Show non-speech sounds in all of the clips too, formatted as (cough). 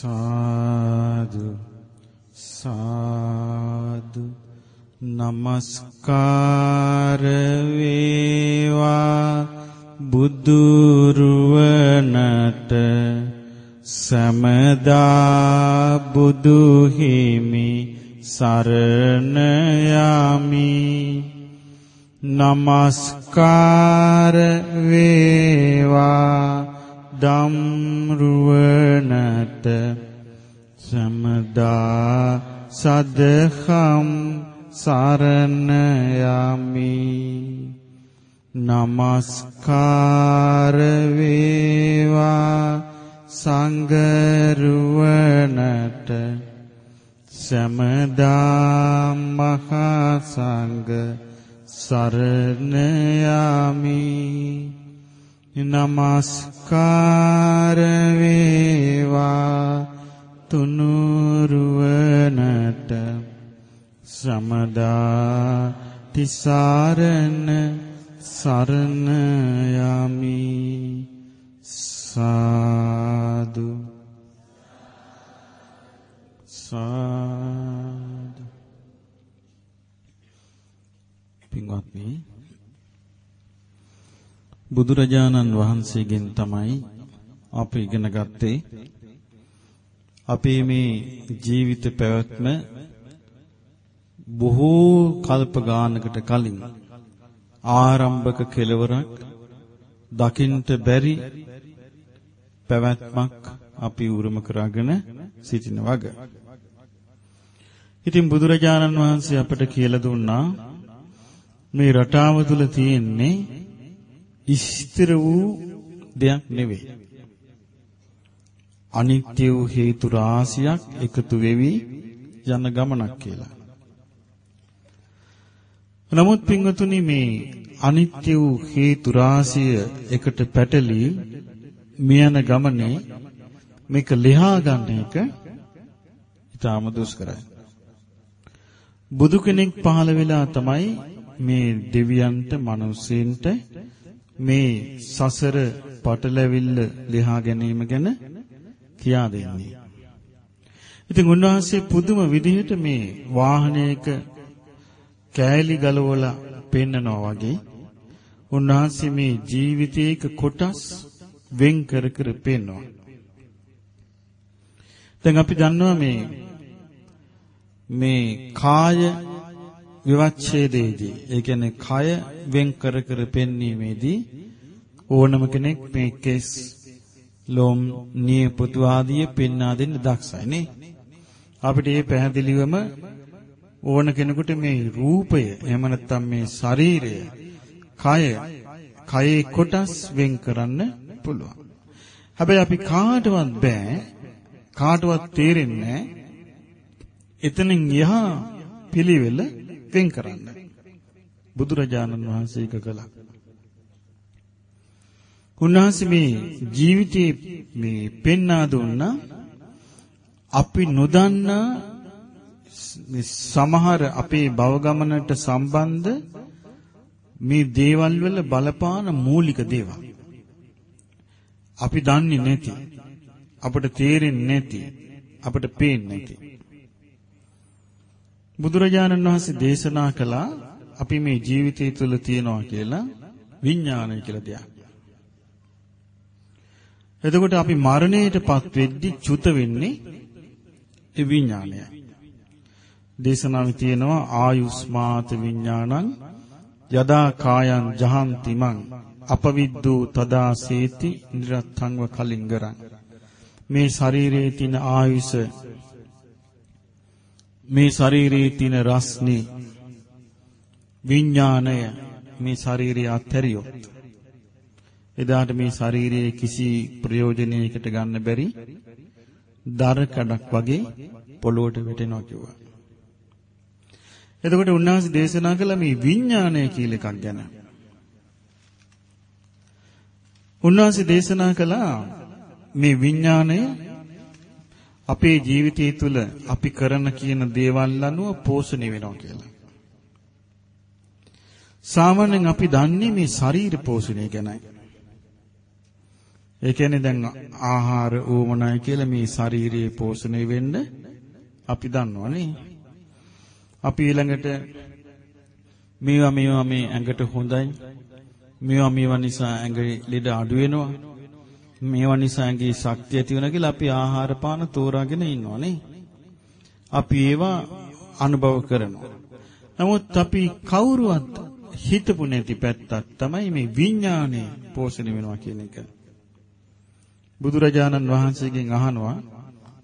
සාදු සාදු. නමස්කාර වේවා බුදුරුවනට. සමදා බුදු හිමි සරණ යමි. නමස්කාර වේවා ධම්රුවනට සමදා සදහම් සරණ යමි නමස්කාර වේවා සංගරුවනට සමදා මහා සංඝ සරණ යමි නමස්කාර වේවා. තුනුරුවනට සමදා තිසරණ සරණ යමි. සාදු. සාදු. පින්වත්නි බුදුරජාණන් වහන්සේගෙන් තමයි අපි ඉගෙන ගත්තේ අපේ මේ ජීවිත පැවැත්ම බොහෝ කල්ප ගානකට කලින් ආරම්භක කෙලවරක් දකින්ට බැරි පැවැත්මක් අපි උරුම කරගෙන සිටින වග. ඉතින් බුදුරජාණන් වහන්සේ අපට කියලා දුන්නා මේ රටාව තුල තියෙන්නේ ස්ථිර වූ දෙයක් නෙවෙයි. අනිත්‍ය වූ හේතු රාශියක් එකතු වෙවි යන ගමනක් කියලා. නමුත් පින්වතුනි මේ අනිත්‍ය වූ හේතු රාශිය එකට පැටලී මියන ගමනේ මේක ලියා ගන්න එක ඊටාම දුෂ්කරයි. බුදු කෙනෙක් පහළ වෙලා තමයි මේ දෙවියන්ට මිනිස්සුන්ට මේ සසර පටලැවිල්ල ලියා ගැනීම ගැන කියා දෙන්නේ. ඉතින් උන්වහන්සේ පුදුම විදිහට මේ වාහනයක කෑලි ගලවලා පෙන්නනවා වගේ උන්වහන්සේ මේ ජීවිතයක කොටස් වෙන් කර කර පෙන්වනවා. දැන් අපි දන්නවා මේ මේ කාය විවච්ඡේදයේදී ඒ කියන්නේ කය වෙන් කර කර පෙන්වීමේදී ඕනම කෙනෙක් මේ කෙස් ලොම් නිය පුතු ආදී පෙන්වා දෙන්න දක්ෂයි නේ. අපිට මේ පැහැදිලිවම ඕන කෙනෙකුට මේ රූපය එහෙම නැත්නම් මේ ශරීරය කය කයේ කොටස් වෙන් කරන්න පුළුවන්. හැබැයි අපි කාටවත් බෑ කාටවත් තේරෙන්නේ එතනින් යහා පිළිවෙල වෙන් කරන්න. බුදුරජාණන් වහන්සේ ඒක කළා. උන්වහන්සේ මේ ජීවිතේ මේ පෙන්වා දුන්නා අපි නොදන්නා මේ සමහර අපේ භව ගමනට සම්බන්ධ මේ දේවල් වල බලපාන මූලික දේවල්. අපි දන්නේ නැති අපට තේරෙන්නේ නැති අපට පේන්නේ නැති බුදුරජාණන් වහන්සේ දේශනා කළා අපි මේ ජීවිතය තුළ තියනවා කියලා විඥානය කියලා දෙයක්. එතකොට අපි මරණයටපත් වෙද්දී චුත වෙන්නේ ඒ විඥානයයි. දේශනාවේ තියෙනවා ආයුස්මාත විඥානං යදා කායං ජහන්ති මං අපවිද්දු තදා සේති නිරත්තංව කලින්ගරං මේ ශරීරයේ තියෙන ආයුෂ මේ ශරීරයේ තියෙන රස්නේ විඥාණය මේ ශරීරය අත්හැරියොත් එදාට මේ ශරීරයේ කිසි ප්‍රයෝජනයකට ගන්න බැරි දර කඩක් වගේ පොළොවට වැටෙනවා කිව්වා. එතකොට උන්වහන්සේ දේශනා කළ මේ විඥාණය කියලා එකක් ගැන. උන්වහන්සේ දේශනා කළා මේ විඥාණය අපේ ජීවිතය තුළ අපි කරන කියන දේවල් අනුව පෝෂණය වෙනවා කියලා. සාමාන්‍යයෙන් අපි දන්නේ මේ ශරීර පෝෂණය ගැනයි. ඒ කියන්නේ දැන් ආහාර ඌමනයි කියලා මේ ශාරීරියේ පෝෂණය වෙන්න අපි දන්නවනේ. අපි ඊළඟට මේවා මේවා මේ ඇඟට හොඳයි. මේවා මේවා නිසා ඇඟේ ලෙඩ අඩු වෙනවා. මේවා නිසා ඇඟේ ශක්තිය ඇති වෙනවා කියලා අපි ආහාර පාන තෝරාගෙන ඉන්නවනේ. අපි ඒවා අනුභව කරනවා. නමුත් අපි කවුරුවත් හිතපු නැති පැත්තක් තමයි මේ විඥානය පෝෂණය වෙනවා කියන එක. බුදුරජාණන් වහන්සේගෙන් අහනවා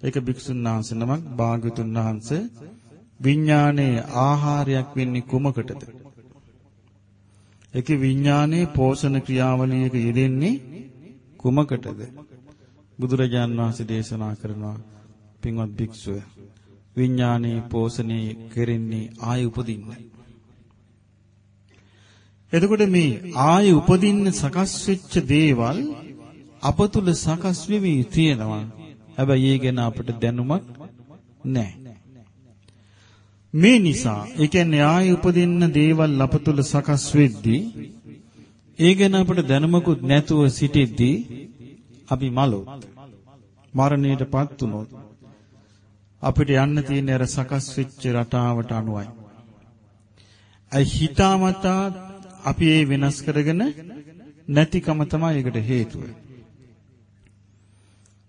ඒක භික්ෂුන් වහන්සේ නමක් භාග්‍යතුන් වහන්සේ විඥානයේ ආහාරයක් වෙන්නේ කුමකටද? ඒකේ විඥානයේ පෝෂණ ක්‍රියාවලියක යෙදෙන්නේ කුමකටද? බුදුරජාන් වහන්සේ දේශනා කරනවා පින්වත් භික්ෂුව විඥානයේ පෝෂණය කෙරෙන්නේ ආය උපදින්න. එතකොට මේ ආය උපදින්න සකස් වෙච්ච දේවල් අප තුල සකස් වෙවි තියෙනවා. හැබැයි ඒ ගැන අපට දැනුමක් නැහැ. මේ නිසා ඒ කියන්නේ ආය උපදින්න දේවල් අප තුල සකස් වෙද්දී ඒ ගැන අපට දැනුමකුත් නැතුව සිටිද්දී අපි මලොත් මරණයටපත් වුණොත් අපිට යන්න තියෙන අර සකස් වෙච්ච රටාවට අනුවයි. අයි හිතාමතා අපි ඒ වෙනස් කරගෙන නැතිකම තමයි ඒකට හේතුව.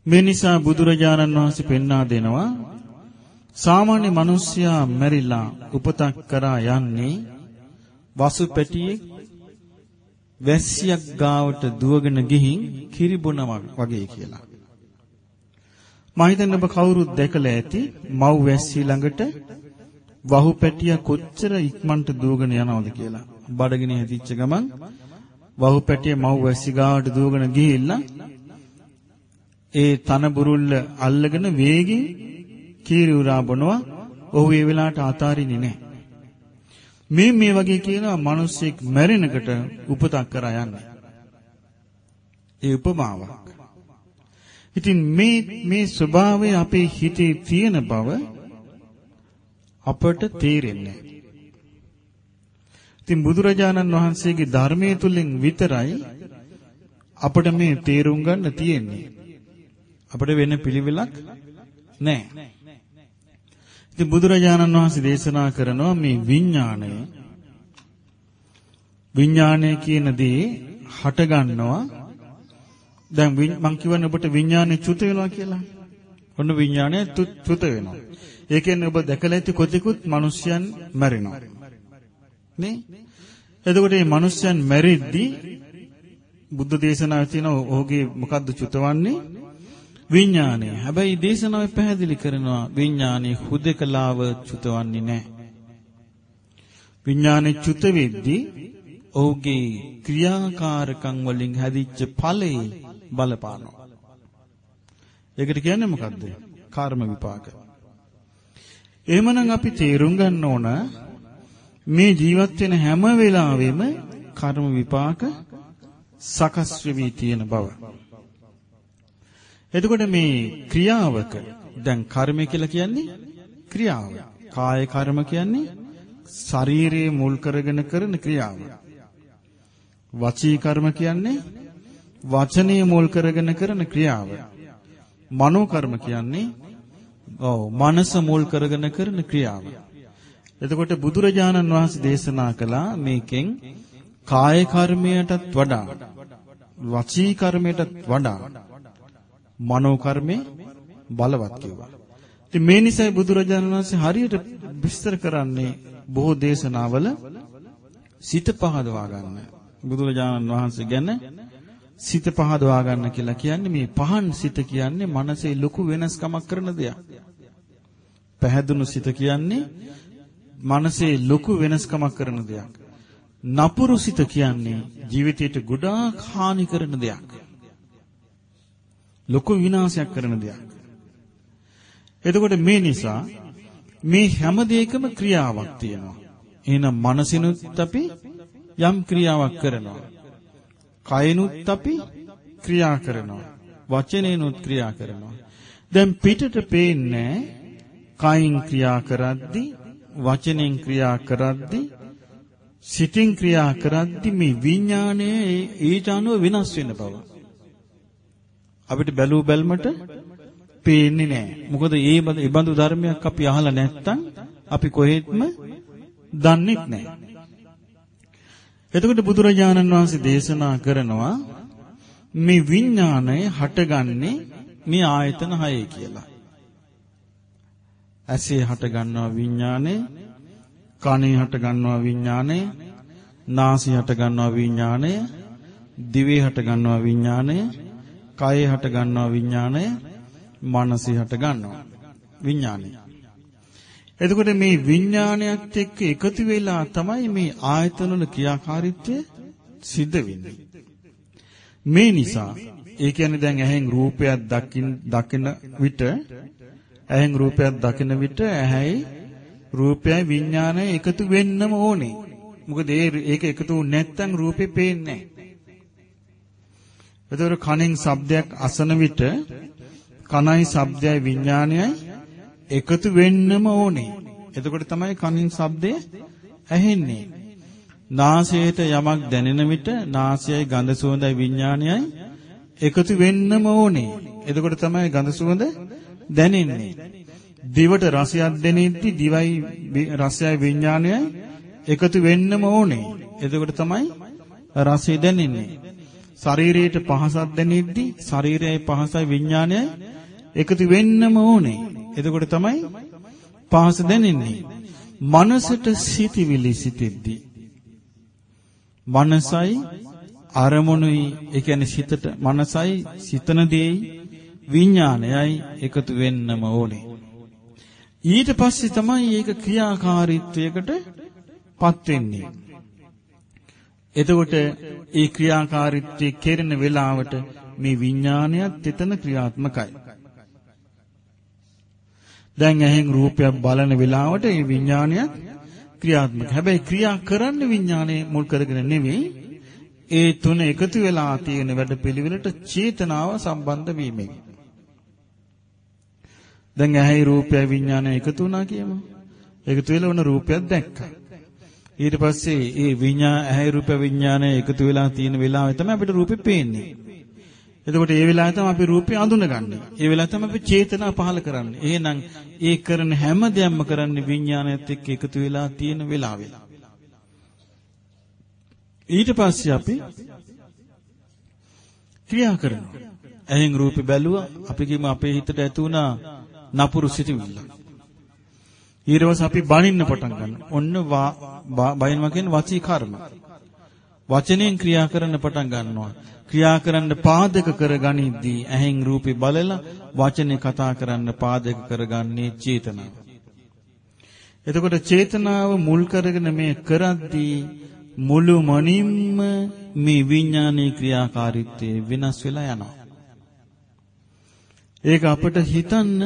මේ නිසා බුදුරජාණන් වහන්සේ පෙන්වා දෙනවා සාමාන්‍ය මිනිස්සයා මැරිලා උපතක් කරා යන්නේ වසු පැටියෙක් වැස්සියක් ගාවට දුවගෙන ගිහින් කිරි බොනවා වගේ කියලා. මම හිතන්නේ ඔබ කවුරුත් දැකලා ඇති මව් වැස්සි ළඟට වහු පැටිය කොච්චර ඉක්මනට දුවගෙන යනවද කියලා. බඩගිනි හැදිච්ච ගමන් වහු පැටිය මව් වැස්සි ගාවට දුවගෙන ගිහිල්ලා ඒ තන බුරුල්ල අල්ලගෙන වේගින් කීරි උරා බොනවා. ඔහු ඒ වෙලාවට අතාරින්නේ නැහැ. මේ මේ වගේ කියනවා මිනිස්සෙක් මැරෙනකට උපතක් කරා යන්නේ. ඒ උපමාවක්. ඉතින් මේ මේ ස්වභාවය අපේ හිතේ තියෙන බව අපට තේරෙන්නේ ඉතින් බුදුරජාණන් වහන්සේගේ ධර්මයේ තුලින් විතරයි අපිට මේ තේරුම් ගන්න තියෙන්නේ. අපිට වෙන පිළිවෙලක් නැහැ. ඉතින් බුදුරජාණන් වහන්සේ දේශනා කරනවා මේ විඥාණය විඥාණය කියන දේ හට ගන්නවා දැන් මං කියවනේ ඔබට විඥානය චුත වෙනවා කියලා. ඔන්න විඥානය චුත වෙනවා. ඒ කියන්නේ ඔබ දැකලා ඇති කොතෙකුත් මිනිස්යන් මැරෙනවා. නේ? එතකොට මේ මිනිස්යන් මැරෙද්දී බුද්ධ දේශනාවේ තියෙන ඔහුගේ මොකද්ද චුතවන්නේ? විඥානය. හැබැයි දේශනාවේ පැහැදිලි කරනවා විඥානේ හුදකලාව චුතවන්නේ නැහැ. විඥානේ චුත වෙද්දී ඔහුගේ ක්‍රියාකාරකම් වලින් හැදිච්ච ඵලයේ බලපානවා. ඒකට කියන්නේ මොකද්ද? කර්ම විපාක. එහෙමනම් අපි තේරුම් ගන්න ඕන මේ ජීවත් වෙන හැම වෙලාවෙම කර්ම විපාක සකස් වෙවි තියෙන බව. එතකොට මේ ක්‍රියාවක දැන් කර්මය කියලා කියන්නේ ක්‍රියාව. කාය කර්ම කියන්නේ ශරීරයේ මුල් කරගෙන කරන ක්‍රියාව. වචී කර්ම කියන්නේ වචනය මුල් කරගෙන කරන ක්‍රියාව. මනෝ කර්ම කියන්නේ ඔව් මනස මුල් කරගෙන කරන ක්‍රියාව. එතකොට බුදුරජාණන් වහන්සේ දේශනා කළා මේකෙන් කාය කර්මයටත් වඩා වචී කර්මයටත් වඩා මනෝ කර්මේ බලවත් කිව්වා. ඉතින් මේ නිසයි බුදුරජාණන් වහන්සේ හරියට විස්තර කරන්නේ බොහෝ දේශනාවල සිත පහදවා ගන්න. බුදුරජාණන් වහන්සේ ගැන සිත පහදවා ගන්න කියලා කියන්නේ මේ පහන් සිත කියන්නේ මනසේ ලොකු වෙනස්කමක් කරන දෙයක්. පැහැදුණු සිත කියන්නේ මනසේ ලොකු වෙනස්කමක් කරන දෙයක්. නපුරු සිත කියන්නේ ජීවිතයට ගොඩාක් හානි කරන දෙයක්. ලොකු විනාශයක් කරන දෙයක්. එතකොට මේ නිසා මේ හැම දෙයකම ක්‍රියාවක් තියෙනවා. එහෙනම් මනසිනුත් අපි යම් ක්‍රියාවක් කරනවා. කයනුත් අපි ක්‍රියා කරනවා. වචනේනුත් ක්‍රියා කරනවා. දැන් පිටට පේන්නේ කයින් ක්‍රියා කරද්දී වචනෙන් ක්‍රියා කරද්දී සිතින් ක්‍රියා කරද්දී මේ විඥානය ඊට අනුව වෙනස් වෙන බව. අපිට බැලූ බැල්මට පේන්නේ නැහැ. මොකද ඒ බඳු ධර්මයක් අපි අහලා නැත්තම් අපි කොහෙත්ම දන්නෙත් නැහැ. එතකොට බුදුරජාණන් වහන්සේ දේශනා කරනවා මේ විඥාණය හටගන්නේ මේ ආයතන හයේ කියලා. ඇසේ හට ගන්නවා විඥානය, කනේ හට ගන්නවා විඥානය, නාසය හට ගන්නවා විඥානය, දිවේ හට ගන්නවා විඥානය, කයේ හට ගන්නවා විඥානය, මනසේ හට ගන්නවා විඥානය. එතකොට මේ විඥානයත් එක්ක එකතු වෙලා තමයි මේ ආයතන වල ක්‍රියාකාරීත්වය සිද්ධ වෙන්නේ. මේ නිසා ඒ කියන්නේ දැන් ඇහෙන් රූපයක් දකින් දකින විට ඇහෙන් රූපයක් දකින විට ඇහැයි රූපයයි විඥානයයි එකතු වෙන්නම ඕනේ. මොකද ඒක එකතු නැත්නම් රූපේ පේන්නේ නැහැ. එතකොට කනෙන් ශබ්දයක් අසන විට කනයි ශබ්දයයි විඥානයයි එකතු වෙන්නම ඕනේ. එතකොට තමයි කනින් ශබ්දය ඇහෙන්නේ. නාසයට යමක් දැනෙන විට නාසයයි ගඳ සුවඳයි විඥානයයි එකතු වෙන්නම ඕනේ. එතකොට තමයි ගඳ සුවඳ දැනෙන්නේ. දිවට රසයක් දැනෙද්දි දිවයි රසයයි විඥානයයි එකතු වෙන්නම ඕනේ. එතකොට තමයි රසය දැනෙන්නේ. ශරීරයට පහසක් දැනෙද්දි ශරීරයයි පහසයි විඥානයයි එකතු වෙන්නම ඕනේ. එතකොට තමයි පහස දැනෙන්නේ. මනසට සිටිවිලි සිටෙද්දි මනසයි අරමුණුයි ඒ කියන්නේ සිතට මනසයි සිතන දෙයි විඥානයයි එකතු වෙන්නම ඕනේ. ඊට පස්සේ තමයි ඒක ක්‍රියාකාරීත්වයකට පත් වෙන්නේ. එතකොට ඒ ක්‍රියාකාරීත්වයේ කෙරෙන වෙලාවට මේ විඥානයත් එතන ක්‍රියාත්මකයි. දැන් ඇහෙන් රූපයක් බලන වෙලාවට මේ විඥානයත් ක්‍රියාත්මක. හැබැයි ක්‍රියා කරන්න විඥානයේ මුල් කරගෙන නෙවෙයි ඒ තුන එකතු වෙලා තියෙන වැඩ පිළිවෙලට චේතනාව සම්බන්ධ වීමෙන්. දැන් ඇහැයි රූපයයි විඥානය එකතු වුණා කියමු. එකතු වෙලා වුණ රූපයක් දැක්කා. ඊට පස්සේ ඒ විඥා ඇහැයි රූප විඥානය එකතු වෙලා තියෙන වෙලාවේ තමයි අපිට රූපේ පේන්නේ. එතකොට ඒ වෙලාවේ තමයි අපි රූපය අඳුනගන්නේ. ඒ වෙලාවේ තමයි අපි චේතනා පහල කරන්නේ. එහෙනම් ඒ කරන හැම දෙයක්ම කරන්නේ විඥානයත් එක්ක එකතු වෙලා තියෙන වෙලාවේ. ඊට පස්සේ අපි ක්‍රියා කරනවා. ඇහෙන් රූපේ බැලුවා අපි කියමු අපේ හිතට ඇති වුණා නපුරු සිතුවිල්ල. ඊළඟට අපි බනින්න පටන් ගන්නවා. ඔන්න බයින්වා කියන්නේ වචී කර්ම. වචනෙන් ක්‍රියා කරන්න පටන් ගන්නවා. ක්‍රියා කරන්න පාදක කරගනිද්දී ඇහෙන් රූපේ බලලා වචනේ කතා කරන්න පාදක කරගන්නේ චේතනාව. එතකොට චේතනාව මුල් කරගෙන මේ කරද්දී මුළු මනින්ම මේ විඥානයේ ක්‍රියාකාරීත්වය වෙනස් වෙලා යනවා. ඒක අපිට හිතන්න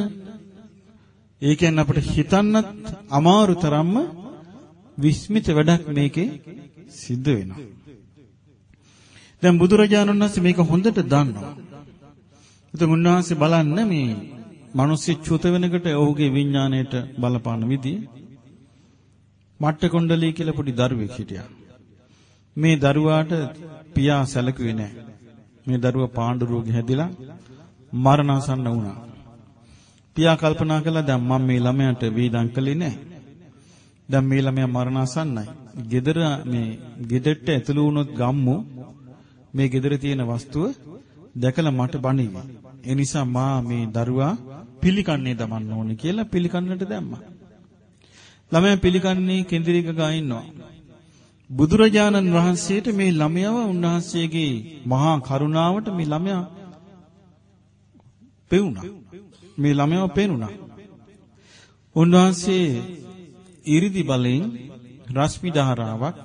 ඒ කියන්නේ අපිට හිතන්නත් අමාරු තරම්ම විස්මිත වැඩක් මේකේ සිද්ධ වෙනවා. දැන් බුදුරජාණන් වහන්සේ මේක හොඳට දන්නවා. ඉතින් උන්වහන්සේ බලන්න මේ මිනිස්සු චුත වෙනකොට ඔහුගේ විඥාණයට බලපාන විදිය මට්ට කොණ්ඩලී කියලා පොඩි දරුවෙක් හිටියා. මේ දරුවාට පියා සැලකුවේ නැහැ. මේ දරුවා පාණ්ඩු රෝගී හැදිලා මරණාසන්න වුණා. පියා කල්පනා කළා දැන් මම මේ ළමයාට වේදම් කළේ නැහැ. දැන් මේ ළමයා මරණාසන්නයි. ගෙදර මේ ගෙදරට ඇතුළු වුණොත් ගම්මු මේ ගෙදර තියෙන වස්තුව දැකලා මට බණිවි. ඒ නිසා මා මේ දරුවා පිළිකන්නේ දමන්න ඕනේ කියලා පිළිකන්නට දැම්මා. ළමයා පිළිකන්නේ කෙන්දිරික ගා ඉන්නවා. බුදුරජාණන් වහන්සේට මේ ළමයාව උන්වහන්සේගේ මහා කරුණාවට මේ ළමයා පෙවුණා. මේ ළමයාව පේනුණා. උන්වහන්සේ ඉරිදි බලෙන් රශ්මි ධාරාවක්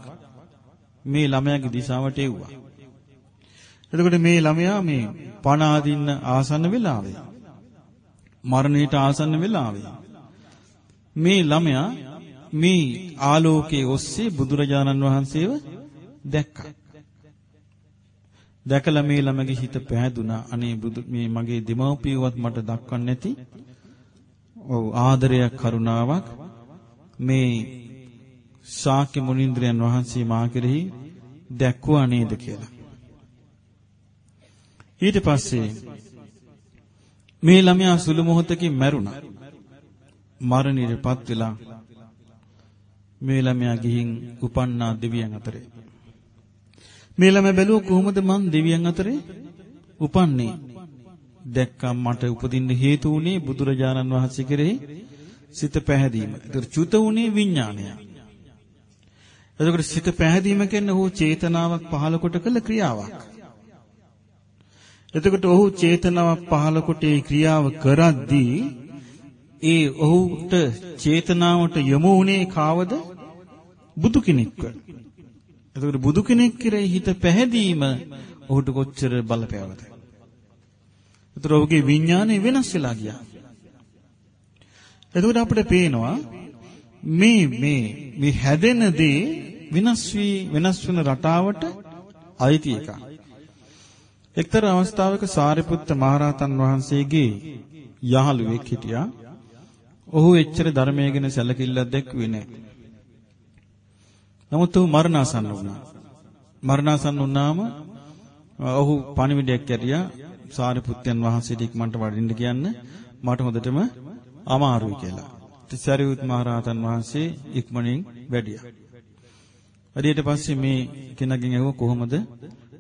මේ ළමයාගේ දිශාවට එව්වා. එතකොට මේ ළමයා මේ පණ ආදින්න ආසන්න වෙලාවේ මරණයට ආසන්න වෙලාවේ මේ ළමයා මේ ආලෝකයේ ඔස්සේ බුදුරජාණන් වහන්සේව දැක්කා. දැකලා මේ ළමගේ හිත පෑදුනා. අනේ බුදු මේ මගේ දෙමව්පියවත් මට දක්වන්නේ නැති ඔව් ආදරයක් කරුණාවක් මේ ශාක්‍ය මුනිంద్రයන් වහන්සේ මා කෙරෙහි දැක්වුවා නේද කියලා. ඊට පස්සේ මේ ළමයා සුළු මොහොතකින් මැරුණා. මරණයටපත් වෙලා මේ ළමයා ගිහින් උපන්නා දෙවියන් අතරේ. මේ ළමයා බැලුවා කොහොමද මං දෙවියන් අතරේ උපන්නේ? දැක්කා මට උපදින්න හේතු වුණේ බුදුරජාණන් වහන්සේ කෙරෙහි සිත පැහැදීම. ඒතර චුත වුණේ විඥාණය. එතකොට සිත පැහැදීම කියන්නේ ඔහු චේතනාවක් පහළ කොට කළ ක්‍රියාවක්. එතකොට ඔහු චේතනාවක් පහළ කොට ඒ ක්‍රියාව කරද්දී ඒ ඔහුට චේතනාවට යොමු වුණේ කාවද? බුදු කෙනෙක්ව. එතකොට බුදු කෙනෙක් කෙරෙහි හිත පැහැදීම ඔහුට කොච්චර බලපෑවද? එතකොට ඔහුගේ විඥානය වෙනස් වෙලා ගියා. එතකොට අපිට පේනවා මේ මේ මේ හැදෙන දේ වෙනස් වී වෙනස් වෙන රටාවට අයිති එකක්. එක්තරා අවස්ථාවක සාරිපුත්ත මහරහතන් වහන්සේගේ යහළුවෙක් හිටියා. ඔහු එච්චර ධර්මයේ ගැන සැලකිල්ලක් දැක්ුවේ නැහැ. නමුත් ඔහු මරණාසන්න වුණා. මරණාසන්න වුණාම ඔහු පණිවිඩයක් ඇරියා සාරිපුත්තයන් වහන්සේට ඉක්මනට වඩින්න කියන්න මට හොඳටම අමාරුයි කියලා. තිසරියුත් මහරහතන් වහන්සේ ඉක්මනින් වැඩියා. වැඩියට පස්සේ මේ කෙනගෙන් ඇහුවා කොහොමද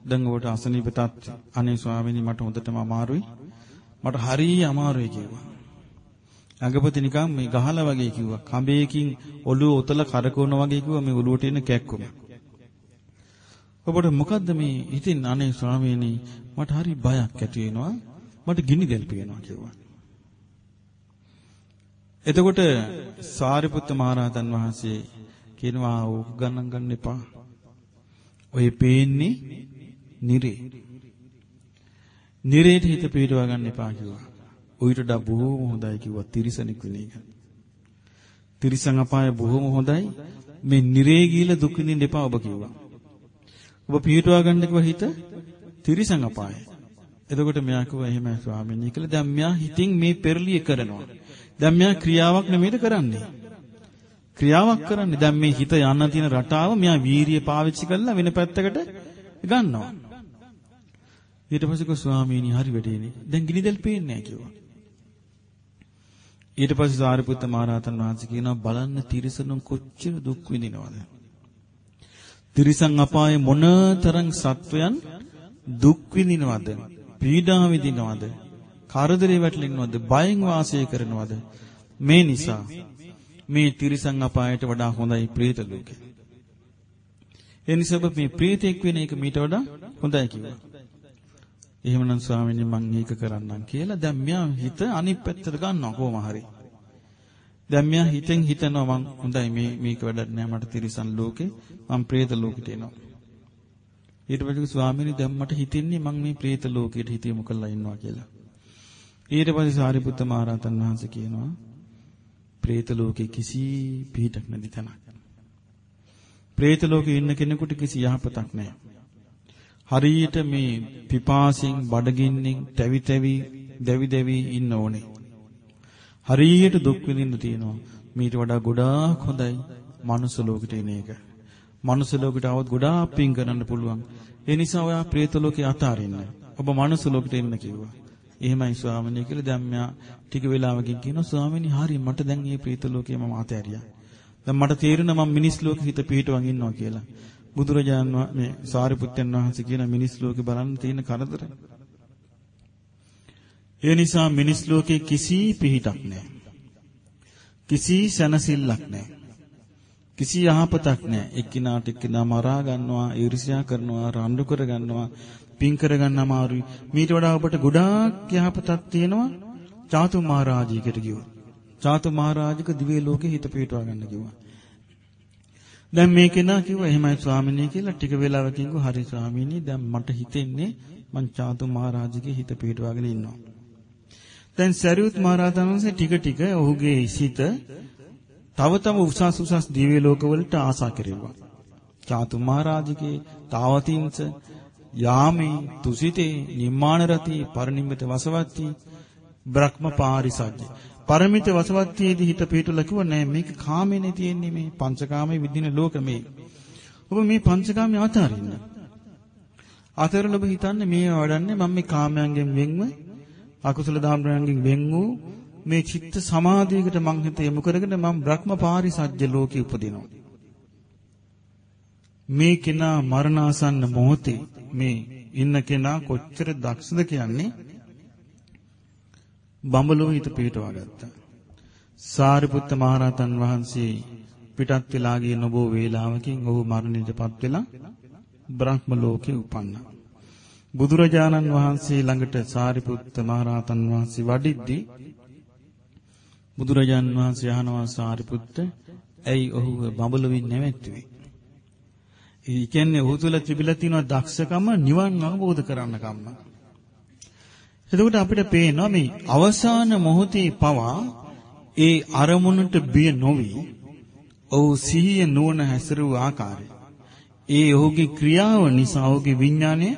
දැන් ඔබට අසනීප තත්ත්වය? අනේ ස්වාමීනි මට හොඳටම අමාරුයි. මට හරිය අමාරුයි කිව්වා. අඟපති නිකන් මේ ගහලා වගේ කිව්වා. කඹේකින් ඔළුව උතල කරකවන වගේ කිව්වා මේ ඔළුවට එන කැක්කුම. ඔබට මොකද්ද මේ ඉතින් අනේ ස්වාමීනි මට හරි බයක් ඇති වෙනවා. මට ගිනි දැල් පේනවා කිව්වා. එතකොට සාරිපුත්ත මහරහතන් වහන්සේ කියනවා ඕක ගණන් ගන්න එපා. ඔය පේන්නේ නිරේ. නිරේට හිත පිටව ගන්න එපා කිව්වා. උවිත වඩා බොහෝම හොඳයි කිව්වා තිරිසනෙක් වෙන එක. තිරිසන් අපාය බොහෝම හොඳයි. මේ නිරේ ගිහිලා දුක් විඳින්න එපා ඔබ කිව්වා. ඔබ පිටවා ගන්න කිව්වා හිත තිරිසන් අපාය. එතකොට මෙයා කිව්වා එහෙමයි ස්වාමීනි කියලා. දැන් මෙයා හිතින් මේ පෙරලිය කරනවා. දැන් මෙයා ක්‍රියාවක් නෙමෙයිද කරන්නේ. ක්‍රියාවක් කරන්නේ. දැන් මේ හිත යන්න තියෙන රටාව මෙයා වීරිය පාවිච්චි කරලා වෙන පැත්තකට ගන්නවා. ඊට පස්සේ කෝ ස්වාමීනි හරි වැඩේනේ. දැන් ගිනිදෙල් පේන්නේ නැහැ කිව්වා. ඊට පස්සේ සාරිපුත්ත මහරහතන් වහන්සේ කියනවා බලන්න තිරිසනුන් කොච්චර දුක් විඳිනවද? තිරිසන් අපායේ මොනතරම් සත්වයන් දුක් විඳිනවද? පීඩා විඳිනවද? කරදරේ වැටෙනවද? බයෙන් වාසය කරනවද? මේ නිසා මේ තිරිසන් අපායට වඩා හොඳයි ප්‍රේත ලෝකෙ. ඒ නිසා ඔබ මේ ප්‍රේතෙක් වෙන එක මීට වඩා හොඳයි කිව්වා. එහෙමනම් ස්වාමීනි මං ඒක කරන්නම් කියලා දැන් මෙයා හිත අනිත් පැත්තට ගන්නවා කොහොම හරි. දැන් මෙයා හිතෙන් හිතනවා මං හොඳයි මේ මේක වැඩක් නෑ මට තිරිසන් ලෝකේ මං പ്രേත ලෝකෙට එනවා. ඊට පස්සේ ස්වාමීනි දැන් මට හිතෙන්නේ මං මේ പ്രേත ලෝකෙට හිතේම කළා ඉන්නවා කියලා. ඊට පස්සේ සාරිපුත්ත මහ රහතන් වහන්සේ කියනවා പ്രേත ලෝකේ කිසි පිහිටක් නැති තැනක්. പ്രേත ලෝකේ ඉන්න කෙනෙකුට කිසි යහපතක් නැහැ. හරියට මේ පිපාසින් බඩගින්නෙන් තැවි තැවි දැවි දැවි ඉන්න ඕනේ. හරියට දුක් විඳින්න තියෙනවා. මීට වඩා ගොඩාක් හොඳයි මනුස්ස ලෝකෙට එන එක. මනුස්ස ලෝකෙට આવොත් ගොඩාක් පින් කරන්න පුළුවන්. ඒ නිසා ඔයා പ്രേත ලෝකේ අතාරින්න. ඔබ මනුස්ස ලෝකෙට එන්න කිව්වා. එහෙමයි ස්වාමීනි කියලා දැන් මෙයා ටික වෙලාවකින් කියනවා ස්වාමීනි හරි මට දැන් මේ പ്രേත ලෝකේ මම අතහැරියා. දැන් මට තේරෙනවා මම මිනිස් ලෝකෙ හිත පිහිටවන් ඉන්නවා කියලා. බුදුරජාණන් මේ සාරිපුත්යන් වහන්සේ කියන මිනිස් ලෝකේ බලන්න තියෙන කරදර. ඒ නිසා මිනිස් ලෝකේ කිසි පිහිටක් නැහැ. කිසි සැනසෙල්ලක් නැහැ. කිසි යහපතක් නැහැ. එක්කිනාට එක්කිනා මරා ගන්නවා, ඊර්ෂ්‍යා කරනවා, රණ්ඩු කර ගන්නවා, පින් කර ගන්න අමාරුයි. මීට වඩා ඔබට ගොඩාක් යහපතක් තියෙනවා. චාතු මහරජිකට කිව්වා. චාතු මහරජික දිව්‍ය ලෝකේ හිත පිටවා ගන්න කිව්වා. දැන් මේ කෙනා කිව්වා එහෙමයි ස්වාමිනේ කියලා ටික වෙලාවකින් කිව්වා හරි ස්වාමිනේ දැන් මට හිතෙන්නේ මං චාතු මහරජිකේ හිත පිටවාගෙන ඉන්නවා. දැන් සරියුත් මහරහතන් වහන්සේ ටික ටික ඔහුගේ සිත තව තව උසස් උසස් දිව්‍ය ලෝකවලට ආසා කෙරෙව්වා. චාතු මහරජිකේ තාවතින්ස යාමේ තුසිතේ නිම්මාන රති පරිනිම්මිත වසවත්ති බ්‍රහ්ම පාරිසජ්ජ පරමිත වසවත්තියේදී හිත පිටුලා කිව්වා නෑ මේක කාමේනේ තියෙන්නේ මේ පංචකාමයේ විදින ලෝක මේ. ඔබ මේ පංචකාමයේ අතාරින්න. අතරල ඔබ හිතන්නේ මේ වඩන්නේ මම මේ කාමයන්ගෙන් වෙන්ව අකුසල ධර්මයන්ගෙන් වෙන් වූ මේ චිත්ත සමාධියකට මං හිත යොමු කරගෙන මම බ්‍රහ්ම පාරිසජ්‍ය ලෝකෙ උපදිනවා. මේ කෙනා මරණාසන්න මොහොතේ මේ ඉන්න කෙනා කොච්චර දක්ෂද කියන්නේ බඹලෝ හිත පිටවා ගත්තා. සාරිපුත්ත මහරහතන් වහන්සේ පිටත් වෙලා ගිය නොබෝ වේලාවකින් ඔහු මරණයටපත් වෙලා බ්‍රහ්ම ලෝකේ උපන්නා. බුදුරජාණන් වහන්සේ ළඟට සාරිපුත්ත මහරහතන් වහන්සේ වඩිද්දී බුදුරජාණන් වහන්සේ අහනවා සාරිපුත්ත ඇයි ඔහු බඹලොවින් නැවැත්තුවේ? ඒ කියන්නේ ඔහු තුල තිබිලා තියෙන දක්ෂකම නිවන් අවබෝධ කරන්න කම්ම. එතකොට අපිට පේනවා මේ අවසාන මොහොතේ පවා ඒ අරමුණට බිය නොවි ඔහු සිහිය නුවණ හැසිරුව ආකාරය. ඒ ඔහුගේ ක්‍රියාව නිසා ඔහුගේ විඥානය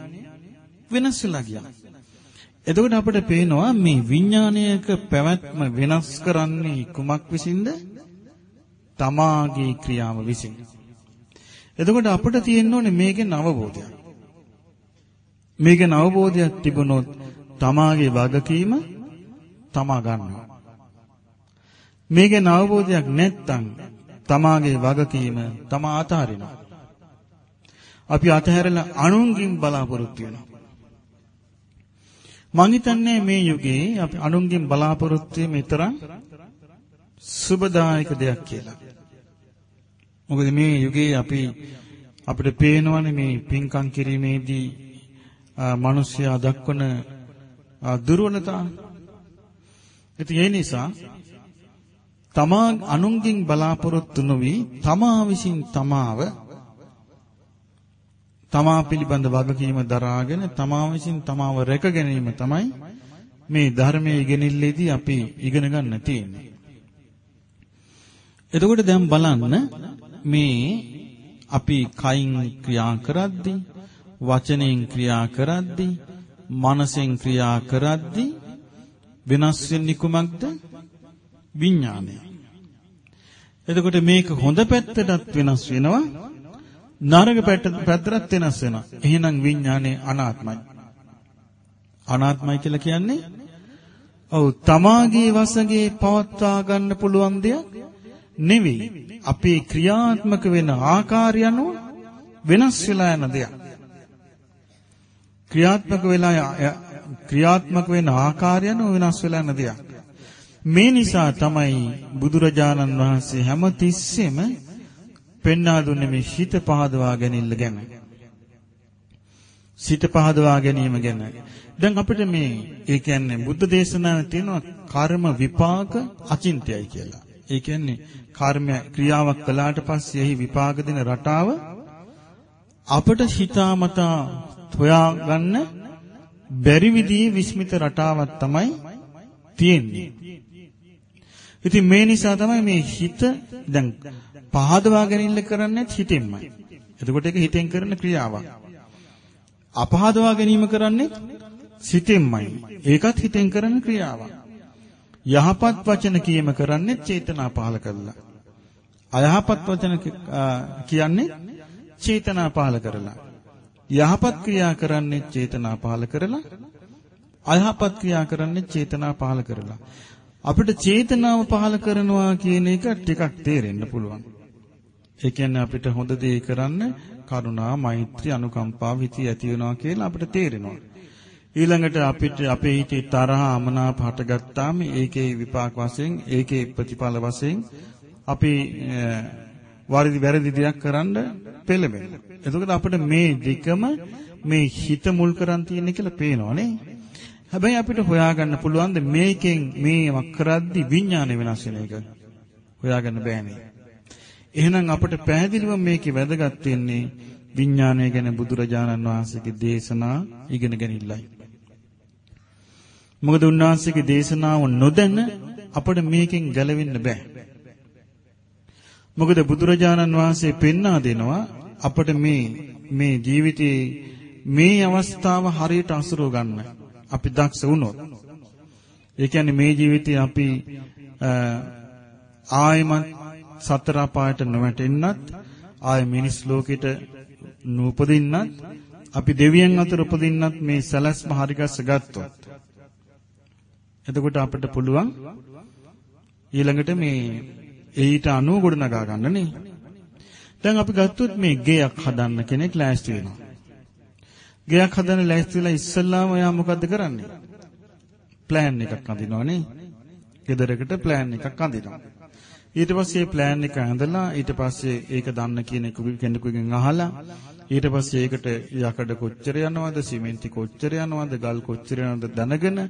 වෙනස් වෙලා ගියා. එතකොට අපිට පේනවා මේ විඥානයක පැවැත්ම වෙනස් කරන්නේ කුමක් විසින්ද? තමාගේ ක්‍රියාව විසින්. එතකොට අපිට තියෙන්න ඕනේ මේකෙන් අවබෝධයක්. මේකෙන් අවබෝධයක් තිබුණොත් තමාගේ වගකීම තමා ගන්නවා. මේකෙන් අවබෝධයක් නැත්නම් තමාගේ වගකීම තමා අතහරිනවා. අපි අතහැරලා අනුන්ගෙන් බලාපොරොත්තු වෙනවා. මං හිතන්නේ මේ යුගයේ අපි අනුන්ගෙන් බලාපොරොත්තු වෙ මෙතරම් සුබදායක දෙයක් කියලා. මොකද මේ යුගයේ අපි අපිට පේනවනේ මේ පින්කම් කිරීමේදී මිනිස්සයා දක්වන දුර්වලතා. ඉතින් ඒ නිසා තමා අනුන්ගෙන් බලාපොරොත්තු නොවි තමා විසින් තමාව තමා පිළිබඳ වගකීම දරාගෙන තමා විසින් තමාව රැක ගැනීම තමයි මේ ධර්මයේ ඉගෙනILLේදී අපි ඉගෙන ගන්න තියෙන්නේ. එතකොට දැන් බලන්න මේ අපි කයින් ක්‍රියා කරද්දී වචනෙන් ක්‍රියා කරද්දී මනසෙන් ක්‍රියා කරද්දී වෙනස් වෙන්නේ කුමක්ද විඥානය. එතකොට මේක හොඳ පැත්තටත් වෙනස් වෙනවා නරක පැත්තටත් වෙනස් වෙනවා. එහෙනම් විඥානේ අනාත්මයි. අනාත්මයි කියලා කියන්නේ ඔව් තමාගේ වශයෙන් පවත්වා ගන්න පුළුවන් දෙයක් නෙවෙයි. අපේ ක්‍රියාත්මක වෙන ආකාරය අනුව වෙනස් වෙලා යන දෙයක්. ක්‍රියාත්මක වෙලා ක්‍රියාත්මක වෙන ආකාරය අනුව වෙනස් වෙලා යන දෙයක්. මේ නිසා තමයි බුදුරජාණන් වහන්සේ හැම තිස්සෙම පෙන්වා දුන්නේ මේ සිත පහදවා ගැනීම ගැන. සිත පහදවා ගැනීම ගැන. දැන් අපිට මේ ඒ කියන්නේ බුද්ධ දේශනාවේ තියෙනවා කර්ම විපාක අචින්තයයි කියලා. ඒ කියන්නේ කර්ම ක්‍රියාවක් කළාට පස්සේ එහි විපාක දෙන රටාව අපට හිතාමතා හොයාගන්න බැරි විදිහේ විස්මිත රටාවක් තමයි තියෙන්නේ. ඉතින් මේ නිසා තමයි මේ හිත දැන් පහදවා ගැනීම කරන්නේ හිතෙන්මයි. එතකොට ඒක හිතෙන් කරන ක්‍රියාවක්. අපහදවා ගැනීම කරන්නේ සිතෙන්මයි. ඒකත් හිතෙන් කරන ක්‍රියාවක්. යහපත් වචන කීම කරන්නේ චේතනා පහල කරලා. අයහපත් වචන කියන්නේ චේතනා පහල කරලා. යහපත් ක්‍රියා කරන්නේ චේතනා පහල කරලා. අයහපත් ක්‍රියා කරන්නේ චේතනා පහල කරලා. අපිට චේතනාව පහල කරනවා කියන එක ටිකක් තේරෙන්න පුළුවන්. ඒ කියන්නේ අපිට හොඳ දේ කරන්න කරුණා, මෛත්‍රී, අනුකම්පාව හිතේ ඇති වෙනවා කියලා අපිට තේරෙනවා. ඊළඟට අපිට අපේ හිතේ තරහ, අමනාප හටගත්තාම ඒකේ විපාක වශයෙන්, ඒකේ ප්‍රතිඵල වශයෙන් අපි වරදි වැරදි දෙයක් කරන්න පෙළඹෙනවා. එතකොට අපිට මේ දෙකම මේ හිත මුල් කරන් තියෙන කියලා පේනවනේ. හැබැයි අපිට හොයාගන්න පුළුවන් ද මේකෙන් මේවක් කරද්දි විඥානය වෙනස් වෙන එක. හොයාගන්න බෑනේ. එහෙනම් අපිට පැහැදිලිව මේකේ වැදගත් වෙන්නේ විඥානය ගැන බුදුරජාණන් වහන්සේගේ දේශනා ඉගෙන ගැනීමයි. මොකද උන්වහන්සේගේ දේශනාව නොදැන අපිට මේකෙන් ගැලවෙන්න බෑ. මොකද බුදුරජාණන් වහන්සේ පෙන්වා දෙනවා අපිට මේ මේ ජීවිතයේ මේ අවස්ථාව හරියට අසුරව ගන්න අපි දක්ෂ වුණොත් ඒ කියන්නේ මේ ජීවිතේ අපි ආයමත් සතර අපායට නොවැටෙන්නත් ආය මිනිස් ලෝකෙට නූපදින්නත් අපි දෙවියන් අතර උපදින්නත් මේ සලස්ම හරිගස්ස ගත්තොත් එතකොට අපිට පුළුවන් ඊළඟට මේ ඊට අනුව ගොඩනගා ගන්න නේ. දැන් අපි ගත්තොත් මේ ගෙයක් හදන්න කෙනෙක් ලෑස්ති වෙනවා. ගෙයක් හදන්න ලෑස්ති වෙලා ඉස්සල්ලාම එයා මොකද්ද කරන්නේ? ප්ලෑන් එකක් අඳිනවනේ. ගෙදරකට ප්ලෑන් එකක් අඳිනවා. ඊට පස්සේ ප්ලෑන් එක ඇඳලා ඊට පස්සේ ඒක දන්න කියන කෙනෙකුගෙන් අහලා ඊට පස්සේ ඒකට යකඩ කොච්චර යනවද සිමෙන්ති කොච්චර යනවද ගල් කොච්චර යනවද දැනගෙන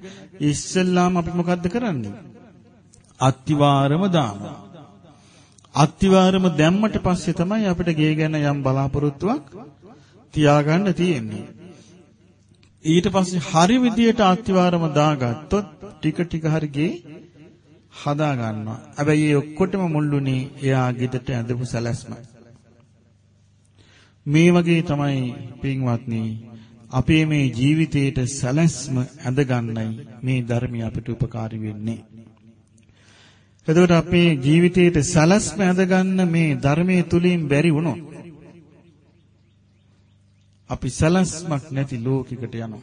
ඉස්සෙල්ලාම අපි මොකද්ද කරන්නේ අත්තිවාරම දානවා අත්තිවාරම දැම්මට පස්සේ තමයි අපිට ගේ ගැන යම් බලාපොරොත්තුවක් තියාගන්න තියෙන්නේ ඊට පස්සේ හරි විදියට අත්තිවාරම දාගත්තොත් ටික ටික හරි ගේ හදා ගන්නවා. හැබැයි ඒ ඔක්කොටම මුල්ුණේ එයා ගෙදරට ඇඳපු සැලැස්ම. මේ වගේ තමයි පින්වත්නි අපේ මේ ජීවිතේට සැලැස්ම ඇඳගන්නයි මේ ධර්මය අපිට උපකාරී වෙන්නේ. එතකොට අපේ ජීවිතේට සැලැස්ම ඇඳගන්න මේ ධර්මයේ තුලින් බැරි වුණොත් අපි සැලැස්මක් නැති ලෝකයකට යනවා.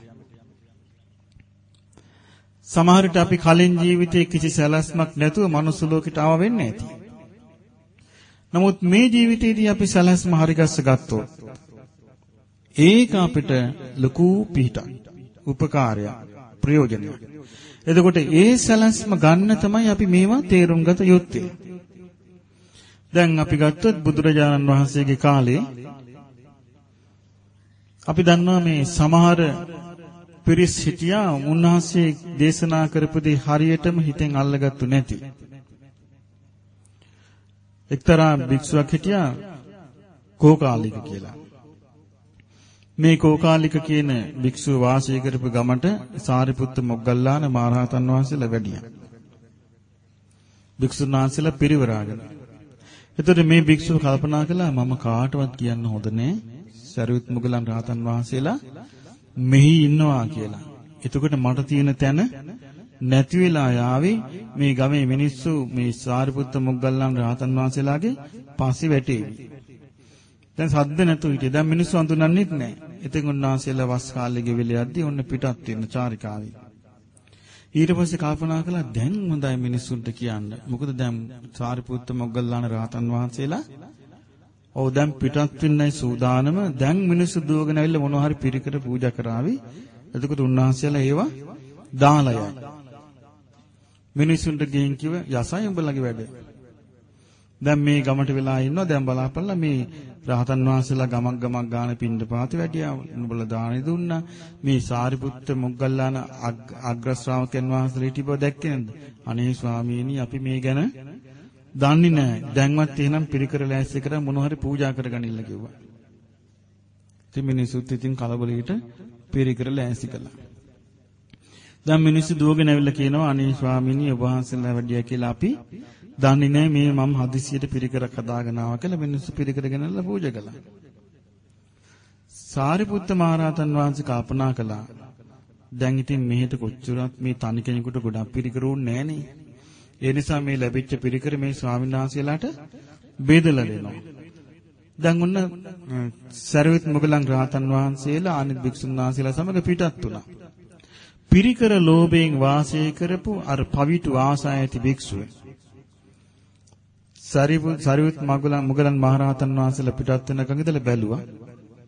සමහර විට අපි කලින් ජීවිතේ කිසි සැලැස්මක් නැතුව මනුස්ස ලෝකෙට ආව වෙන්නේ නැති. නමුත් මේ ජීවිතේදී අපි සැලැස්ම හරිගස්ස ගත්තොත් ඒක අපිට ලකු පිහිටක්, උපකාරයක්, ප්‍රයෝජනයක්. එතකොට ඒ සැලැස්ම ගන්න තමයි අපි මේවා තේරුම් ගත යුත්තේ. දැන් අපි ගත්තොත් බුදුරජාණන් වහන්සේගේ කාලේ අපි දන්නවා මේ සමහර පිරිස් හිටියා උන්වහන්සේ දේශනා කරපු දේ හරියටම හිතෙන් අල්ලගත්තු නැති. එක්තරා භික්ෂුවක් හිටියා කෝකාලික කියලා. මේ කෝකාලික කියන භික්ෂුව වාසය කරපු ගමට සාරිපුත්ත මොග්ගල්ලාන මහරහතන් වහන්සේලා වැඩියා. භික්ෂුන් වහන්සේලා පිරිවරාගෙන. එතකොට මේ භික්ෂුව කල්පනා කළා මම කාටවත් කියන්න හොඳ නෑ. සරියුත් මුගලන් රහතන් වහන්සේලා මෙහි ඉන්නවා කියලා. එතකොට මට තියෙන තැන නැති වෙලා යාවේ මේ ගමේ මිනිස්සු මේ සාරිපුත්ත මොග්ගල්ලාන් රහතන් වහන්සේලාගේ පස්සේ වැටේවි. දැන් සද්ද නැතුව හිටියේ. දැන් මිනිස්සු අඳුනන්නෙත් නැහැ. ඉතින් උන්වහන්සේලා වස් කාලේ ගෙවිල යද්දී ඔන්න පිටත් වෙන චාරිකාවේ. ඊට පස්සේ කල්පනා කළා දැන් හොඳයි මිනිස්සුන්ට කියන්න. මොකද දැන් සාරිපුත්ත මොග්ගල්ලාන රහතන් වහන්සේලා ඔව් දැන් පිටත් වෙන්නයි සූදානම. දැන් මිනිස්සු දුවගෙන ඇවිල්ලා මොනවා හරි පිරිකර පූජා කරાવી. එතකොට උන්වහන්සේලා ඒවා දාලා යයි. මිනිස්සුන්ට ගෙන් කිව්ව යසයි උඹලගේ වැඩ. දැන් මේ ගමට වෙලා ඉන්නවා දැන් බලාපල්ලා මේ රහතන් වහන්සේලා ගමක් ගමක් ගාන පින්ඳ පාති වැඩියා උඹලා දානි දුන්නා මේ සාරිපුත්ත මොග්ගල්ලාන අග්‍ර ශ්‍රාවකයන් වහන්සේලා හිටියව දැක්කේ නේද අනේ ස්වාමීනි අපි මේ ගැන දන්නේ නැහැ. දැන්වත් එහෙනම් පිරිකර ලෑස්ති කර මොන හරි පූජා කරගනින්න කිව්වා. ඉතින් මිනිස්සුත් ඉතින් කලබලෙට පිරිකර ලෑස්ති කළා. දැන් මිනිස්සු දුවගෙන ඇවිල්ලා කියනවා අනේ ස්වාමීනි ඔබ වහන්සේලා වැඩියා කියලා අපි දන්නේ නැහැ මේ මම හදිසියට පිරිකරක් හදාගෙන ආවා කියලා මිනිස්සු පිරිකර ගෙනල්ලා පූජා කළා. සාරිපුත්ත මහරහතන් වහන්සේ කල්පනා කළා. දැන් ඉතින් මෙහෙට කොච්චරත් මේ තනි කෙනෙකුට ගොඩක් පිරිකරුන්නේ නැහනේ. ඒ නිසා මේ ලැබිච්ච පිරිකර මේ ස්වාමීන් වහන්සේලාට බෙදලා දෙනවා. දැන් ඔන්න සරවිත් මොගලන් රාතන් වහන්සේලා අනිත් භික්ෂුන් වහන්සේලා සමග පිටත් වුණා. පිරිකර ලෝභයෙන් වාසය කරපු අර පවිතු ආසා ඇති භික්ෂුව. සරිවිත් මොගලන් මොගලන් මහරහතන් වහන්සේලා පිටත් වෙනකන් ඉඳලා බැලුවා.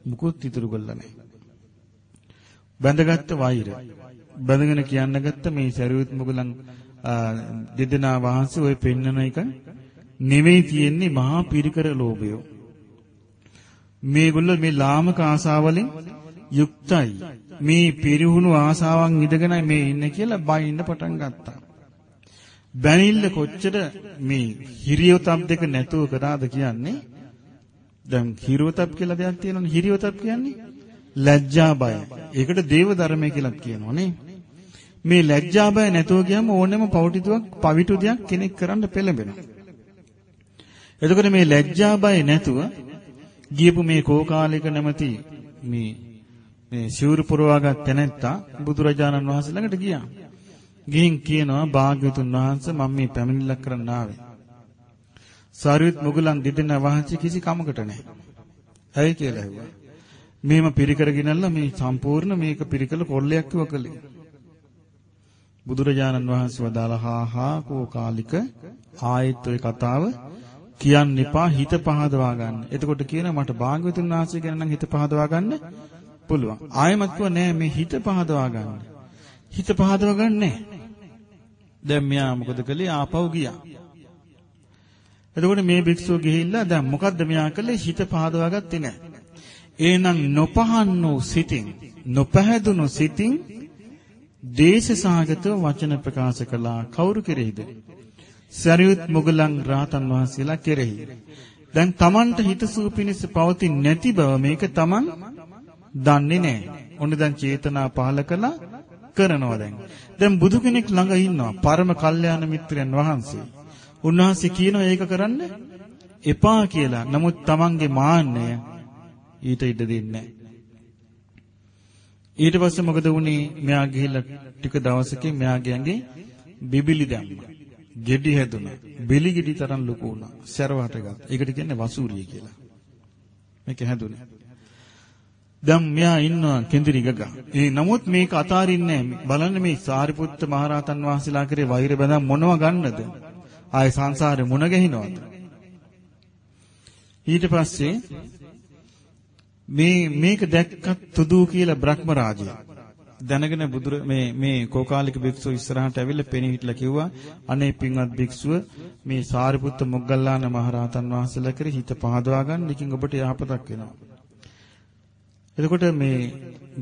මුකුත් ඉතුරු කළා නැහැ. බැඳගත්ත වෛර. බැඳගෙන කියන්න ගත්ත මේ සරිවිත් මොගලන් දෙදෙනා වහන්සේ ওই පෙන්නන එක නෙවෙයි තියෙන්නේ මහා පිරිකර ලෝභය. මේගොල්ලෝ මේ ලාමක ආසාවලින් යුක්තයි. මේ පිරිහුණු ආසාවන් ඉඳගෙන මේ ඉන්නේ කියලා බයින්න පටන් ගත්තා. බැනිල්ල කොච්චර මේ හිරියොතප් දෙක නැතුව කරාද කියන්නේ? දැන් හිරියොතප් කියලා දෙයක් තියෙනවනේ. හිරියොතප් කියන්නේ ලැජ්ජා බය. ඒකට දේව ධර්මය කියලා කියනවා නේ. මේ ලැජ්ජා බය නැතුව ගියම ඕනෙම පෞටිතුවක් පවිතු දෙයක් කෙනෙක් කරන්න පෙළඹෙනවා. එතකොට මේ ලැජ්ජා බය නැතුව ගියපු මේ කෝකාලික නැමැති මේ මේ සිවුරු පුරවාගත් තැනැත්තා බුදුරජාණන් වහන්සේ ළඟට ගියා. ගිහින් කියනවා භාග්‍යවතුන් වහන්සේ මම මේ පැමිණිල්ලක් කරන්න ආවේ. සාරියුත් මුගලන් දෙදෙනා වහන්සේ කිසි කමකට නැහැ. ඇයි කියලා ඇහුවා. මේම පිරිකර ගෙනල්ලා මේ සම්පූර්ණ මේක පිරිකල කොල්ලයක් කිව්ව කලේ. බුදුරජාණන් වහන්සේ වදාලා හා හා කෝ කාලික ආයෙත් ඔය කතාව කියන්න එපා හිත පහදවා ගන්න. එතකොට කියන මට භාග්‍යවතුන් වහන්සේ ගැන නම් හිත පහදවා ගන්න පුළුවන්. ආයෙමත් කිව්වා නෑ මේ හිත පහදවා ගන්න. හිත පහදවා ගන්න නෑ. දැන් මෙයා මොකද කළේ ආපහු ගියා. එතකොට මේ භික්ෂුව ගිහිල්ලා දැන් මොකද්ද මෙයා කළේ හිත පහදවා ගත්තේ නෑ. එහෙනම් නොපහන් වූ සිතින් නොපැහැදුණු සිතින් දේශසහගතව වචන ප්‍රකාශ කළා කවුරු කෙරෙහිද? සරියුත් මුගලන් රාතන් වහන්සේලා කෙරෙහි. දැන් Tamanට හිතසුව පිණිස පවතින නැති බව මේක Taman දන්නේ නැහැ. ඔන්න දැන් චේතනා පහල කළා කරනවා දැන්. දැන් බුදු කෙනෙක් ළඟ ඉන්නවා පරම කල්යාණ මිත්‍රයන් වහන්සේ. උන්වහන්සේ කියනවා ඒක කරන්න එපා කියලා. නමුත් Tamanගේ මාන්නය ඊට ඉඩ දෙන්නේ ඊට පස්සේ මොකද වුනේ? මෙයා ගිහිල්ලා ටික දවසකින් මෙයාගේ ඇඟේ බිබිලි දැම්මා. ගෙඩි හැදුනා. බෙලි ගෙඩි තරම් ලොකු වුණා. සැරවට ගත්තා. ඒකට කියන්නේ වසූරිය කියලා. මේක හැදුනේ. දැන් මෙයා ඉන්නවා කෙඳිරි ගග. ඒ නමුත් මේක අතාරින්නේ නැහැ. බලන්න මේ සාරිපුත්ත මහරහතන් වහන්සේලා කරේ වෛර බඳන් මොනව ගන්නද? ආයේ සංසාරේ මුණ ගැහිනවද? ඊට පස්සේ මේ මේක දැක්කත් තුදු කියලා බ්‍රහ්ම රාජය දැනගෙන බුදුර මේ මේ කෝකාලික භික්ෂුව ඉස්සරහට ඇවිල්ලා පෙනී හිටලා කිව්වා අනේ පින්වත් භික්ෂුව මේ සාරිපුත්ත මොග්ගල්ලාන මහරහතන් වහන්සේලා කරේ හිත පහදවා ගන්න එකකින් ඔබට යහපතක් වෙනවා. එතකොට මේ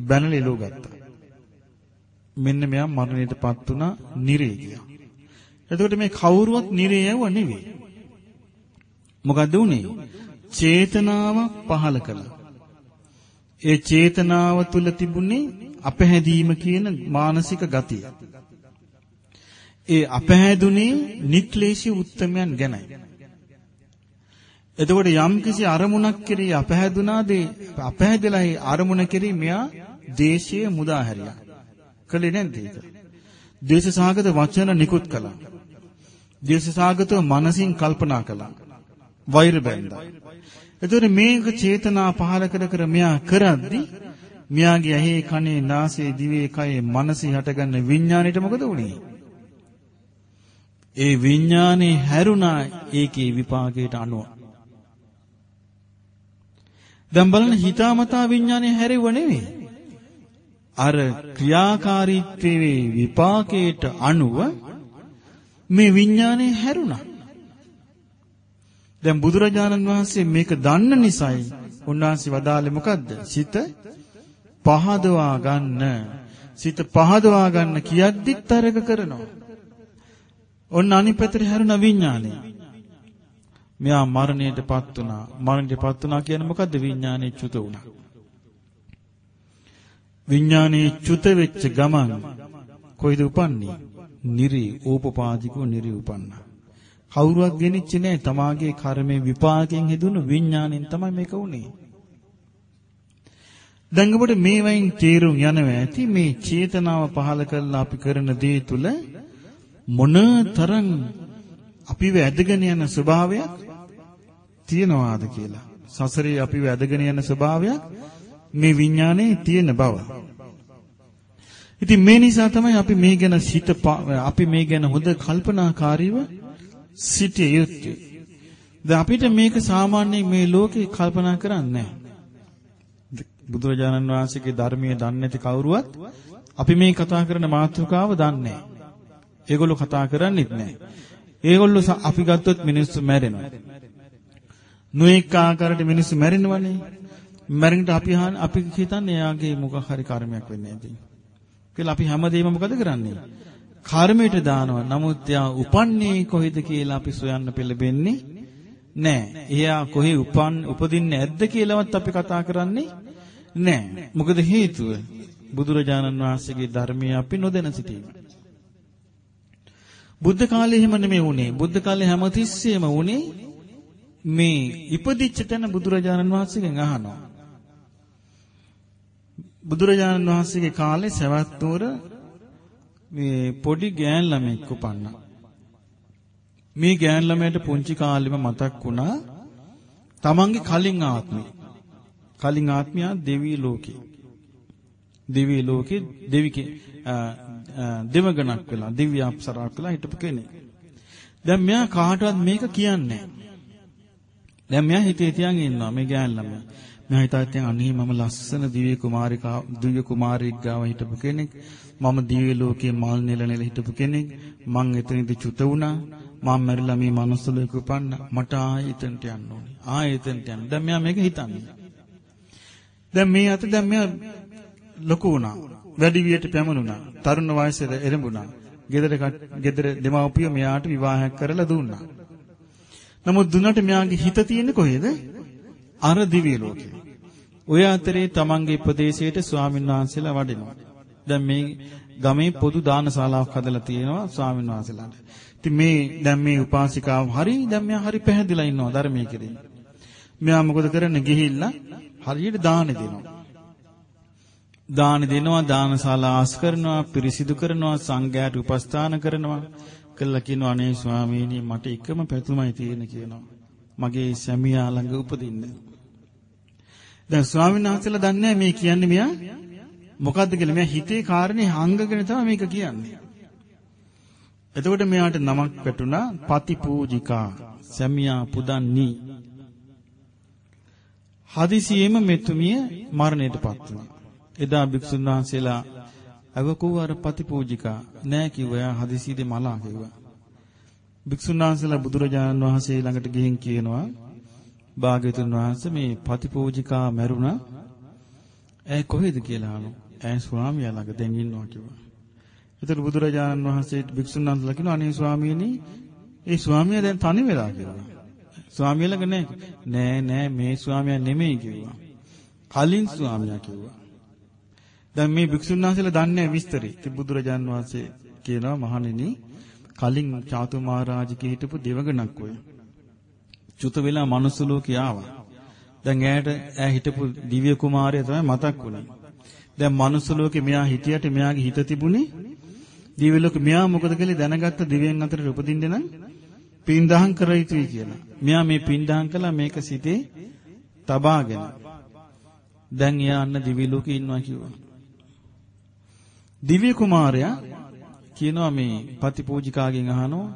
බැනලි ලෝ ගත්තා. මෙන්න මෙයා මරණයටපත් වුණා නිරේ ගියා. එතකොට මේ කවුරුවත් නිරේ යව නෙවෙයි. මොකද්ද උනේ? චේතනාව පහල කළා. ඒ චේතනාව තුල තිබුණේ අපහැදීම කියන මානසික ගතිය. ඒ අපහැදුනේ නික්ලේශී උත්තමයන් ගැනයි. එතකොට යම් කිසි අරමුණක් කෙරෙහි අපහැදුනාද අපහැදලා ඒ අරමුණ කෙරෙහි මෙයා දේශයේ මුදා හැරියා. කළේ නැද්ද ඒක? දේශසහගත වචන නිකුත් කළා. දේශසහගතව මනසින් කල්පනා කළා. වෛර බැඳා. එතකොට මේක චේතනා පහල කර කර මෙයා කරද්දී මියාගේ ඇහි කනේ නාසයේ දිවේ කයේ මනසේ හටගන්න විඥාණයට මොකද වුනේ? ඒ විඥානේ හැරුණා ඒකේ විපාකයට අනුව. දැන් බලන්න හිතාමතා විඥානේ හැරෙව නෙවෙයි. අර ක්‍රියාකාරීත්වයේ විපාකයට අනුව මේ විඥානේ හැරුණා. දැන් බුදුරජාණන් වහන්සේ මේක දන්න නිසායි උන්වහන්සේ වදාළේ මොකද්ද? සිත පහදවා ගන්න. සිත පහදවා ගන්න කියද්දිත් තරක කරනවා. ඔන්න අනිත් පැත්තට හැරුණ විඥානය. මෙයා මරණයටපත් වුණා. මරණයටපත් වුණා කියන්නේ මොකද්ද? විඥානේ චුත වුණා. විඥානේ චුත වෙච්ච ගමන් කොයිද උපන්නේ? නිරි ඕපපාදිකෝ නිරි උපන්නා. කවුරුවත් ගෙනිච්ච නෑ තමාගේ කර්මයේ විපාකයෙන් හදුණු විඥාණයෙන් තමයි මේක උනේ. දැන් අපිට මේ වයින් තේරුම් යනවා ඇති මේ චේතනාව පහල කරලා අපි කරන දේ තුල මොනතරම් අපිව ඇදගෙන යන ස්වභාවයක් තියනවාද කියලා. සසරේ අපිව ඇදගෙන යන ස්වභාවයක් මේ විඥානයේ තියෙන බව. ඉතින් මේ නිසා තමයි අපි මේ ගැන සිත අපි මේ ගැන හොඳ කල්පනාකාරීව සිටිය යුත්තේ. දැන් අපිට මේක සාමාන්‍යයෙන් මේ ලෝකේ කල්පනා කරන්නේ නැහැ. බුදුරජාණන් වහන්සේගේ ධර්මයේ දන්නේ නැති කවුරුවත් අපි මේ කතා කරන මාතෘකාව දන්නේ නැහැ. ඒගොල්ලෝ කතා කරන්නේත් නැහැ. ඒගොල්ලෝ අපි ගත්තොත් මිනිස්සු මැරෙනවා. නොඑක ආකාරයට මිනිස්සු මැරෙනවනේ. මැරෙන්නට අපි අපි හිතන්නේ එයාගේ මොකක් හරි කර්මයක් වෙන්නේ නැති. කියලා අපි හැමදේම මොකද කරන්නේ? කර්මයට දානවා. නමුත් එයා උපන්නේ කොහෙද කියලා අපි සොයන්න පෙළඹෙන්නේ නැහැ. එයා කොහේ උපන් උපදින්නේ නැද්ද කියලාවත් අපි කතා කරන්නේ නැහැ. මොකද හේතුව බුදුරජාණන් වහන්සේගේ ධර්මයේ අපි නොදැන සිටීම. බුද්ධ කාලේ එහෙම නෙමෙයි වුනේ. බුද්ධ කාලේ හැමතිස්සෙම වුනේ මේ ඉපදිච්ච තැන බුදුරජාණන් වහන්සේගෙන් අහනවා. බුදුරජාණන් වහන්සේගේ කාලේ සවැත් නුවර මේ පොඩි ගෑන් ළමෙක් උපන්නා. මේ ගෑන් ළමයට පුංචි කාලෙම මතක් වුණා තමන්ගේ කලින් ආත්මේ. කලින් ආත්මයා දෙවි ලෝකේ. දිව්‍ය ලෝකේ දෙවිකේ දෙවගණක් වෙලා දිව්‍ය අප්සරාවක් වෙලා හිටපු කෙනෙක්. දැන් මෙයා කාටවත් මේක කියන්නේ දැන් මෙයා හිතේ තියන් ඉන්නවා මේ ගෑන් ළමයා. මෙයා හිතා තියන් අනේ මම ලස්සන දිව්‍ය කුමාරිකා දිව්‍ය කුමාරියෙක් ගාව හිටපු කෙනෙක්. මම දිව්‍ය ලෝකයේ මල් නෙල නෙල හිටපු කෙනෙක්. මං එතනදි චුත වුණා. මම මැරිලා මේ මනුස්ස ලෝකෙ උපන්න. මට ආයෙතන්ට යන්න ඕනේ. ආයෙතන්ට යන්න. දැන් මෙයා මේක හිතන්නේ. දැන් මේ අත දැන් මෙයා ලොකු වුණා. වැඩි වියට පැමුණුණා. තරුණ වයසට එළඹුණා. ගෙදර ගෙදර දෙමව්පියෝ මෙයාට විවාහයක් කරලා දුන්නා. නමුත් දුන්නට මෙයාගේ හිත තියෙන්නේ කොහෙද? අර දිව්‍ය ලෝකේ. ඔය අතරේ තමන්ගේ ප්‍රදේශයට ස්වාමීන් වහන්සේලා වඩිනවා. දැන් මේ ගමේ පොදු දානශාලාවක් හදලා තියෙනවා ස්වාමීන් වහන්සේලාට. ඉතින් මේ දැන් මේ උපාසිකාව හරි දැන් මෙයා හරි පැහැදිලා ඉන්නවා ධර්මයේ කෙරෙහි. මෙයා මොකද කරන්නේ ගිහිල්ලා හරියට දාන දෙනවා. දාන දෙනවා දානශාලා ආස් කරනවා පිරිසිදු කරනවා සංඝයාට උපස්ථාන කරනවා කළා කියනවා අනේ ස්වාමීනි මට එකම පැතුමයි තියෙන කියනවා. මගේ සැමියා ළඟ උපදින්න. දැන් ස්වාමීන් වහන්සේලා දන්නේ මේ කියන්නේ මෙයා මොකද්ද කියලා. මෙයා හිතේ කාරණේ හංගගෙන තමයි මේක කියන්නේ. එතකොට මෙයාට නමක් වැටුණා පතිපූජිකා සැමියා පුදන්නී. හදිසියෙම මෙතුමිය මරණයටපත් වුණා. එදා භික්ෂුන් වහන්සේලා අවකෝ අර පතිපූජිකා නෑ කිව්වා හදිසියෙදි මලා කිව්වා. භික්ෂුන් වහන්සේලා බුදුරජාණන් වහන්සේ ළඟට ගිහින් කියනවා භාග්‍යතුන් වහන්සේ මේ පතිපූජිකා මැරුණා. ඇයි කොහෙද කියලා අහනවා. ඇයි ස්වාමියා ළඟ දැන් ඉන්නවා කිව්වා. ඒතර බුදුරජාණන් වහන්සේට භික්ෂුන් වහන්සේලා කියනවා අනේ ස්වාමීනි ඒ ස්වාමියා දැන් තනි වෙලා කියලා. ස්වාමියා ළඟ නෑ නෑ නෑ මේ ස්වාමියා නෙමෙයි කිව්වා. කලින් ස්වාමියා කිව්වා. දැන් මේ භික්ෂුන් වහන්සේලා දන්නේ විස්තරي. ඉතින් බුදුරජාන් වහන්සේ කියනවා මහණෙනි කලින් චාතු මහරජකේ හිටපු දෙවගණක් ඔය. චුත වෙලා මනුස්ස ලෝකේ ආවා. දැන් ඈට ඈ හිටපු දිව්‍ය කුමාරයා තමයි මතක් වුණේ. දැන් මනුස්ස ලෝකේ මෙයා හිටියට මෙයාගේ හිත තිබුණේ දිව්‍ය ලෝකේ මෙයා මොකද කළේ දැනගත්ත දිව්‍යයන් අතරට උපදින්න නම් පින්දහම් කර යුතුයි කියලා. මෙයා මේ පින්දහම් කළා මේක සිතේ තබාගෙන. දැන් එයා අන්න දිව්‍ය ලෝකේ ඉන්නවා කිව්වා. දිව්‍ය කුමාරයා කියනවා මේ පතිපූජිකාගෙන් අහනවා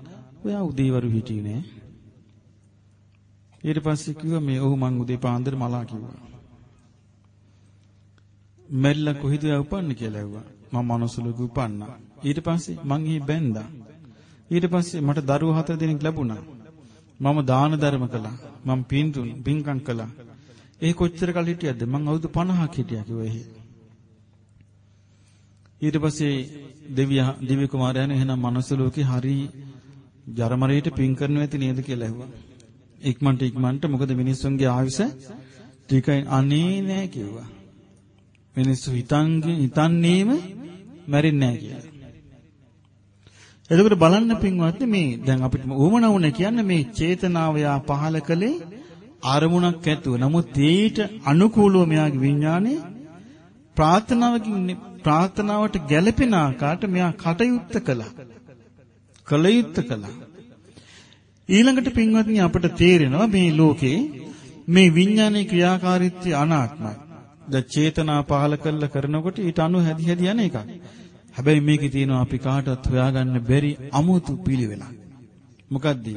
ඔයා උදේවරු හිටියේ නෑ. ඊට පස්සේ කිව්වා මේ ඔහු මං උදේ පාන්දර මලා කිව්වා. මෙල්ල කොහෙද උපන්නේ කියලා ඇහුවා. මම මනුස්සලෙක උපන්නා. ඊට පස්සේ මං එහි බැන්දා. ඊට පස්සේ මට දරුවෝ හතර දෙනෙක් ලැබුණා. මම දාන ධර්ම කළා. මම පින්තුන් පින්කම් කළා. ඒ කොච්චර කල් හිටියද? මං අවුරුදු 50ක් හිටියා කිව්වා එහෙ. ඊට පස්සේ දෙවිය දිව්‍ය කුමාරයන් එහෙනම් මනුස්ස ලෝකේ හරි ජරමරේට පින් කරනවා ඇති නේද කියලා ඇහුවා. ඉක්මනට ඉක්මනට මොකද මිනිස්සුන්ගේ ආයුෂ ටිකයි අනේ නෑ කිව්වා. මිනිස්සු හිතන්නේ හිතන්නේම මැරෙන්නේ නෑ කියලා. එතකොට බලන්න පින්වත්නි මේ දැන් අපිට උවමන වුණ කියන්නේ මේ චේතනාව යා පහල කළේ අරමුණක් ඇතුව. නමුත් ඒට අනුකූලව මෙයාගේ විඥානේ ප්‍රාර්ථනාවකින් ප්‍රාර්ථනාවට ගැළපෙන ආකාරයට මෙයා කටයුත්ත කළා. කළ යුත්තේ කළා. ඊළඟට පින්වත්නි අපට තේරෙනවා මේ ලෝකේ මේ විඥානයේ ක්‍රියාකාරීත්වය අනාත්මයි. ද චේතනා පහල කළ කරනකොට ඊට අනු හැදි හැදි යන එකක්. හැබැයි මේකේ තියෙනවා අපි කාටවත් හොයාගන්න බැරි අමුතු පිළිවෙලක්. මොකද්ද?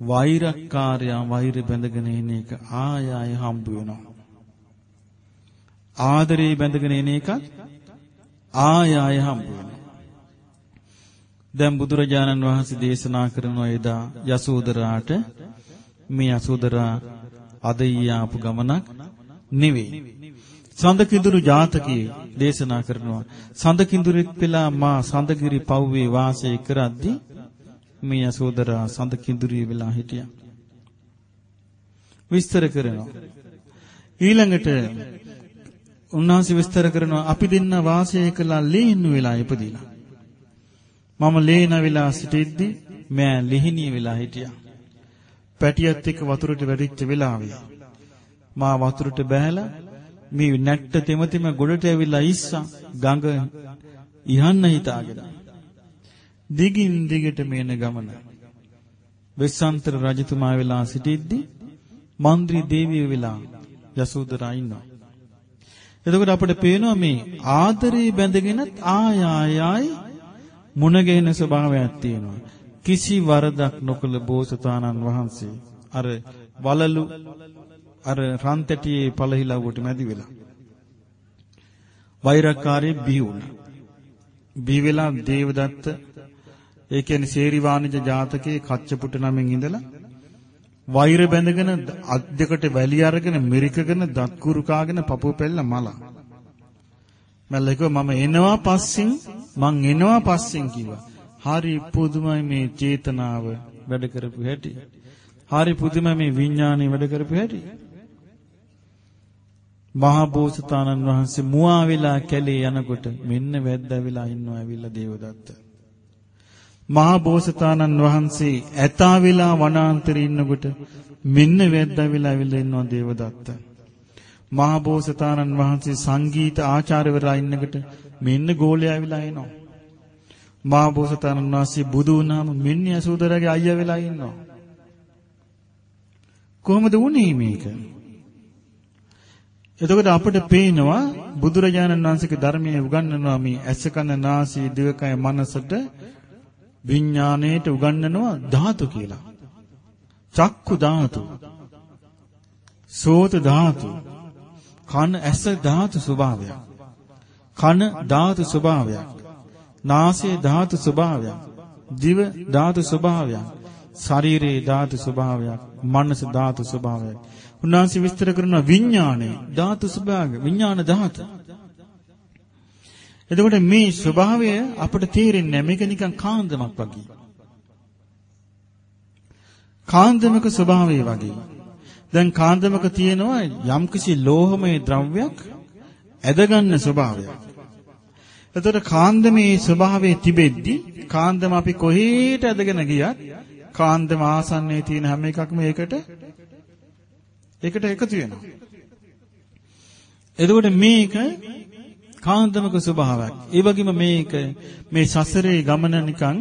වෛරක්කාරයා වෛර බැඳගෙන ඉන්න එක ආය ආය හම්බ වෙනවා. ආදරේ බැඳගෙන එන එකත් ආය ආය හම්බ වෙනවා. දැන් බුදුරජාණන් වහන්සේ දේශනා කරන එදා යසෝදරාට මේ යසෝදරා අද ඊයාපු ගමනක් නෙවෙයි. සඳකිඳුරු ජාතකයේ දේශනා කරනවා. සඳකිඳුරෙක් වෙලා මා සඳගිරි පව්වේ වාසය කරද්දී මේ යසෝදරා සඳකිඳුරිය වෙලා හිටියා. විස්තර කරනවා. ඊළඟට උන්වහන්සේ විස්තර කරනවා අපි දෙන්න වාසය කළා ලේන්නු වෙලා ඉපදිලා. මම ලේන වෙලා සිටිද්දි මෑ ලිහිණිය වෙලා හිටියා. පැටියත් එක්ක වතුරට වැටිච්ච වෙලාවේ මා වතුරට බැහැලා මේ නැට්ට තෙමතෙම ගොඩට ඇවිල්ලා ඉස්සා ගඟ ඉහන්න හිතාගෙන. දිගින් දිගට මේන ගමන. වෙස්සන්තර රජතුමා වෙලා සිටිද්දි මන්ද්‍රී දේවිය වෙලා යසෝදරා ඉන්නවා. එතකොට අපිට පේනවා මේ ආදරේ බැඳගෙන ආය ආයයි මුණ ගැහෙන ස්වභාවයක් තියෙනවා. කිසි වරදක් නොකළ බෝසතාණන් වහන්සේ අර වලලු අර රන්තැටියේ පළහිලව්වට මැදි වෙලා වෛරකාරී බිහි වුණා. බිහි වෙලා දේවදත්ත ඒ කියන්නේ සේරි වාණිජ ජාතකයේ කච්චපුට නමින් ඉඳලා වෛර බැඳගෙන අත් දෙකට වැලි අරගෙන මිරිකගෙන දත් කුරු කාගෙන පපුව පෙල්ල මල. මැල්ල කිව්වා මම එනවා පස්සෙන් මං එනවා පස්සෙන් කිව්වා. හරි පුදුමයි මේ චේතනාව වැඩ කරපු හැටි. හරි පුදුමයි මේ විඥානය වැඩ කරපු හැටි. මහා බෝසතාණන් වහන්සේ මුවා වෙලා කැලේ යනකොට මෙන්න වැද්දාවිලා ඉන්නවා ඇවිල්ලා දේවදත්ත. මහා බෝසතාණන් වහන්සේ ඇතා වෙලා වනාන්තරේ ඉන්නකොට මෙන්න වැද්දාවිලා ඇවිල්ලා ඉන්නවා දේවදත්ත. මහා බෝසතාණන් වහන්සේ සංගීත ආචාර්යවරයා ඉන්නකොට මෙන්න ගෝලයා ඇවිල්ලා එනවා. මහා බෝසතාණන් වහන්සේ බුදු වුණාම මෙන්න යසෝදරාගේ අයියා වෙලා ඉන්නවා. කොහොමද වුනේ මේක? එතකොට අපිට පේනවා බුදුරජාණන් වහන්සේගේ ධර්මයේ උගන්වනවා මේ ඇස කන නාසය දිවකය මනසට විඥාණයට උගන්වනවා ධාතු කියලා. චක්කු ධාතු. සෝත ධාතු. කන ඇස ධාතු ස්වභාවයක්. කන ධාතු ස්වභාවයක්. නාසය ධාතු ස්වභාවයක්. දිව ධාතු ස්වභාවයක්. ශරීරයේ ධාතු ස්වභාවයක්. මනස ධාතු ස්වභාවයක්. උන්වහන්සේ විස්තර කරන විඥානය ධාතු ස්වභාවය විඥාන ධාතු. එතකොට මේ ස්වභාවය අපිට තේරෙන්නේ නැහැ මේක නිකන් කාන්දමක් වගේ. කාන්දමක ස්වභාවය වගේ. දැන් කාන්දමක තියෙනවා යම්කිසි ලෝහමය ද්‍රව්‍යයක් ඇදගන්න ස්වභාවයක්. එතකොට කාන්දමේ ස්වභාවය තිබෙද්දි කාන්දම අපි කොහේට ඇදගෙන ගියත් කාන්දම ආසන්නයේ තියෙන හැම එකක්ම ඒකට ඒකට එකතු වෙනවා. එතකොට මේක කාන්දමක ස්වභාවයක්. ඒ වගේම මේක මේ සසරේ ගමන නිකන්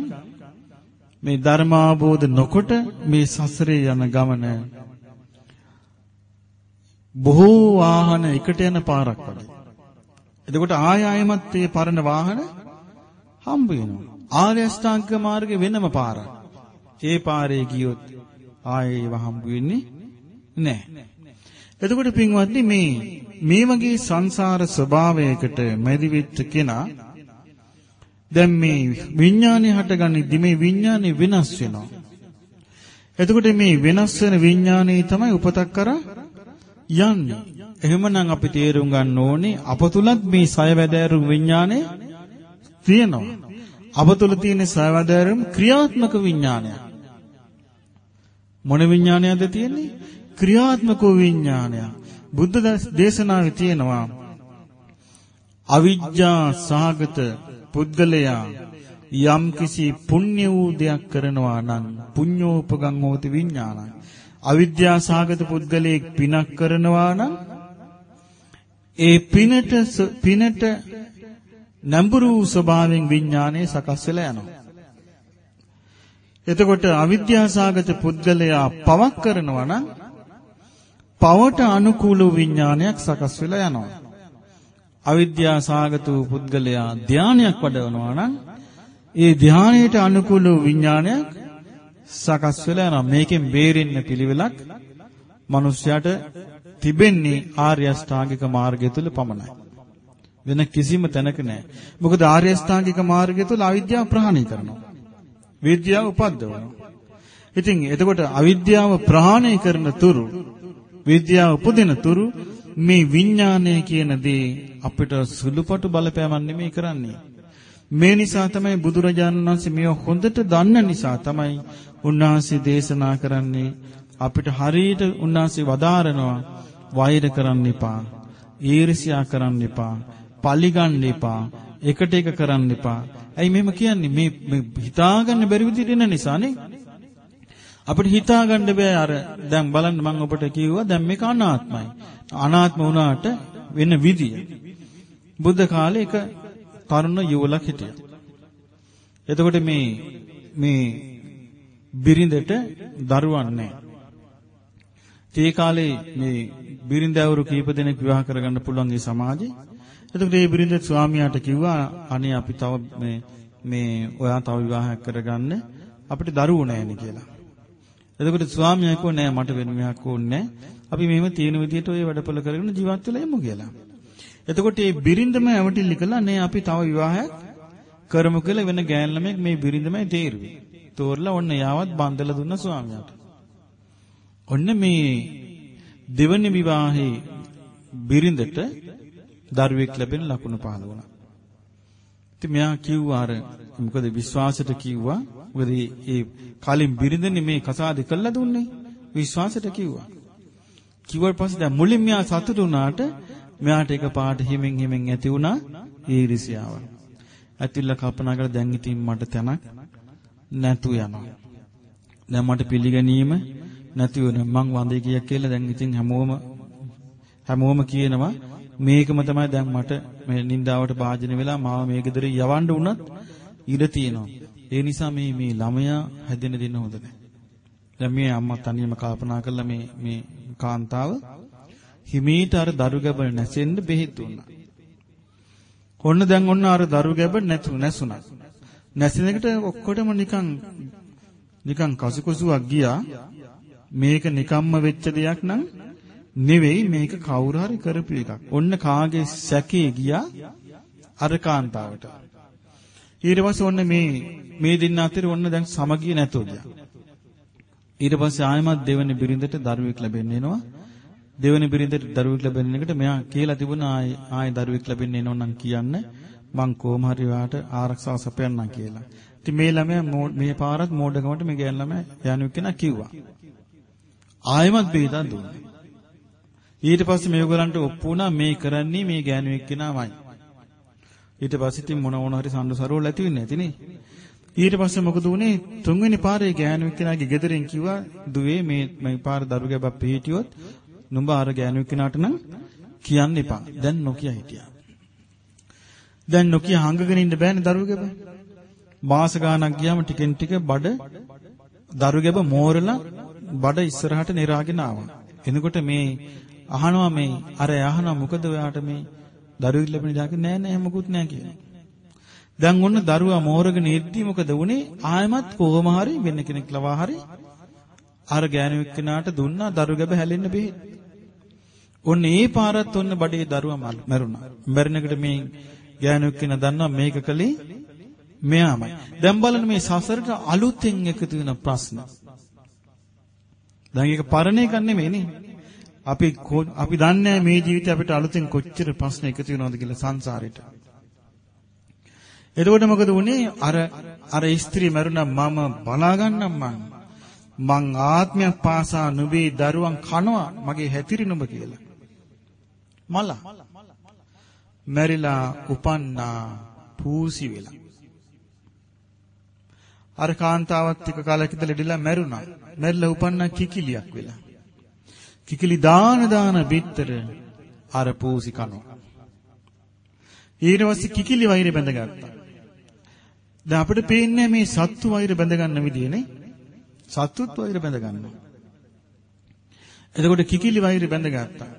මේ ධර්මාබෝධ නොකොට මේ සසරේ යන ගමන බොහෝ වාහන එකට යන පාරක් වගේ. එතකොට ආය ආයමත් මේ පරණ වාහන හම්බ වෙනවා. ආර්ය අෂ්ටාංග මාර්ගේ වෙනම පාරක්. ඒ පාරේ ගියොත් ආයේ හම්බ වෙන්නේ නැහැ. එතකොට පින්වත්නි මේ මේ වගේ සංසාර ස්වභාවයකට මැදි වෙච්ච කෙනා දැන් මේ විඥානය හටගන්නේ මේ විඥානය වෙනස් වෙනවා. එතකොට මේ වෙනස් වෙන විඥානය තමයි උපතක් කරා යන්නේ. එහෙමනම් අපි තේරුම් ගන්න ඕනේ අප තුලත් මේ සයවැදෑරුම් විඥානය තියෙනවා. අප තුල තියෙන සයවැදෑරුම් ක්‍රියාත්මක විඥානයක්. මොන විඥානයක්ද තියෙන්නේ? ක්‍රියාත්මක විඥානය. බුද්ධ දේශනාවේ තියෙනවා අවිජ්ජා සාගත පුද්ගලයා යම් කිසි පුණ්‍ය වූ දෙයක් කරනවා නම් පුඤ්ඤෝපගං හෝති විඥානං. අවිද්‍යා සාගත පුද්ගලයෙක් පිනක් කරනවා නම් ඒ පිනට පිනට නඹුරු ස්වභාවයෙන් විඥානය සකස් වෙලා යනවා. එතකොට අවිද්‍යා සාගත පුද්ගලයා පවක් කරනවා නම් පවට අනුකූල විඥානයක් සකස් වෙලා යනවා. අවිද්‍යා සාගත වූ පුද්ගලයා ධානයක් වඩවනවා නම් ඒ ධානයට අනුකූල විඥානයක් සකස් වෙලා යනවා. මේකෙන් බේරෙන්න පිළිවෙලක් මිනිස්යාට තිබෙන්නේ ආර්ය අෂ්ටාංගික මාර්ගය තුල පමණයි. වෙන කිසිම තැනක නැහැ. මොකද ආර්ය අෂ්ටාංගික මාර්ගය තුල අවිද්‍යාව ප්‍රහාණය කරනවා. විද්‍යාව උපද්දවනවා. ඉතින් එතකොට අවිද්‍යාව ප්‍රහාණය කරන තුරු විද්‍යාව උපදින තුරු මේ විඥානය කියන දේ අපිට සුළුපටු බලපෑමක් නෙමෙයි කරන්නේ. මේ නිසා තමයි බුදුරජාණන් වහන්සේ මේව හොඳට දන්න නිසා තමයි උන්වහන්සේ දේශනා කරන්නේ අපිට හරියට උන්වහන්සේ වදාරනවා වෛර කරන්න එපා, ඊර්ෂ්‍යා කරන්න එපා, පලිගන්න එපා, එකට එක කරන්න එපා. ඇයි මෙහෙම කියන්නේ? මේ හිතාගන්න බැරි විදිහට එන නිසානේ. අපිට හිතා ගන්න බෑ අර දැන් බලන්න මම ඔබට කිව්වා දැන් මේක අනාත්මයි. අනාත්ම වුණාට වෙන විදිය. බුද්ධ කාලේ එක තරුණ යුවලක් හිටියා. එතකොට මේ මේ බිරිඳට දරුවන් නැහැ. ඒ කාලේ මේ බිරිඳවරු කීප දෙනෙක් විවාහ කරගන්න පුළුවන් ඒ සමාජේ. එතකොට මේ බිරිඳ ස්වාමියාට කිව්වා අනේ අපි තව මේ මේ ඔයා තව විවාහයක් කරගන්න අපිට දරුවෝ නැහැනේ කියලා. එතකොට ස්වාමියා කිව්වා නෑ මට වෙන විවාහයක් ඕනේ අපි මෙහෙම තියෙන විදිහට ඔය වැඩපොළ කරගෙන ජීවත් වෙලා යමු කියලා. එතකොට මේ බිරිඳම ඇවටිලි කළා නේ අපි තව විවාහයක් කරමු කියලා වෙන ගෑන් ළමෙක් මේ බිරිඳමයි තේරුවේ. තෝරලා ඔන්න යාවත් බන්දලා දුන්න ස්වාමියාට. ඔන්න මේ දෙවනි විවාහේ බිරිඳට දරුවෙක් ලැබෙන ලකුණු පහළ වුණා. ඉතින් මෙයා කිව්වා අර මොකද විශ්වාසයට කිව්වා මොකද ඒ කලින් බිරිඳනේ මේ කසාද කළා දුන්නේ විශ්වාසයට කිව්වා. කිව්වට පස්සේ දැන් මුලින් මෙයා සතුටු වුණාට මෙයාට එක පාට හිමෙන් හිමෙන් ඇති වුණා ඊර්ෂ්‍යාව. ඇතිල්ල කල්පනා කරලා දැන් ඉතින් මට තැනක් නැතු යනවා. දැන් මට පිළිගැනීම නැති වෙනවා. මං වඳේ කියක් කියලා දැන් ඉතින් හැමෝම හැමෝම කියනවා මේකම තමයි දැන් මට මේ නින්දාවට භාජනය වෙලා මාව මේ ගෙදර යවන්න උනත් ඉඩ තියෙනවා. ඒ නිසා මේ මේ ළමයා හැදෙන්න දෙන්න හොඳ නැහැ. දැන් මේ අම්මා තනියම කල්පනා කළා මේ මේ කාන්තාව හිමීට අර දරු ගැබ නැසෙන්න බෙහෙත් දුන්නා. ඔන්න දැන් ඔන්න අර දරු ගැබ නැතු නැසුණා. නැසෙන එකට ඔක්කොටම නිකන් නිකන් කසුකුසුවක් ගියා. මේක නිකම්ම වෙච්ච දෙයක් නම් නෙවෙයි මේක කවුරු හරි කරපු එකක්. ඔන්න කාගේ සැකේ ගියා අර කාන්තාවට. ඊට පස්සේ ඔන්න මේ මේ දෙන්න අතර ඔන්න දැන් සමගිය නැතෝ ගියා. ඊට පස්සේ ආයමත් දෙවෙනි බිරිඳට දරුවෙක් ලැබෙන්න එනවා. දෙවෙනි බිරිඳට දරුවෙක් ලැබෙන එකට මෙයා කියලා තිබුණා ආයි ආයි දරුවෙක් ලැබෙන්න එනවා නම් කියන්න මං කොහොම හරි වාට ආරක්ෂාව සපයන්නම් කියලා. ඉතින් මේ ළමයා මේ පාරත් මෝඩකමට මේ ගෑන් ළමයා යනුක් කෙනා කිව්වා. ආයමත් බේදා දුන්නා. ඊට පස්සේ මේගොල්ලන්ට ඔප්පු වුණා මේ කරන්නේ මේ ගෑනුවෙක් කෙනාමයි. ඊට පස්සේ ඉතින් මොන මොන හරි සම්ඩු සරුවල් ඇති වෙන්නේ නැතිනේ. ඊට පස්සේ මොකද වුනේ තුන්වෙනි පාරේ ගෑනුවෙක් කෙනාගේ ගෙදරින් කිව්වා දුවේ මේ මේ පාර දරු ගැබක් පිහිටියොත් නුඹ අර ගෑනුවෙක් කෙනාට නම් කියන්න එපා. දැන් නොකිය හිටියා. දැන් නොකිය හංගගෙන ඉන්න බෑනේ දරු ගැබ. මාස ගාණක් ගියාම ටිකෙන් ටික බඩ දරු ගැබ මෝරලා බඩ ඉස්සරහට නිරාගෙන ආවා. එනකොට මේ අහනවා මේ අර අහනවා මොකද ඔයාට මේ දරුවෙක් ලැබෙන දාක නෑ නෑ මොකුත් නෑ කියලා. දැන් ඔන්න දරුවා මෝරගෙන ඉද්දි මොකද වුනේ? ආයමත් කොහොම හරි වෙන කෙනෙක් ලවා හරි අර ගෑනුවෙක් කෙනාට දුන්නා දරු ගැබ හැලෙන්න බෙහෙත්. ඔන්න ඒ පාරත් ඔන්න බඩේ දරුවා මැරුණා. මැරෙනකොට මේ ගෑනුවෙක් කෙනා දන්නවා මේක කලේ මෙයාමයි. දැන් බලන්න මේ සසරට අලුතෙන් එකතු වෙන ප්‍රශ්න. දැන් ඒක පරණ එකක් නෙමෙයිනේ. අපි අපි දන්නේ මේ ජීවිතේ අපිට අලුතෙන් කොච්චර ප්‍රශ්න එකතු වෙනවද කියලා සංසාරෙට. එතකොට මොකද වුනේ? අර අර ස්ත්‍රී මරුණා මම බලා ගන්නම් මං. මං ආත්මයක් පාසා නුඹේ දරුවන් කනවා මගේ හැතිරි නුඹ කියලා. මල. මැරිලා උපන්නා පූසි වෙලා. අර කාන්තාවත් ටික කාලයක් ඉඳලා ඉඳලා මැරුණා. මැරිලා උපන්නා කිකිලියක් වෙලා. කිකිලි දාන දාන බිත්තර අර පූසි කනවා ඊට පස්සේ කිකිලි වෛරය බැඳගත්තා දැන් අපිට පේන්නේ මේ සත්තු වෛර බැඳ ගන්න විදියනේ. සත්තුත් වෛර බැඳ ගන්නවා. එතකොට කිකිලි වෛර බැඳ ගත්තා.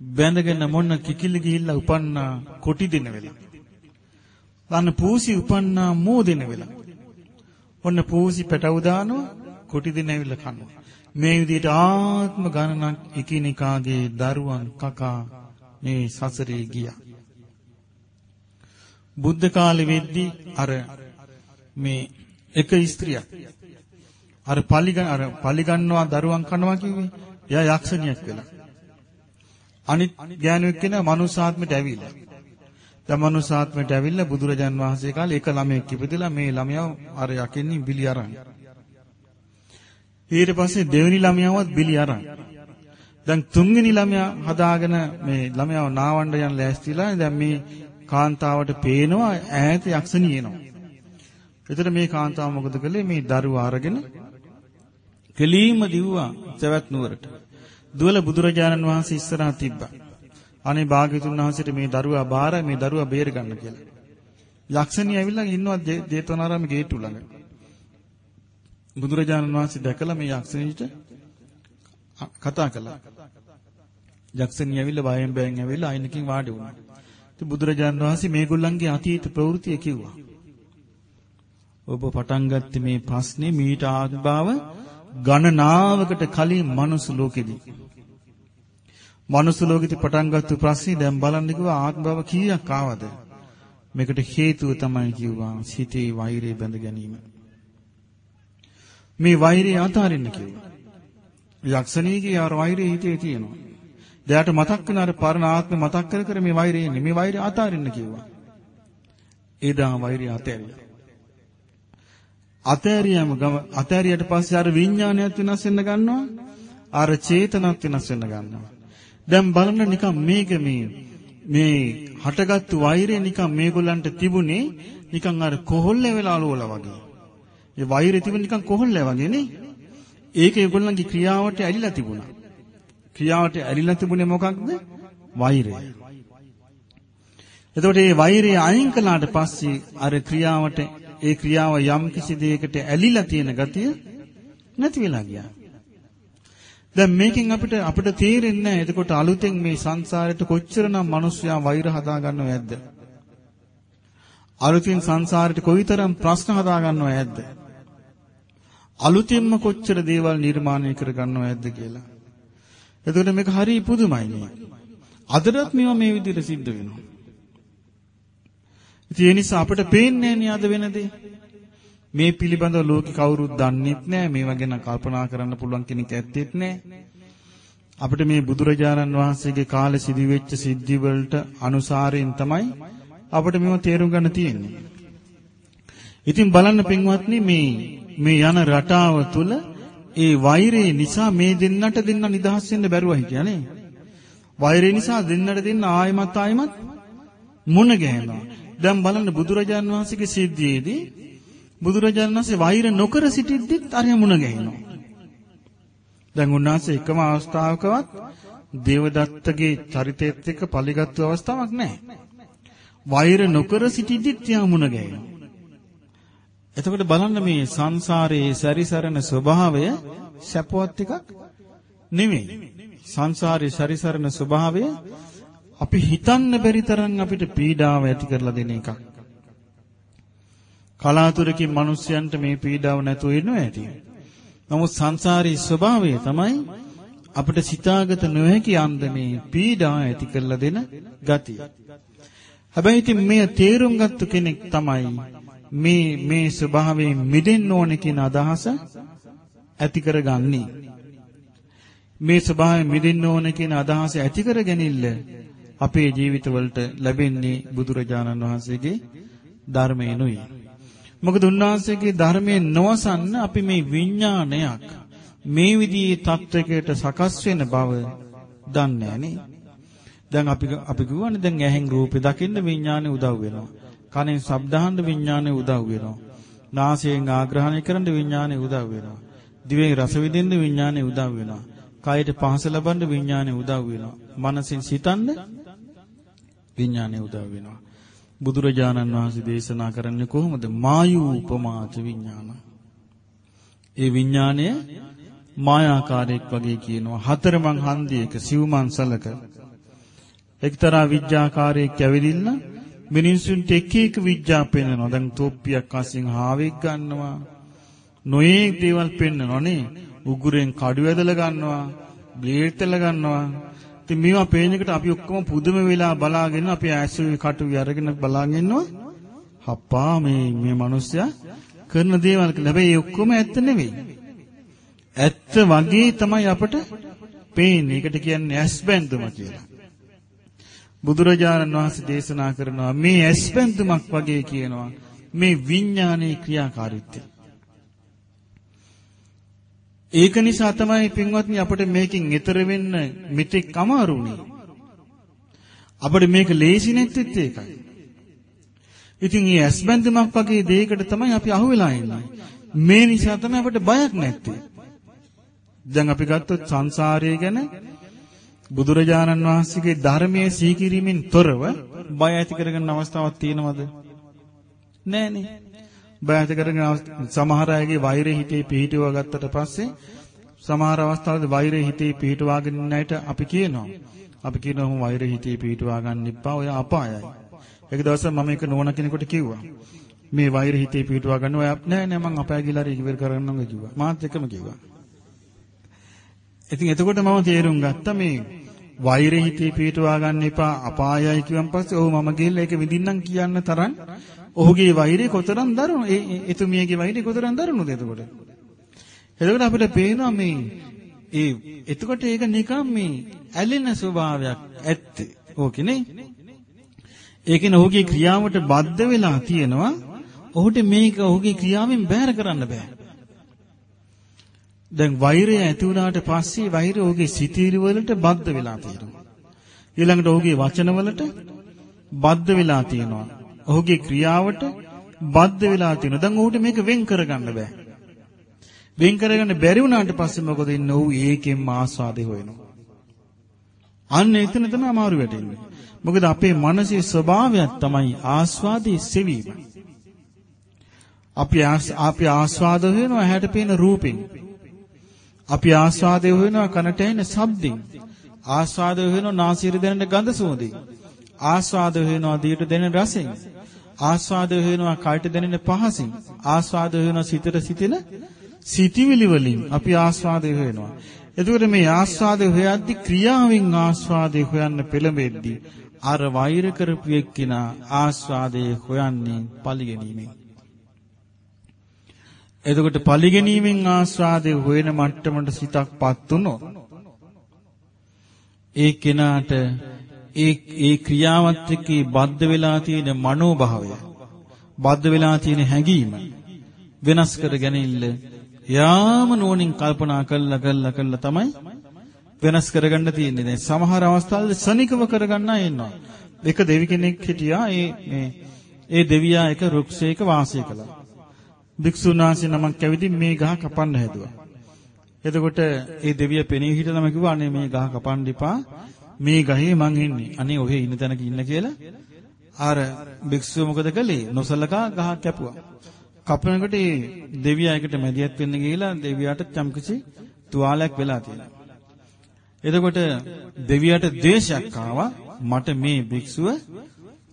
බැඳගෙන මොන්න කිකිලි ගිහිල්ලා උපන්නා කොටි දෙන වෙලා. අන්න පූසි උපන්නා මෝ දෙන වෙලා. ඔන්න පූසි පැටව දානවා කොටි දෙන ඇවිල්ලා කනවා. මේ විදිහට ආත්ම ගණනක් එකිනෙකාගේ දරුවන් කකා මේ සසරේ ගියා. බුද්ධ කාලෙ වෙද්දී අර මේ එක ස්ත්‍රියක් අර පලිගන් අර පලිගන්නවා දරුවන් කනවා කිව්වේ. එයා යක්ෂණියක් වෙලා. අනිත් ඥානෙක් කෙනා මනුසාත්මයට ඇවිල්ලා. දැන් මනුසාත්මයට ඇවිල්ලා බුදුරජාන් වහන්සේ කාලේ එක ළමයෙක් ඉපදෙලා මේ ළමයා අර යකින්නේ බිලි අරන්. ඊට පස්සේ දෙවෙනි ළමයාවත් බිලි අරන් දැන් තුන්වෙනි ළමයා හදාගෙන මේ ළමයාව නාවන්න යන ලෑස්තිලා දැන් මේ කාන්තාවට පේනවා ඈත යක්ෂණිය එනවා. එතකොට මේ කාන්තාව මොකද කළේ මේ දරුවා අරගෙන කෙලීම දිව්වා සවැත් නුවරට. දුවල බුදුරජාණන් වහන්සේ ඉස්සරහා තිබ්බා. අනේ භාග්‍යතුන් වහන්සේට මේ දරුවා බාරයි මේ දරුවා බේර ගන්න කියලා. යක්ෂණිය ඇවිල්ලා ඉන්නවා ජේතවනාරාමේ ගේට්ටු ළඟ. බුදුරජාණන් වහන්සේ දැකලා මේ යක්ෂණියට කතා කළා. යක්ෂණිය ඇවිල්ලා වයෙන් බයෙන් ඇවිල්ලා අයිනකින් වාඩි වුණා. ඉතින් බුදුරජාන් වහන්සේ මේගොල්ලන්ගේ අතීත ප්‍රවෘත්තිය කිව්වා. ඔබ පටන් ගත්තේ මේ ප්‍රශ්නේ මීට ආත්භාව ගණනාවකට කලින් මනුස්ස ලෝකෙදී. මනුස්ස ලෝකෙදී පටන් ගත්ත ප්‍රශ්නේ දැන් බලන්න කිව්වා ආත්භාව කීයක් ආවද? මේකට හේතුව තමයි කිව්වා සිතේ වෛරය බැඳ ගැනීම. මේ වෛරය අතාරින්න කිව්වා. යක්ෂණීගේ ආර වෛරය හිතේ තියෙනවා. එයාට මතක් වෙන අර පරණ ආත්ම මතක් කර කර මේ වෛරය ඉන්නේ. මේ වෛරය අතාරින්න කිව්වා. එදා වෛරය අතෑරියා. අතෑරියම ගම අතෑරියට පස්සේ අර විඥානයත් වෙනස් වෙන්න ගන්නවා. අර චේතනත් වෙනස් වෙන්න ගන්නවා. දැන් බලන්න නිකන් මේක මේ මේ හටගත්තු වෛරය නිකන් මේගොල්ලන්ට තිබුණේ නිකන් අර කොහොල්ල වෙලා අලුවලා වගේ. ඒ වෛරය තිබුණ නිකන් කොහොල්ල වගේ නේ. ඒක ඒගොල්ලන්ගේ ක්‍රියාවට ඇලිලා තිබුණා. ක්‍රියාවට ඇලිලා තිබුණේ මොකක්ද? වෛරය. එතකොට මේ වෛරය අයින් කළාට පස්සේ අර ක්‍රියාවට ඒ ක්‍රියාව යම් කිසි දෙයකට ඇලිලා තියෙන ගතිය නැති වෙලා ගියා. දැන් මේකෙන් අපිට අපිට තේරෙන්නේ නැහැ එතකොට අලුතෙන් මේ සංසාරයට කොච්චරනම් මිනිස්සයා වෛර හදා ගන්නව ඇද්ද? අලුතින් සංසාරයට කොයිතරම් ප්‍රශ්න හදා ගන්නව ඇද්ද? අලුතින්ම කොච්චර දේවල් නිර්මාණය කර ගන්නව ඇද්ද කියලා. එතකොට මේක හරි පුදුමයි මේ. අදටත් මේවා මේ විදිහට සිද්ධ වෙනවා. ඉතින් ඒ නිසා අපිට පේන්නේ නැහැ අද වෙන දේ. මේ පිළිබඳව ලෝකේ කවුරුත් දන්නෙත් නැහැ. මේවා ගැන කල්පනා කරන්න පුළුවන් කෙනෙක් ඇත්තෙත් නැහැ. අපිට මේ බුදුරජාණන් වහන්සේගේ කාලේ සිදුවෙච්ච සිද්ධි වලට අනුසාරයෙන් තමයි අපිට මේව තේරුම් ගන්න තියෙන්නේ. ඉතින් බලන්න පින්වත්නි මේ මේ යන රටාව තුල ඒ වෛරය නිසා මේ දෙන්නට දෙන්න නිදහස් වෙන්න බැරුව හිටියා නේ. වෛරය නිසා දෙන්නට දෙන්න ආයමත් ආයමත් මුණ ගැහෙනවා. දැන් බලන්න බුදුරජාන් වහන්සේගේ සිද්ධියේදී බුදුරජාණන් වහන්සේ වෛර නොකර සිටිද්දිත් අරය මුණ ගැහෙනවා. දැන් උන්වහන්සේ එකම අවස්ථාවකවත් දේවදත්තගේ චරිතයත් එක්ක පරිගත්තු අවස්ථාවක් නැහැ. වෛර නොකර සිටිද්දිත් යා මුණ ගැහෙනවා. එතකොට බලන්න මේ සංසාරයේ සැරිසරන ස්වභාවය සැපවත් එකක් නෙමෙයි. සංසාරයේ සැරිසරන ස්වභාවය අපි හිතන්න බැරි තරම් අපිට පීඩාව ඇති කරලා දෙන එකක්. කලාතුරකින් මිනිස්යන්ට මේ පීඩාව නැතුව ඉන්නව ඇති. නමුත් සංසාරී ස්වභාවය තමයි අපිට සිතාගත නොහැකි අන්දමේ පීඩා ඇති කරලා දෙන ගතිය. හැබැයි ඉතින් මේ තේරුම් ගත්ත කෙනෙක් තමයි මේ මේ ස්වභාවයෙන් මිදෙන්න ඕන කියන අදහස ඇති කරගන්නේ. මේ ස්වභාවයෙන් මිදෙන්න ඕන කියන අදහස ඇති කර ගැනීමල අපේ ජීවිතවලට ලැබෙන්නේ බුදුරජාණන් වහන්සේගේ ධර්මයෙන්ුයි. මොකද උන්වහන්සේගේ ධර්මයෙන් නොවසන්න අපි මේ විඥානයක් මේ විදිහේ තත්වයකට සකස් වෙන බව දන්නේ නැහැ දැන් අපි අපි කියවනේ දැන් ඇහෙන් රූපේ දකින්න විඥානෙ උදව් වෙනවා. කනෙන් ශබ්ද අහන්න විඥානෙ උදව් වෙනවා. නාසයෙන් ආග්‍රහණය කරන්න විඥානෙ උදව් වෙනවා. දිවෙන් රස විඳින්න විඥානෙ උදව් වෙනවා. කයට පහස ලබන්න විඥානෙ උදව් වෙනවා. මනසින් සිතන්න විඥානෙ උදව් වෙනවා. බුදුරජාණන් වහන්සේ දේශනා කරන්නේ කොහොමද? මායූපමාච විඥාන. ඒ විඥාණය මායාකාරයක් වගේ කියනවා. හතරමං හන්දියක සිව්මන් සලක. එක්තරා විඥාකාරයෙක් ඇවිදින්න මිනිසුන්ට එක එක විඥා පෙන්වනවා. දැන් තොප්පියක් අසින් හාවෙක් ගන්නවා. නොයේක් දේවල් පෙන්වනවා නේ. උගුරෙන් කඩු ඇදලා ගන්නවා. බ්ලේඩ් තල ගන්නවා. ඉතින් මේවා පේන එකට අපි ඔක්කොම පුදුම වෙලා බලාගෙන අපි ඇස්සුවේ කටුවේ අරගෙන බලාගෙන ඉන්නවා. හප්පා මේ මේ මිනිස්සයා කරන දේවල් හැබැයි ඒ ඔක්කොම ඇත්ත නෙවෙයි. ඇත්ත වගේ තමයි අපට පේන්නේ. ඒකට කියන්නේ ඇස්බැඳුම කියලා. බුදුරජාණන් වහන්සේ දේශනා කරනවා මේ ඇස්බැඳුමක් වගේ කියනවා මේ විඥානයේ ක්‍රියාකාරීත්වය. ඒක නිසා තමයි පින්වත්නි අපිට මේකෙන් ඈතර වෙන්න මෙතෙක් අමාරුුනේ. අපිට මේක ලේසි නැත්තේත් ඒකයි. ඉතින් මේ ඇස්බැඳුමක් වගේ දෙයකට තමයි අපි අහුවෙලා ඉන්නේ. මේ නිසා තමයි අපිට බයක් නැත්තේ. දැන් අපි ගත්තොත් සංසාරය ගැන බුදුරජාණන් වහන්සේගේ ධර්මයේ සීකිරීමෙන් තොරව බය ඇති කරගන්න අවස්ථාවක් තියෙනවද? නෑනේ. බය ඇති කරගෙන සමහර අයගේ වෛරය හිතේ පිහිටුව ගත්තට පස්සේ සමහර අවස්ථාවලදී වෛරය හිතේ පිහිටවාගෙන ඉන්න අයට අපි කියනවා. අපි කියනවා මම වෛරය හිතේ පිහිටවා ගන්න ඉපා ඔය අපායයි. එක දවසක් මම එක නෝන කෙනෙකුට කිව්වා. මේ වෛරය හිතේ පිහිටවා ගන්න ඔය නෑ නෑ මං අපාය ගිහලා ඉවර කරගන්නම් කිව්වා. මාත් එකම කිව්වා. ඉතින් එතකොට මම තේරුම් ගත්තා මේ වෛරය හිතේ පිහිටවා ගන්න එපා අපායයි කියවන් පස්සේ ඔව් මම ගිහලා ඒක විඳින්නම් කියන්න තරම් ඔහුගේ වෛරය කොතරම් දරුණු ඒ එතුමියගේ වෛරය කොතරම් දරුණුද එතකොට? එතකොට අපිට පේනවා මේ ඒ එතකොට ඒක නිකන් මේ ඇලෙන ස්වභාවයක් ඇත්තේ. ඕකනේ ඒකනේ ඔහුගේ ක්‍රියාවට බද්ධ වෙලා තියෙනවා ඔහුට මේක ඔහුගේ ක්‍රියාවෙන් බැහැර කරන්න බෑ. දැන් වෛරය ඇති වුණාට පස්සේ වෛරය ඔහුගේ සිතීරි වලට බද්ධ වෙලා තියෙනවා. ඊළඟට ඔහුගේ වචන වලට බද්ධ වෙලා තියෙනවා. ඔහුගේ ක්‍රියාවට බද්ධ වෙලා තියෙනවා. දැන් ඔහුට මේක වෙන් කරගන්න බෑ. වෙන් කරගන්න බැරි වුණාට පස්සේ මොකද ඉන්නේ? ඔහු ඒකෙන්ම ආස්වාදේ හොයනවා. අන්න එතන තමයි අමාරු වෙටෙන්නේ. මොකද අපේ මනසේ ස්වභාවයක් තමයි ආස්වාදයේ සෙවීම. අපි අපි ආස්වාද වෙනවා ඇහැට පේන රූපෙන්. අපි ආස්වාදය හොයනවා කනට ඇහෙන ශබ්දෙන්. ආස්වාදය හොයනවා නාසයට දැනෙන ගඳ සුවඳෙන්. ආස්වාදය හොයනවා දිවට දැනෙන රසෙන්. ආස්වාදය හොයනවා කයට දැනෙන පහසින්. ආස්වාදය හොයනවා සිතට සිතෙන සිටිවිලි වලින් අපි ආස්වාදය හොයනවා. එතකොට මේ ආස්වාදය හොයද්දි ක්‍රියාවෙන් ආස්වාදය හොයන්න පෙළඹෙද්දී අර වෛර කරපු එක්කිනා ආස්වාදයේ හොයන්නේ පරිගැනීමෙන්. එතකොට පරිගැනීමෙන් ආස්වාදේ හොයන මට්ටමට සිතක්පත් වුණොත් ඒ කෙනාට ඒ ඒ ක්‍රියාවත් එක්ක බද්ධ වෙලා තියෙන මනෝභාවය බද්ධ වෙලා තියෙන හැඟීම වෙනස් කර ගැනීමල යාම නෝනින් කල්පනා කළා කළා කළා තමයි වෙනස් කරගන්න තියෙන්නේ. දැන් සමහර අවස්ථාවල සනිකව කරගන්න අය ඉන්නවා. එක දෙවි කෙනෙක් හිටියා ඒ මේ ඒ දෙවියා එක රුක්ෂයක වාසය කළා. භික්ෂුන් වහන්සේ නමක් ඇවිදින් මේ ගහ කපන්න හැදුවා. එතකොට ඒ දෙවිය පෙනී හිටලම කිව්වා අනේ මේ ගහ කපන්න එපා. මේ ගහේ මං ඉන්නේ. අනේ ඔහේ ඉන්න තැනක ඉන්න කියලා. අර භික්ෂුව මොකද කළේ? නොසලකා ගහ කැපුවා. කපනකොට ඒ දෙවියා එකට මැදිහත් වෙන්න ගිහිලා දෙවියාට චම්කිසි තුවාලයක් වෙලා තියෙනවා. එතකොට දෙවියාට ද්වේෂයක් ආවා මට මේ භික්ෂුව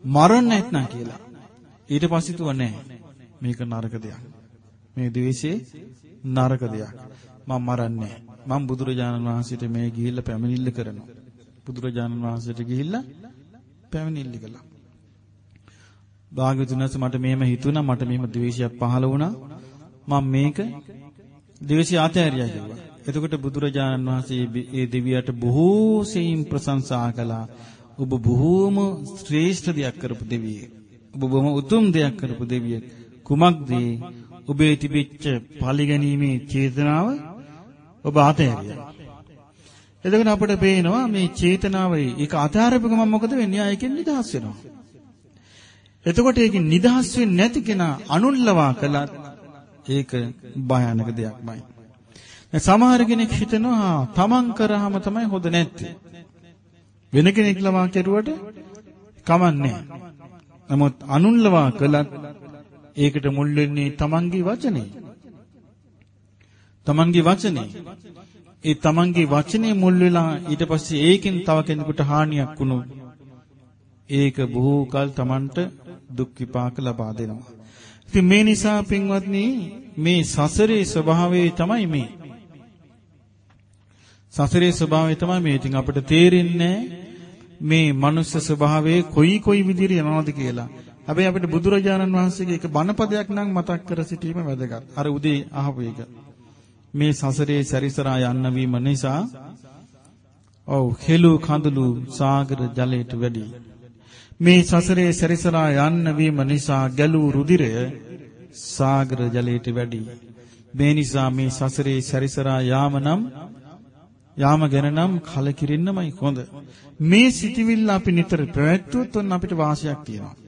මරන්න නැත්නම් කියලා. ඊට පස්සේ තුව නැහැ. මේක නරක දෙයක්. මේ ද්වේෂේ නරක දෙයක්. මම මරන්නේ මම බුදුරජාණන් වහන්සේට මේ ගිහිල්ලා පැමිණිල්ල කරනවා. බුදුරජාණන් වහන්සේට ගිහිල්ලා පැමිණිල්ල කළා. භාග්‍යවතුන්ස මට මෙහෙම හිතුණා මට මෙහෙම ද්වේෂයක් පහළ වුණා. මම මේක ද්වේෂය අතහැරියා කිව්වා. එතකොට බුදුරජාණන් වහන්සේ ඒ දෙවියට බොහෝ සෙයින් ප්‍රශංසා කළා. ඔබ බොහෝම ශ්‍රේෂ්ඨ දෙයක් කරපු දෙවියෙක්. ඔබ බොහොම උතුම් දෙයක් කරපු දෙවියෙක්. කුමක්ද ඔබේ තිබිච්ච පරිගැනීමේ චේතනාව ඔබ අතහැරියා. එතකොට අපිට පේනවා මේ චේතනාවේ ඒක අතහැරපු ගමන් මොකද වෙන්නේ? ආයෙකින් නිදහස් වෙනවා. එතකොට ඒකෙන් නිදහස් වෙන්නේ නැති කෙනා අනුල්ලවා කළත් ඒක භයානක දෙයක්මයි. දැන් සමහර කෙනෙක් හිතනවා තමන් කරාම තමයි හොඳ නැත්තේ. වෙන කෙනෙක් ලවා කෙරුවට කමන්නේ නමුත් අනුන්ලවා කළත් ඒකට මුල් වෙන්නේ තමන්ගේ වචනේ. තමන්ගේ වචනේ. ඒ තමන්ගේ වචනේ මුල් වෙලා ඊට පස්සේ ඒකෙන් තව කෙනෙකුට හානියක් වුණොත් ඒක බොහෝ කල තමන්ට දුක් විපාක ලබා දෙනවා. ඉතින් මේ නිසා පින්වත්නි මේ සසරේ ස්වභාවය තමයි මේ. සසරේ ස්වභාවය තමයි මේ. ඉතින් අපිට තේරෙන්නේ මේ මනුස්ස ස්වභාවයේ කොයි කොයි විදිහට යනවද කියලා. හැබැයි අපිට බුදුරජාණන් වහන්සේගේ එක බණපදයක් නම් මතක් කර සිටීම වැදගත්. අර උදේ අහපු එක. මේ සසරේ සැරිසරා යන්න වීම නිසා ඔව් හෙළු කඳුළු සාගර ජලයට වැඩි. මේ සසරේ සැරිසරා යන්න වීම නිසා ගැලූ රුධිරය සාගර ජලයට වැඩි. මේ නිසා මේ සසරේ සැරිසරා යාම නම් යාම ගැන නම් කලකිරින්නමයි හොඳ. මේ සිටිවිල්ල අපි නිතර පැවැත්වුවොත් ඔන්න අපිට වාසියක් තියෙනවා.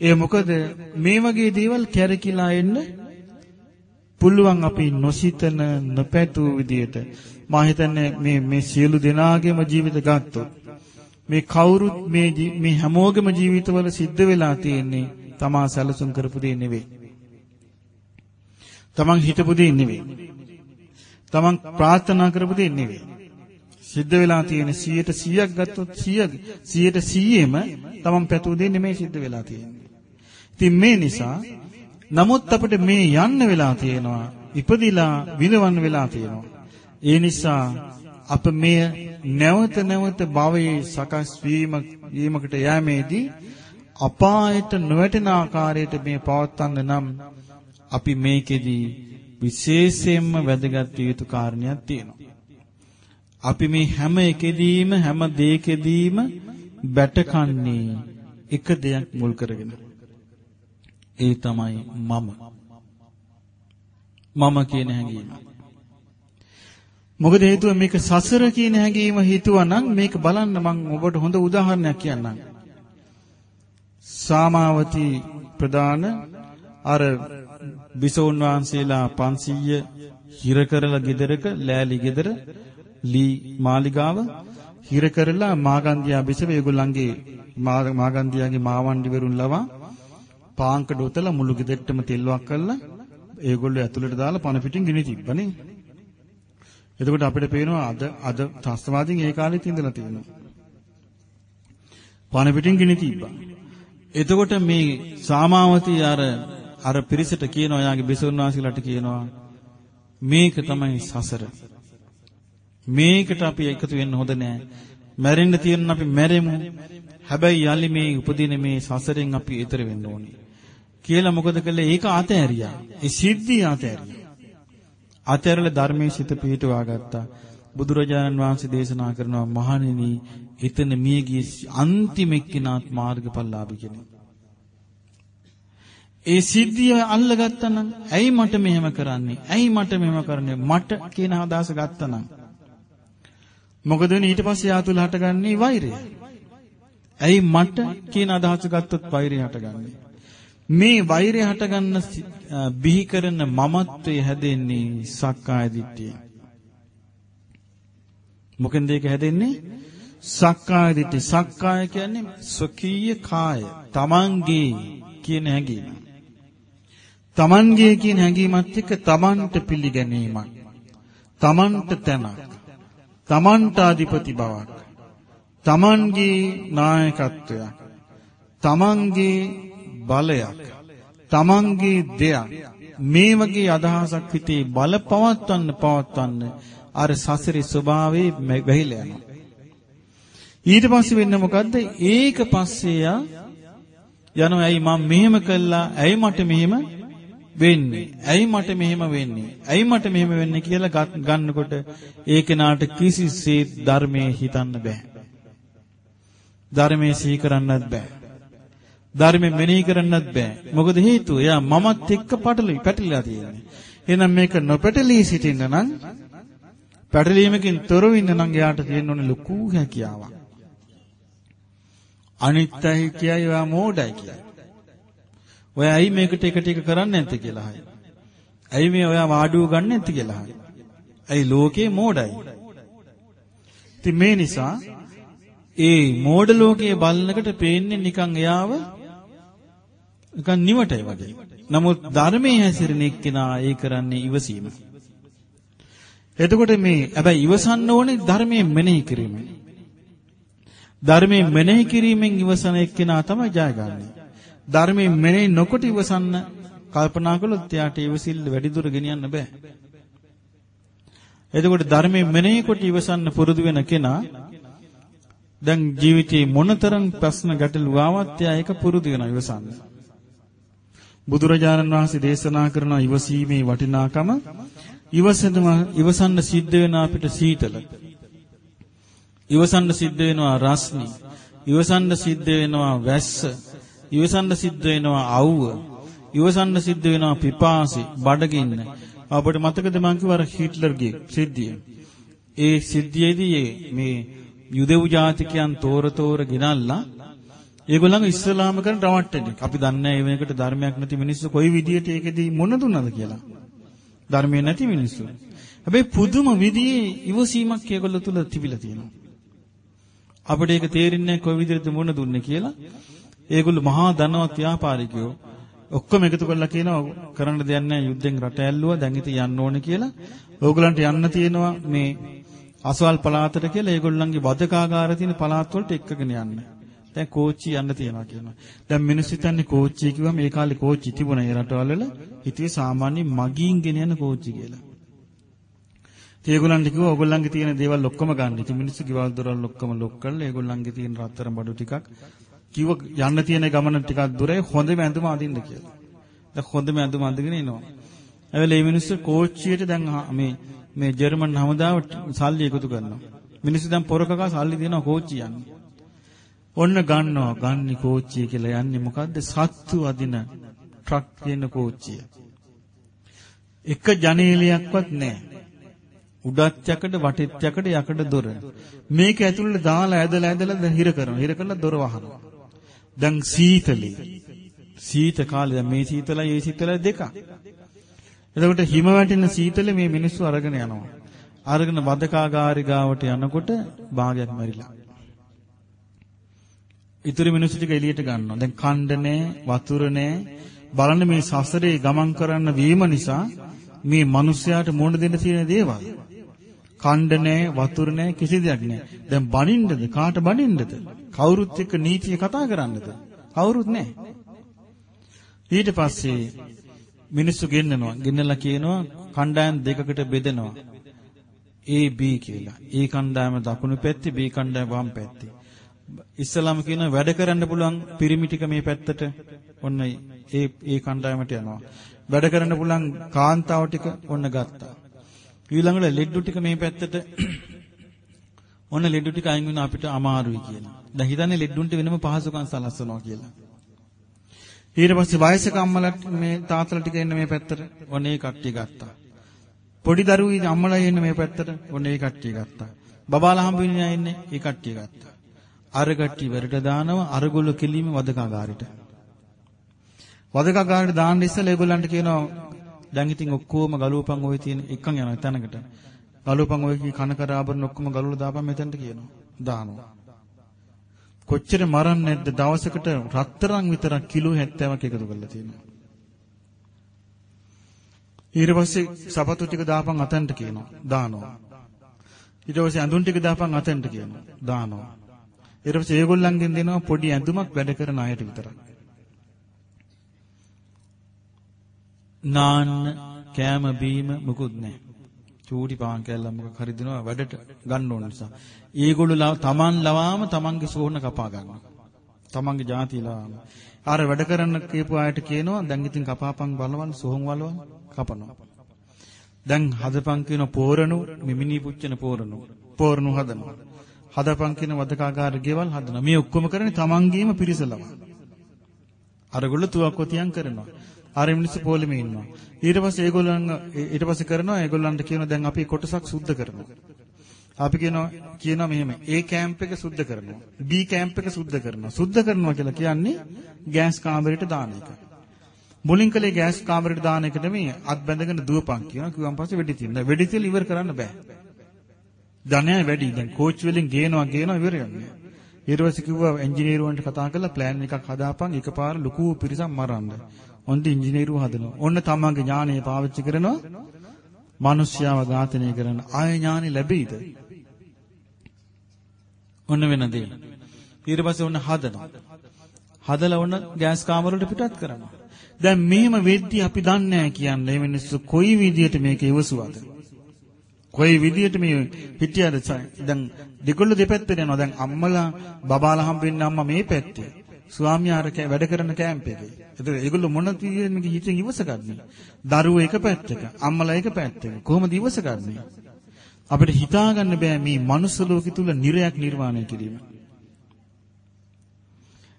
ඒ මොකද මේ වගේ දේවල් කැරකිලා එන්න පුළුවන් අපි නොසිතන නොපැතු විදියට මා හිතන්නේ මේ මේ සියලු දෙනාගේම ජීවිත ගත්තොත් මේ කවුරුත් මේ මේ හැමෝගෙම ජීවිතවල සිද්ධ වෙලා තියෙන්නේ තමා සැලසුම් කරපු දේ නෙවෙයි. තමන් හිතපු දේ නෙවෙයි. තමන් ප්‍රාර්ථනා කරපු දේ නෙවෙයි. සිද්ධ වෙලා තියෙන 100ට 100ක් ගත්තොත් 100 100ට 100ෙම තමන් පැතුව දේ නෙමෙයි සිද්ධ වෙලා තියෙන්නේ. ඉතින් මේ නිසා නමුත් අපිට මේ යන්න වෙලා තියෙනවා ඉපදිලා විඳවන්න වෙලා තියෙනවා. ඒ නිසා අප මෙය නැවත නැවත භවයේ සකස් වීම වීමකට යෑමේදී අපායට නොවැටෙන ආකාරයට මේ පවත්වන්න නම් අපි මේකෙදී විශේෂයෙන්ම වැදගත් යුතු කාරණයක් තියෙනවා. අපි මේ හැම එකෙදීම හැම දෙයකදීම බැටකන්නේ එක දෙයක් මුල් කරගෙන. ඒ තමයි මම. මම කියන හැඟීම. මොකද හේතුව මේක සසර කියන හැඟීම හිතුවා නම් මේක බලන්න මම ඔබට හොඳ උදාහරණයක් කියන්නම්. සාමාවති ප්‍රදාන අර බිසෝන් වහන්සේලා 500 හිර කරලා ගෙදරක ලෑලි ගෙදර ලී මාලිගාව හිර කරලා මාගන්දියා බිසව ඒගොල්ලන්ගේ මාගන්දියාගේ මාවණ්ඩි වරුන් ලවා පාංකඩ උතලා මුළු ගෙදරටම තෙල්වක් කරලා ඒගොල්ලෝ ඇතුළට දාලා පණ පිටින් ගිනි තිබ්බනේ. එතකොට අපිට පේනවා අද අද ත්‍ස්තවාදීන් ඒ කාලෙත් ඉඳලා තියෙනවා. පණ පිටින් ගිනි තිබ්බා. එතකොට මේ සාමාවතී අර අර පිරිසට කියනවා යාගේ බිසෝන් වාසීලාට කියනවා මේක තමයි සසර. මේකට අපි එකතු වෙන්න හොඳ නෑ. මැරෙන්න තියෙන අපි මැරෙමු. හැබැයි යලි මේ උපදින මේ සසරෙන් අපි ඈතර වෙන්න ඕනේ. කියලා මොකද කළේ? ඒක අතෑරියා. ඒ සිද්ධිය අතෑරියා. අතෑරලා ධර්මයේ සිත පිහිටුවා ගත්තා. බුදුරජාණන් වහන්සේ දේශනා කරනවා මහණෙනි එතන මියගිය අන්තිම එක්කිනාත් මාර්ගඵලලාභී කෙනෙක්. ඒ සිද්ධිය අල්ලගත්තා නම් ඇයි මට මෙහෙම කරන්නේ? ඇයි මට මෙහෙම කරන්නේ? මට කියන අදහස ගත්තා නම් මොකද වෙන්නේ ඊට පස්සේ යා තුල හටගන්නේ වෛරය. ඇයි මට කියන අදහස ගත්තොත් වෛරය හටගන්නේ? මේ වෛරය හටගන්න බිහි කරන මමත්වයේ හැදෙන්නේ සක්කාය දිට්ඨිය. මොකෙන්ද ඒක හැදෙන්නේ? සක්කාය දිට්ඨිය. සක්කාය කියන්නේ ස්වකීය කාය. තමන්ගේ කියන හැඟීම. තමන්ගේ කියන හැඟීමත් එක්ක තමන්ට පිළිගැනීමක්. තමන්ට තැනක්. තමන්ට අධිපති බවක්. තමන්ගේ නායකත්වයක්. තමන්ගේ බලයක්. තමන්ගේ දෙයක්. මේ වගේ අදහසක් හිතේ බල පවත්වන්න පවත්වන්න අර සසරේ ස්වභාවයේ වැහිලා යනවා. ඊට පස්සේ වෙන්නේ මොකද්ද? ඒක පස්සේ යනවා ඇයි මම මෙහෙම කළා? ඇයි මට මෙහෙම වෙන්නේ? ඇයි මට මෙහෙම වෙන්නේ? ඇයි මට මෙහෙම වෙන්නේ කියලා ගන්නකොට ඒ කෙනාට කිසිසේත් ධර්මයේ හිතන්න බෑ. ධර්මයේ සිහි කරන්නත් බෑ. ධර්මයෙන් මෙනෙහි කරන්නත් බෑ. මොකද හේතුව එයා මමත් එක්ක පටලි පැටලිලා තියෙන්නේ. එහෙනම් මේක නොපැටලී සිටින්න නම් පැටලීමකින් තොරව ඉන්න නම් එයාට තියෙන්න ඕනේ ලොකු හැකියාවක්. අනිත්‍යයි කියයි ඔයා මෝඩයි කියයි. ඔයා ඇයි මේකට එක ටික කරන්නේ නැත්තේ කියලා අහයි. ඇයි මේ ඔයා වාඩුව ගන්න නැත්තේ කියලා අහයි. ඇයි ලෝකේ මෝඩයි. ඉතින් මේ නිසා ඒ මෝඩ ලෝකයේ බලනකට පේන්නේ නිකන් එයාව නිකන් නිවටයි වගේ. නමුත් ධර්මයේ හැසිරෙන එක්කෙනා ඒ කරන්නේ ඉවසීම. එතකොට මේ හැබැයි ඉවසන්න ඕනේ ධර්මයේ මෙනෙහි කිරීමෙන්. ධර්මයේ මෙනෙහි කිරීමෙන් ඉවසන එක්කෙනා තමයි ජයගන්නේ. ධර්මයේ මෙනෙහි නොකොට ඉවසන්න කල්පනා කළොත් එයාට ඉවසිල්ල වැඩි දුර ගෙනියන්න බෑ. එතකොට ධර්මයේ මෙනෙහි කොට ඉවසන්න පුරුදු වෙන කෙනා දැන් ජීවිතේ මොනතරම් ප්‍රශ්න ගැටලු ආවත් එයා ඒක පුරුදු වෙනවා ඉවසන්න. බුදුරජාණන් වහන්සේ දේශනා කරන ඉවසීමේ වටිනාකම ඉවසනම ඉවසන්න සිද්ධ වෙන අපිට සීතල. ඉවසන්න සිද්ධ වෙනවා රස්නි. ඉවසන්න සිද්ධ වෙනවා වැස්ස. ඉවසන්න සිද්ධ වෙනවා අවුව. ඉවසන්න සිද්ධ වෙනවා පිපාසි, බඩගින්න. අපිට මතකද මං කිව්වා හිට්ලර්ගේ සිද්ධිය. ඒ සිද්ධියේදී මේ යුදෙව් ජාතිකයන් තෝර තෝර ගෙනල්ලා ඒගොල්ලන්ව ඉස්ලාම කරන රවට්ටන්නේ. අපි දන්නේ මේ වෙනකොට ධර්මයක් නැති මිනිස්සු කොයි විදියට ඒකෙදී මොන දුන්නද කියලා. ධර්මයේ නැති මිනිස්සු. හැබැයි පුදුම විදිහේ ඉවසීමක් ඒගොල්ලෝ තුල තිබිලා තියෙනවා. අපිට ඒක තේරෙන්නේ කොයි විදිහටද මොන දුන්නේ කියලා. ඒගොල්ලෝ මහා ධනවත් ව්‍යාපාරිකයෝ. ඔක්කොම එකතු කරලා කියනවා කරන්න දෙයක් නැහැ යුද්ධෙන් රට ඇල්ලුවා දැන් ඉතින් යන්න ඕනේ කියලා. ඕගලන්ට යන්න තියෙනවා මේ අසවල් පළාතට කියලා ඒගොල්ලන්ගේ වදකාගාරය තියෙන පළාත් වලට එක්කගෙන යන්න. දැන් කෝච්චි යන්න තියනවා කියනවා. දැන් මිනිස්සු හිතන්නේ කෝච්චි කිව්වම මේ කාලේ කෝච්චි තිබුණා ඒ රටවල වල. හිතුවේ සාමාන්‍ය මගින් ගෙන යන කෝච්චි කියලා. ඒගොල්ලන්ට කිව්වා ඕගොල්ලන්ගේ තියෙන දේවල් ඔක්කොම ගන්න. ඉතින් මිනිස්සු ගෙවල් දොරවල් ඔක්කොම ලොක් කරලා ඒගොල්ලන්ගේ තියෙන රත්තරන් බඩු ටිකක් කිව්ව යන්න තියෙන ගමන ටිකක් දුරයි හොඳම ඇඳුම අඳින්න කියලා. දැන් හොඳම ඇඳුම අඳගෙන එනවා. ඇවිල්ලා මේ මිනිස්සු කෝච්චියට දැන් මේ මේ ජර්මන් හමුදාව සල්ලි එකතු කරනවා. මිනිස්සු දැන් පොරකක සල්ලි දෙනවා කෝච්චිය යන්නේ. ඔන්න ගන්නවා ගන්නි කෝච්චිය කියලා යන්නේ මොකද්ද? සත්තු අදින ට්‍රක් තියෙන කෝච්චිය. එක ජනේලයක්වත් නැහැ. උඩත් යකඩ වටෙත් යකඩ යකඩ දොර. මේක ඇතුළේ දාලා ඇදලා ඇදලා හිර කරනවා. හිර කරලා දොර වහනවා. දැන් සීතලේ. සීත කාලේ දැන් මේ සීතලයි ඒ සීතලයි දෙකක්. එතකොට හිම වැටෙන සීතලේ මේ මිනිස්සු අරගෙන යනවා. අරගෙන වදකාගාරි ගාවට යනකොට භාගයක් මැරිලා. ඉතුරු මිනිස්සු ටික එළියට ගන්නවා. දැන් කණ්ඩ නැහැ, වතුර නැහැ. බලන්න මේ සසරේ ගමන් කරන්න වීම නිසා මේ මිනිස්යාට මොන දෙන්න තියෙන දේවල්. කණ්ඩ නැහැ, වතුර නැහැ, කිසි දෙයක් නැහැ. දැන් බනින්නද? කාට බනින්නද? කවුරුත් එක්ක නීතිය කතා කරන්නද? කවුරුත් නැහැ. ඊට පස්සේ මිනිස්සු ගෙන්නනවා. ගෙන්නලා කියනවා කණ්ඩායම් දෙකකට බෙදෙනවා. A B කියලා. A කණ්ඩායම දකුණු පැත්තේ B කණ්ඩායම වම් පැත්තේ. ඉස්සලාම කියන වැඩ කරන්න පුළුවන් පිරිමි ටික මේ පැත්තට ඔන්න ඒ ඒ කණ්ඩායමට යනවා. වැඩ කරන්න පුළුවන් කාන්තාව ටික ඔන්න ගත්තා. ඊළඟට ලෙඩ්ඩු ටික මේ පැත්තට (clears throat) ඔන්න ලෙඩ්ඩු ටික අයින් වෙන අපිට අමාරුයි කියලා. දැන් හිතන්නේ ලෙඩ්ඩුන්ට වෙනම පහසුකම් සලස්වනවා කියලා. ඊට පස්සේ වයසක අම්මලාට මේ තාත්තලා ටික එන්න මේ පැත්තට ඔන්න ඒ කට්ටිය ගත්තා. පොඩි දරුවෝ අම්මලා එන්න මේ පැත්තට ඔන්න ඒ කට්ටිය ගත්තා. බබාලා හම්බ වෙන්නේ ඉන්නේ ඒ කට්ටිය ගත්තා. අරගට්ටි වලට දානවා අරගොල්ලෝ කෙලින්ම වදකාගාරයට. වදකාගාරයට දාන්න ඉස්සෙල්ලා ඒගොල්ලන්ට කියනවා දැන් ඉතින් ඔක්කොම ගලුවපන් ඔය තියෙන එකන් යනවා තැනකට. ගලුවපන් ඔය කන කර ආභරණ ඔක්කොම ගලුවලා දාපන් මෙතනට කියනවා. දානවා. කොච්චර මරන්නේ නැද්ද දවසකට රත්තරන් විතරක් කිලෝ 70ක් එකතු කරලා තියෙනවා. ඊට පස්සේ සපතු ටික දාපන් අතන්ට කියනවා. දානවා. ඊට පස්සේ ඇඳුම් ටික දාපන් අතන්ට කියනවා. දානවා. ඊට පස්සේ ඒගොල්ලන්ගෙන් දෙනවා පොඩි ඇඳුමක් වැඩ කරන අයට විතරක්. නාන්න කෑම බීම මුකුත් නැහැ. චූටි පාන් කෑල්ලක් මොකක් හරි දෙනවා වැඩට ගන්න ඕන නිසා. ඒගොල්ලෝ තමන් ලවාම තමන්ගේ සෝහන කපා ගන්නවා. තමන්ගේ ಜಾති ලවාම. අර වැඩ කරන්න කියපු අයට කියනවා දැන් ඉතින් කපාපන් බලවන්න සෝහන් වලවන්න කපනවා. දැන් හදපන් කියන පෝරණු මිමිනි පුච්චන පෝරණු පෝරණු හදනවා. හදපන් කියන වදකාගාර ගෙවල් හදනවා. මේ ඔක්කොම කරන්නේ තමන්ගේම පිරිසලම. අරගොල්ලෝ තුවක්කෝ තියන් කරනවා. අර මිනිස්සු පොලිමේ ඉන්නවා. ඊට පස්සේ ඒගොල්ලන් ඊට පස්සේ කරනවා ඒගොල්ලන්ට කියනවා දැන් අපි කොටසක් සුද්ධ කරනවා. අපි කියනවා කියනවා මෙහෙම A කැම්ප් එක සුද්ධ කරනවා. B කැම්ප් එක සුද්ධ කරනවා. සුද්ධ කරනවා කියලා කියන්නේ ගෑස් කාමරයට දාන එක. මුලින් කලේ ගෑස් කාමරයට දාන එක නෙමෙයි අත් බැඳගෙන දුවපන් කියනවා. කිව්වන් පස්සේ වෙඩි තියන්න. වෙඩි තියලා ඉවර කරන්න බෑ. ධනය වැඩි. දැන් කෝච් වලින් ගේනවා ගේනවා ඉවර යන්නේ. ඊට පස්සේ කිව්වා එන්ජිනේරුවන්ට කතා කරලා ප්ලෑන් එකක් හදාපන් එකපාර ලොකු පිරිසක් මරන්න. ඔන්න ඉංජිනේරුව හදනවා. ඔන්න තමන්ගේ ඥානය පාවිච්චි කරනවා. මිනිස්යාව ඝාතනය කරන ආය ඥානෙ ලැබෙයිද? ඔන්න වෙන දේ. ඊට පස්සේ ඔන්න හදනවා. හදලා ඔන්න ගෑස් කාමරවලට පිටත් කරනවා. දැන් මෙහෙම වෙද්දී අපි දන්නේ නැහැ කියන්නේ මේ මිනිස්සු කොයි විදියට මේක ඉවසුවද? කොයි විදියට මේ හිටියද දැන් දෙකොල්ල දෙපැත්තට යනවා. දැන් අම්මලා බබාලා හම්බෙන්නේ අම්මා මේ පැත්තේ. ස්වාමියාර වැඩ කරන කැම්ප් එකේ. ඒතර ඒගොල්ලෝ මොන විදියෙන්ද හිතින් ඉවසගන්නේ? දරුවෝ එක පැත්තක, අම්මලා එක පැත්තක. කොහොමද ඉවසගන්නේ? අපිට හිතාගන්න බෑ මේ මනුස්ස ලෝකෙ තුල නිරයක් නිර්මාණය කිරීම.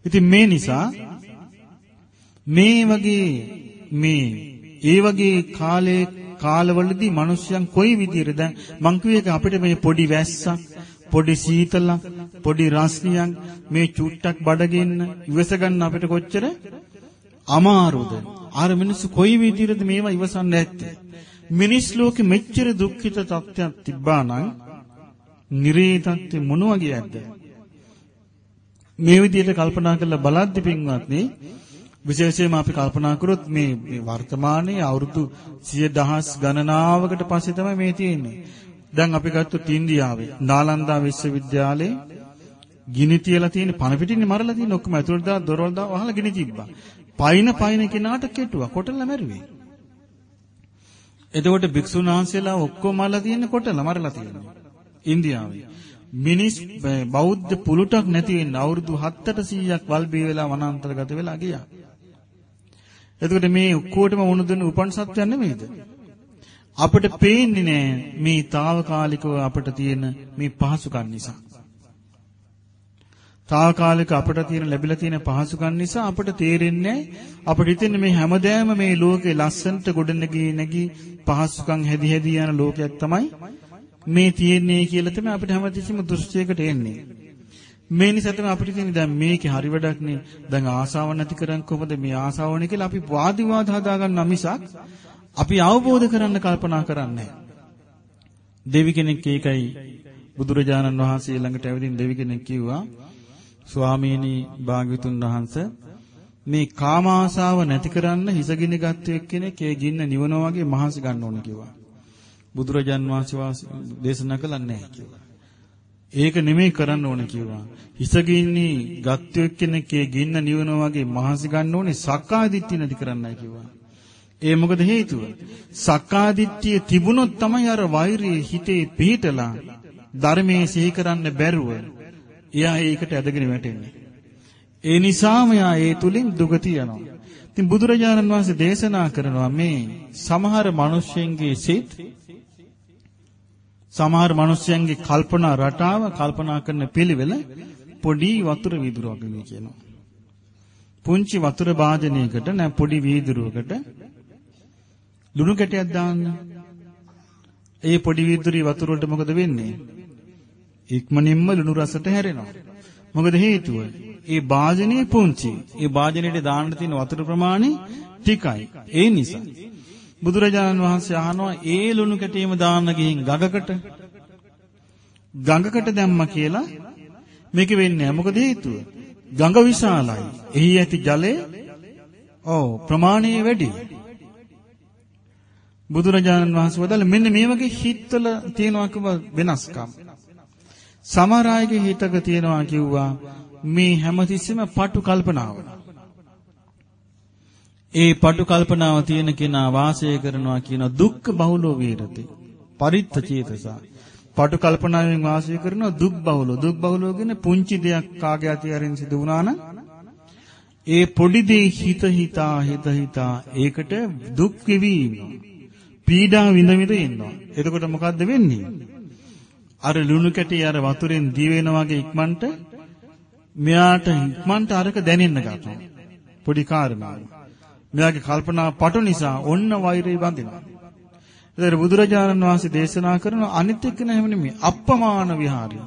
ඉතින් මේ නිසා මේ වගේ මේ ඒ වගේ කාලේ කාලවලදී මිනිස්යන් කොයි විදිහට දැන් මං කියේක අපිට මේ පොඩි වැස්සක් පොඩි සීතලක් පොඩි රස්නියක් මේ චුට්ටක් බඩගින්න ඉවස ගන්න අපිට කොච්චර අමාරුද? අර මිනිස්සු කොයි විදිහටද මේවා ඉවසන්නේ නැත්තේ? මිනිස් ලෝකෙ මෙච්චර දුක්ඛිත තත්ත්වයක් තිබ්බා නම් නිරේ තත්ත්වෙ මොන වගේද? මේ විදිහට කල්පනා කරලා බලද්දි පින්වත්නි විශේෂයෙන්ම අපි කල්පනා කරොත් මේ වර්තමානයේ අවුරුදු 10000 ගණනාවකට පස්සේ තමයි මේ තියෙන්නේ. දැන් අපි ගත්තොත් ඉන්දියාවේ නාලන්දා විශ්වවිද්‍යාලයේ ගිනි තියලා තියෙන පණ පිටින්නේ මරලා තියෙන ඔක්කොම ඇතුළට දාලා දොරවල් දාලා වහලා ගිනි තිබ්බා. පයින් පයින් කෙනාට කෙටුවා. කොටලා මැරුවේ. එතකොට භික්ෂුන් වහන්සේලා ඔක්කොම මරලා තියෙන කොටලා මරලා තියෙනවා. ඉන්දියාවේ. මිනිස් බෞද්ධ පුලුටක් නැති වෙන්න අවුරුදු 700ක් වල්බී වෙලා වනාන්තරගත වෙලා ගියා. එතකොට මේ ඔක්කොටම වුණ දුන්න උපන් සත්‍යයක් නෙමෙයිද? අපිට පේන්නේ නෑ මේ తాවකාලිකව අපිට තියෙන මේ පහසුකම් නිසා. తాවකාලික අපිට තියෙන ලැබිලා තියෙන පහසුකම් නිසා අපිට තේරෙන්නේ අපිට හිතෙන්නේ මේ හැමදේම මේ ලෝකේ ලස්සනට ගොඩනගී නැගී පහසුකම් හැදි හැදි යන ලෝකයක් තමයි මේ තියෙන්නේ කියලා තමයි අපිට හැමතිස්සෙම දෘෂ්ටියකට එන්නේ. මේ නිසා තමයි අපිට තියෙන්නේ දැන් මේකේ හරි වැඩක් නේ. දැන් ආසාව නැති කරන් කොහොමද මේ ආසාවනේ කියලා අපි වාද විවාද හදාගන්න මිසක් අපි අවබෝධ කරන්න කල්පනා කරන්නේ දෙවි කෙනෙක් ඒකයි බුදුරජාණන් වහන්සේ ළඟට ඇවිදින් දෙවි කෙනෙක් කිව්වා ස්වාමීනි භාග්‍යතුන් වහන්සේ මේ කාම ආසාව නැති කරන්න හිසගිනි ගත්ත එක්කෙනෙක් ඒ ගින්න නිවනවා වගේ මහන්සි ගන්න ඕන කිව්වා. බුදුරජාන් වහන්සේ දේශනා කළා නැහැ කිව්වා. ඒක නෙමෙයි කරන්න ඕන කිව්වා. හිසගින්නි ගත්ත එක්කෙනෙක් ඒ ගින්න නිවනවා වගේ මහන්සි ගන්න ඕනේ සක්කාය දිට්ඨිය නැති කරන්නයි කිව්වා. ඒ මොකද හේතුව? සක්කාදිට්ඨිය තිබුණොත් තමයි අර වෛරී හිතේ පිහිටලා ධර්මයේ සිහි කරන්න බැරුව එයා ඒකට ඇදගෙන වැටෙන්නේ. ඒ නිසාම යා ඒ තුලින් දුගතිය යනවා. ඉතින් බුදුරජාණන් වහන්සේ දේශනා කරනවා මේ සමහර මිනිස්යන්ගේ සිත් සමහර මිනිස්යන්ගේ කල්පනා රටාව කල්පනා කරන පිළිවෙල පොඩි වතුර වීදුරුවක් වගේ කියනවා. පුංචි වතුර භාජනයකට නැ පොඩි වීදුරුවකට ලුණු කැටයක් දාන්න. ඒ පොඩි වීදුරුවේ වතුර වලට මොකද වෙන්නේ? ඉක්මනින්ම ලුණු රසට හැරෙනවා. මොකද හේතුව? ඒ වාජනේ පුංචි. ඒ වාජනේට දාන්න තියෙන වතුර ප්‍රමාණය ටිකයි. ඒ නිසා බුදුරජාණන් වහන්සේ අහනවා ඒ ලුණු කැටීම දාන්න ගිහින් ගඟකට ගඟකට දැම්ම කියලා මේක වෙන්නේ නැහැ. මොකද හේතුව? ගඟ විශාලයි. එහි ඇති ජලය ඔව් ප්‍රමාණය වැඩි. බුදුරජාණන් වහන්සේ වදාළ මෙන්න මේ වගේ හිත්වල තියෙනවා කිව්ව වෙනස්කම්. සමහර අයගේ හිතක තියෙනවා කිව්වා මේ හැමතිස්සෙම පටු කල්පනාව. ඒ පටු කල්පනාව තියෙන කෙනා වාසය කරනවා කියන දුක්ඛ බහුලෝ වේරති. පරිත්ත චේතස. පටු කල්පනාවෙන් වාසය කරනවා දුක් බහුලෝ. දුක් බහුලෝ කියන්නේ පුංචි දෙයක් කාගේ අතියරින් සිදු වුණා නම් ඒ පොඩි දේ හිත හිතා හිත හිතා ඒකට දුක් වෙවි ඉන්නවා. පීඩා විඳ විඳ ඉන්නවා. එතකොට මොකද්ද වෙන්නේ? අර ලුණු කැටි අර වතුරෙන් දී වෙන වගේ ඉක්මනට මෙයාට ඉක්මනට අරක දැනෙන්න ගන්නවා. පොඩි කාරණාවක්. මෙයාගේ කල්පනා පටු නිසා ඔන්න වෛරය වඳිනවා. ඒතර බුදුරජාණන් වහන්සේ දේශනා කරන අනිත් එක්ක නෑ නෙමෙයි අප්පමාන විහාරය.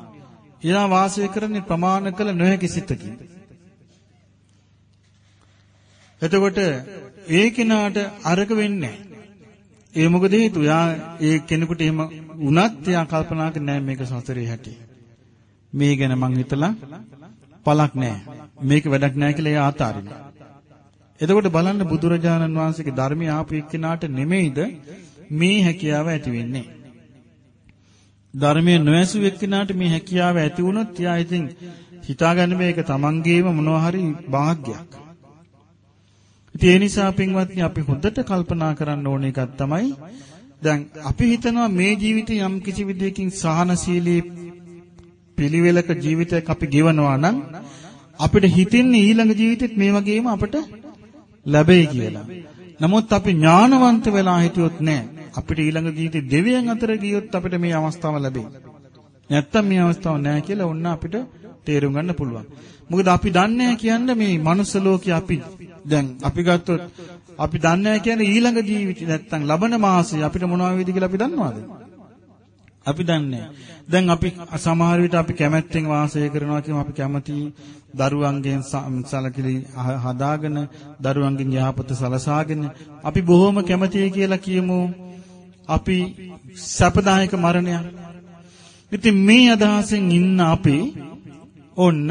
එයා වාසය කරන්නේ ප්‍රමාණ කළ නොහැකි සිතකින්. එතකොට ඒ කෙනාට අරක වෙන්නේ ඒ මොකද හේතුව? යා ඒ කෙනෙකුට එහෙම වුණත් එයා කල්පනා කරන්නේ මේක සසරේ හැටි. මේ ගැන මං හිතලා පළක් නැහැ. මේක වැඩක් නැහැ කියලා එයා අතාරිනවා. එතකොට බලන්න බුදුරජාණන් වහන්සේගේ ධර්මය ආපු එක්කෙනාට නෙමෙයිද මේ හැකියාව ඇති වෙන්නේ. ධර්මයේ නොඇසු එක්කෙනාට මේ හැකියාව ඇති වුණොත් එයා ඉතින් හිතාගන්න මේක තමන්ගේම මොනවා හරි වාග්යක්. ඉතින් ඒ නිසා පින්වත්නි අපි හොඳට කල්පනා කරන්න ඕන එකක් තමයි දැන් අපි හිතනවා මේ ජීවිතේ යම් කිසි විදියකින් සහනශීලී පිළිවෙලක ජීවිතයක් අපි ගෙවනවා නම් අපිට හිතෙන්නේ ඊළඟ ජීවිතෙත් මේ වගේම අපට ලැබෙයි කියලා. නමුත් අපි ඥානවන්ත වෙලා හිටියොත් නෑ. අපිට ඊළඟ ජීවිතේ දෙවියන් අතර ගියොත් අපිට මේ අවස්ථාව ලැබෙයි. නැත්තම් මේ අවස්ථාව නෑ කියලා ඔන්න අපිට තේරුම් ගන්න පුළුවන්. මොකද අපි දන්නේ කියන්නේ මේ මනුස්ස ලෝකේ අපි දැන් අපි ගත්තොත් අපි දන්නේ කියන්නේ ඊළඟ ජීවිතේ නැත්තම් ලබන මාසෙ අපිට මොනවා වේද කියලා අපි දන්නවද? අපි දන්නේ දැන් අපි සමහර විට අපි කැමැත්තෙන් වාසය කරනවා කියමු අපි කැමති දරුවන්ගෙන් සලකලි හදාගෙන දරුවන්ගෙන් යහපත සලසාගෙන අපි බොහොම කැමතියි කියලා කියමු අපි සැපදායක මරණයක්. ඉතින් මේ අදහසෙන් ඉන්න අපි ඔන්න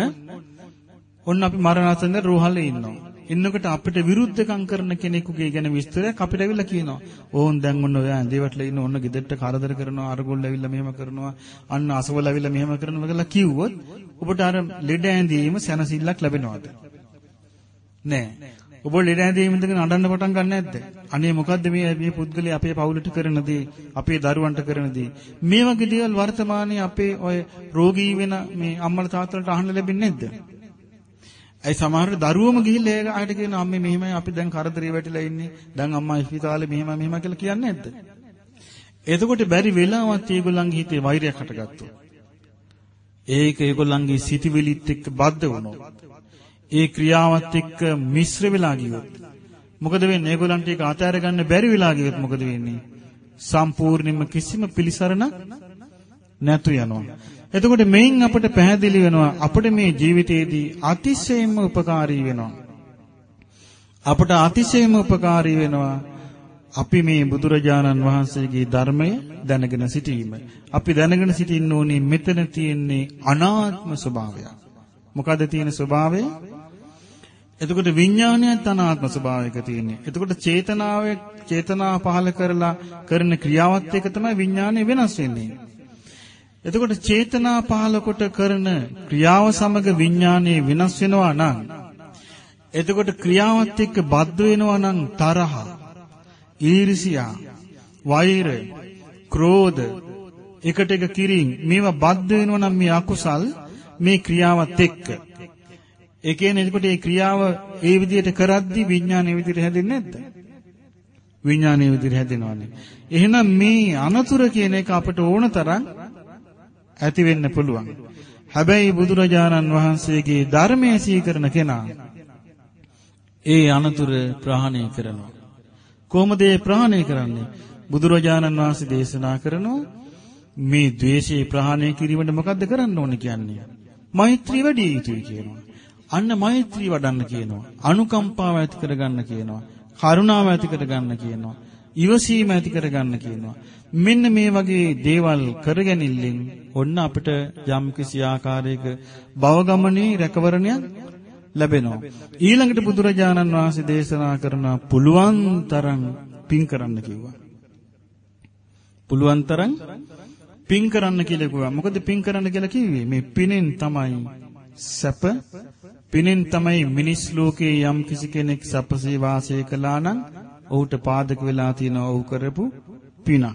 ඔන්න අපි මරණාසන්න රෝහලේ ඉන්නවා. ඉන්නකොට අපිට විරුද්ධකම් කරන කෙනෙකුගේ ගැන විස්තරයක් අපිට ඇවිල්ලා කියනවා. ඕන් දැන් ඔන්න ඔයා ඇඳේවටලා ඉන්න ඔන්න ගෙදරට කරදර කරනවා අරගොල්ල ඇවිල්ලා මෙහෙම කරනවා අන්න අසවල ඇවිල්ලා මෙහෙම කරනවා කියලා කිව්වොත් ඔබට අර ලෙඩ ඇඳීම සැනසෙල්ලක් ලැබෙනවද? නෑ. ඔබ ලෙඩ ඇඳීම ඉඳගෙන අඬන්න පටන් ගන්න නැද්ද? අනේ මොකද්ද මේ මේ පුද්ගලයා අපේ පවුලට කරන දේ, අපේ දරුවන්ට කරන දේ. මේ වගේ දේවල් වර්තමානයේ අපේ ඔය රෝගී වෙන මේ අම්මලා තාත්තලාට අහන්න ලැබෙන්නේ නැද්ද? ඇයි සමහර දරුවම ගිහිල්ලා ඒ ආයත කියන අම්මේ මෙහෙමයි අපි දැන් කරදරේ වැටිලා ඉන්නේ. දැන් අම්මා ඉස්පිතාලේ මෙහෙම මෙහෙම කියලා කියන්නේ නැද්ද? එතකොට බැරි වෙලාවත් ඒගොල්ලන්ගේ හිතේ වෛරයක් හටගත්තා. ඒක ඒගොල්ලන්ගේ සිටිවිලිත් එක්ක බද්ධ වුණා. ඒ ක්‍රියාවත් එක්ක මිශ්‍ර වෙලා ගියොත් මොකද වෙන්නේ? ඒගොල්ලන්ට ඒක අතහැර ගන්න බැරි වෙලා ගියොත් මොකද වෙන්නේ? සම්පූර්ණයෙන්ම කිසිම පිළිසරණක් නැතු යනවා. එතකොට මෙයින් අපට පැහැදිලි වෙනවා අපිට මේ ජීවිතයේදී අතිශයින්ම උපකාරී වෙනවා. අපට අතිශයින්ම උපකාරී වෙනවා අපි මේ බුදුරජාණන් වහන්සේගේ ධර්මය දැනගෙන සිටීම. අපි දැනගෙන සිටින්න ඕනේ මෙතන තියෙන්නේ අනාත්ම ස්වභාවය. මොකද තියෙන ස්වභාවය? එතකොට විඥානයත් අනාත්ම ස්වභාවයක තියෙන්නේ. එතකොට චේතනාවේ චේතනා පහල කරලා කරන ක්‍රියාවත් එක තමයි විඥානය වෙනස් වෙන්නේ. එතකොට චේතනා පහල කොට කරන ක්‍රියාව සමග විඥානයේ වෙනස් වෙනවා නම් එතකොට ක්‍රියාවත් එක්ක බද්ධ වෙනවා නම් තරහ, ඊර්ෂියා, වෛර, ක්‍රෝධ, එකට එක කිරින් මේවා බද්ධ වෙනවා නම් මේ අකුසල් මේ ක්‍රියාවත් එක්ක ඒ කියන්නේ එතකොට මේ ක්‍රියාව ඒ විදිහට කරද්දී විඥානයේ විදිහට හැදෙන්නේ නැද්ද? විඥානයේ විදිහට හැදෙනවානේ. එහෙනම් මේ අනතුර කියන එක අපට ඕන තරම් ඇති වෙන්න පුළුවන්. හැබැයි බුදුරජාණන් වහන්සේගේ ධර්මයේ සීකරන කෙනා ඒ අනතුර ප්‍රහාණය කරනවා. කොහොමද ඒ ප්‍රහාණය කරන්නේ? බුදුරජාණන් වහන්සේ දේශනා කරනවා මේ द्वේෂය ප්‍රහාණය කිරීමට මොකද්ද කරන්න ඕනේ කියන්නේ? මෛත්‍රී වැඩි යුතුයි කියනවා. අන්න මෛත්‍රී වඩන්න කියනවා. අනුකම්පාව ඇති කරගන්න කියනවා. කරුණාව ඇති කරගන්න කියනවා. ඉවසීම ඇති කරගන්න කියනවා. මෙන්න මේ වගේ දේවල් කරගැනිල්ලෙන් ඔන්න අපිට යම් කිසි ආකාරයක භවගමනේ රැකවරණයක් ලැබෙනවා. ඊළඟට බුදුරජාණන් වහන්සේ දේශනා කරන පුළුවන් තරම් පින් කරන්න කිව්වා. පුළුවන් තරම් පින් කරන්න කියලා කිව්වා. මොකද පින් කරන්න කියලා කිව්වේ? මේ පිනෙන් තමයි සැප පිනෙන් තමයි මිනිස් ලෝකේ යම් කිසි කෙනෙක් සැපසේ වාසය කළා නම් ඔහුට පාදක වෙලා තියෙන ඔහු කරපු පින.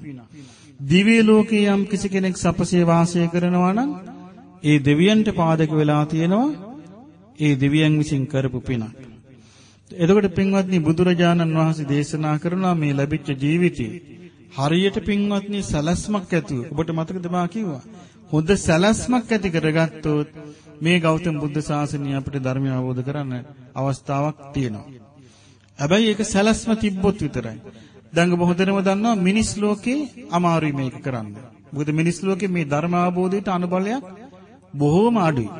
දිව්‍ය ලෝකේ යම් කිසි කෙනෙක් සැපසේ වාසය කරනවා නම් ඒ දෙවියන්ට පාදක වෙලා තියෙනවා ඒ දෙවියන් විසින් කරපු පිනක්. එතකොට පින්වත්නි බුදුරජාණන් වහන්සේ දේශනා කරනවා මේ ලැබිච්ච ජීවිතේ හරියට පින්වත්නි සලස්මක් ඇතුව ඔබට මතකද මා කිව්වා හොඳ සලස්මක් ඇති කරගත්තොත් මේ ගෞතම බුද්ධ ශාසනය අපිට ධර්මය අවබෝධ කරන්න අවස්ථාවක් තියෙනවා. හැබැයි ඒක සැලැස්ම තිබ්බොත් විතරයි. දැන් ඔබ හොඳටම දන්නවා මිනිස් ලෝකේ අමාරුයි මේක කරන්න. මොකද මිනිස් ලෝකේ මේ ධර්ම අවබෝධයට අනුබලයක් බොහෝම අඩුයි.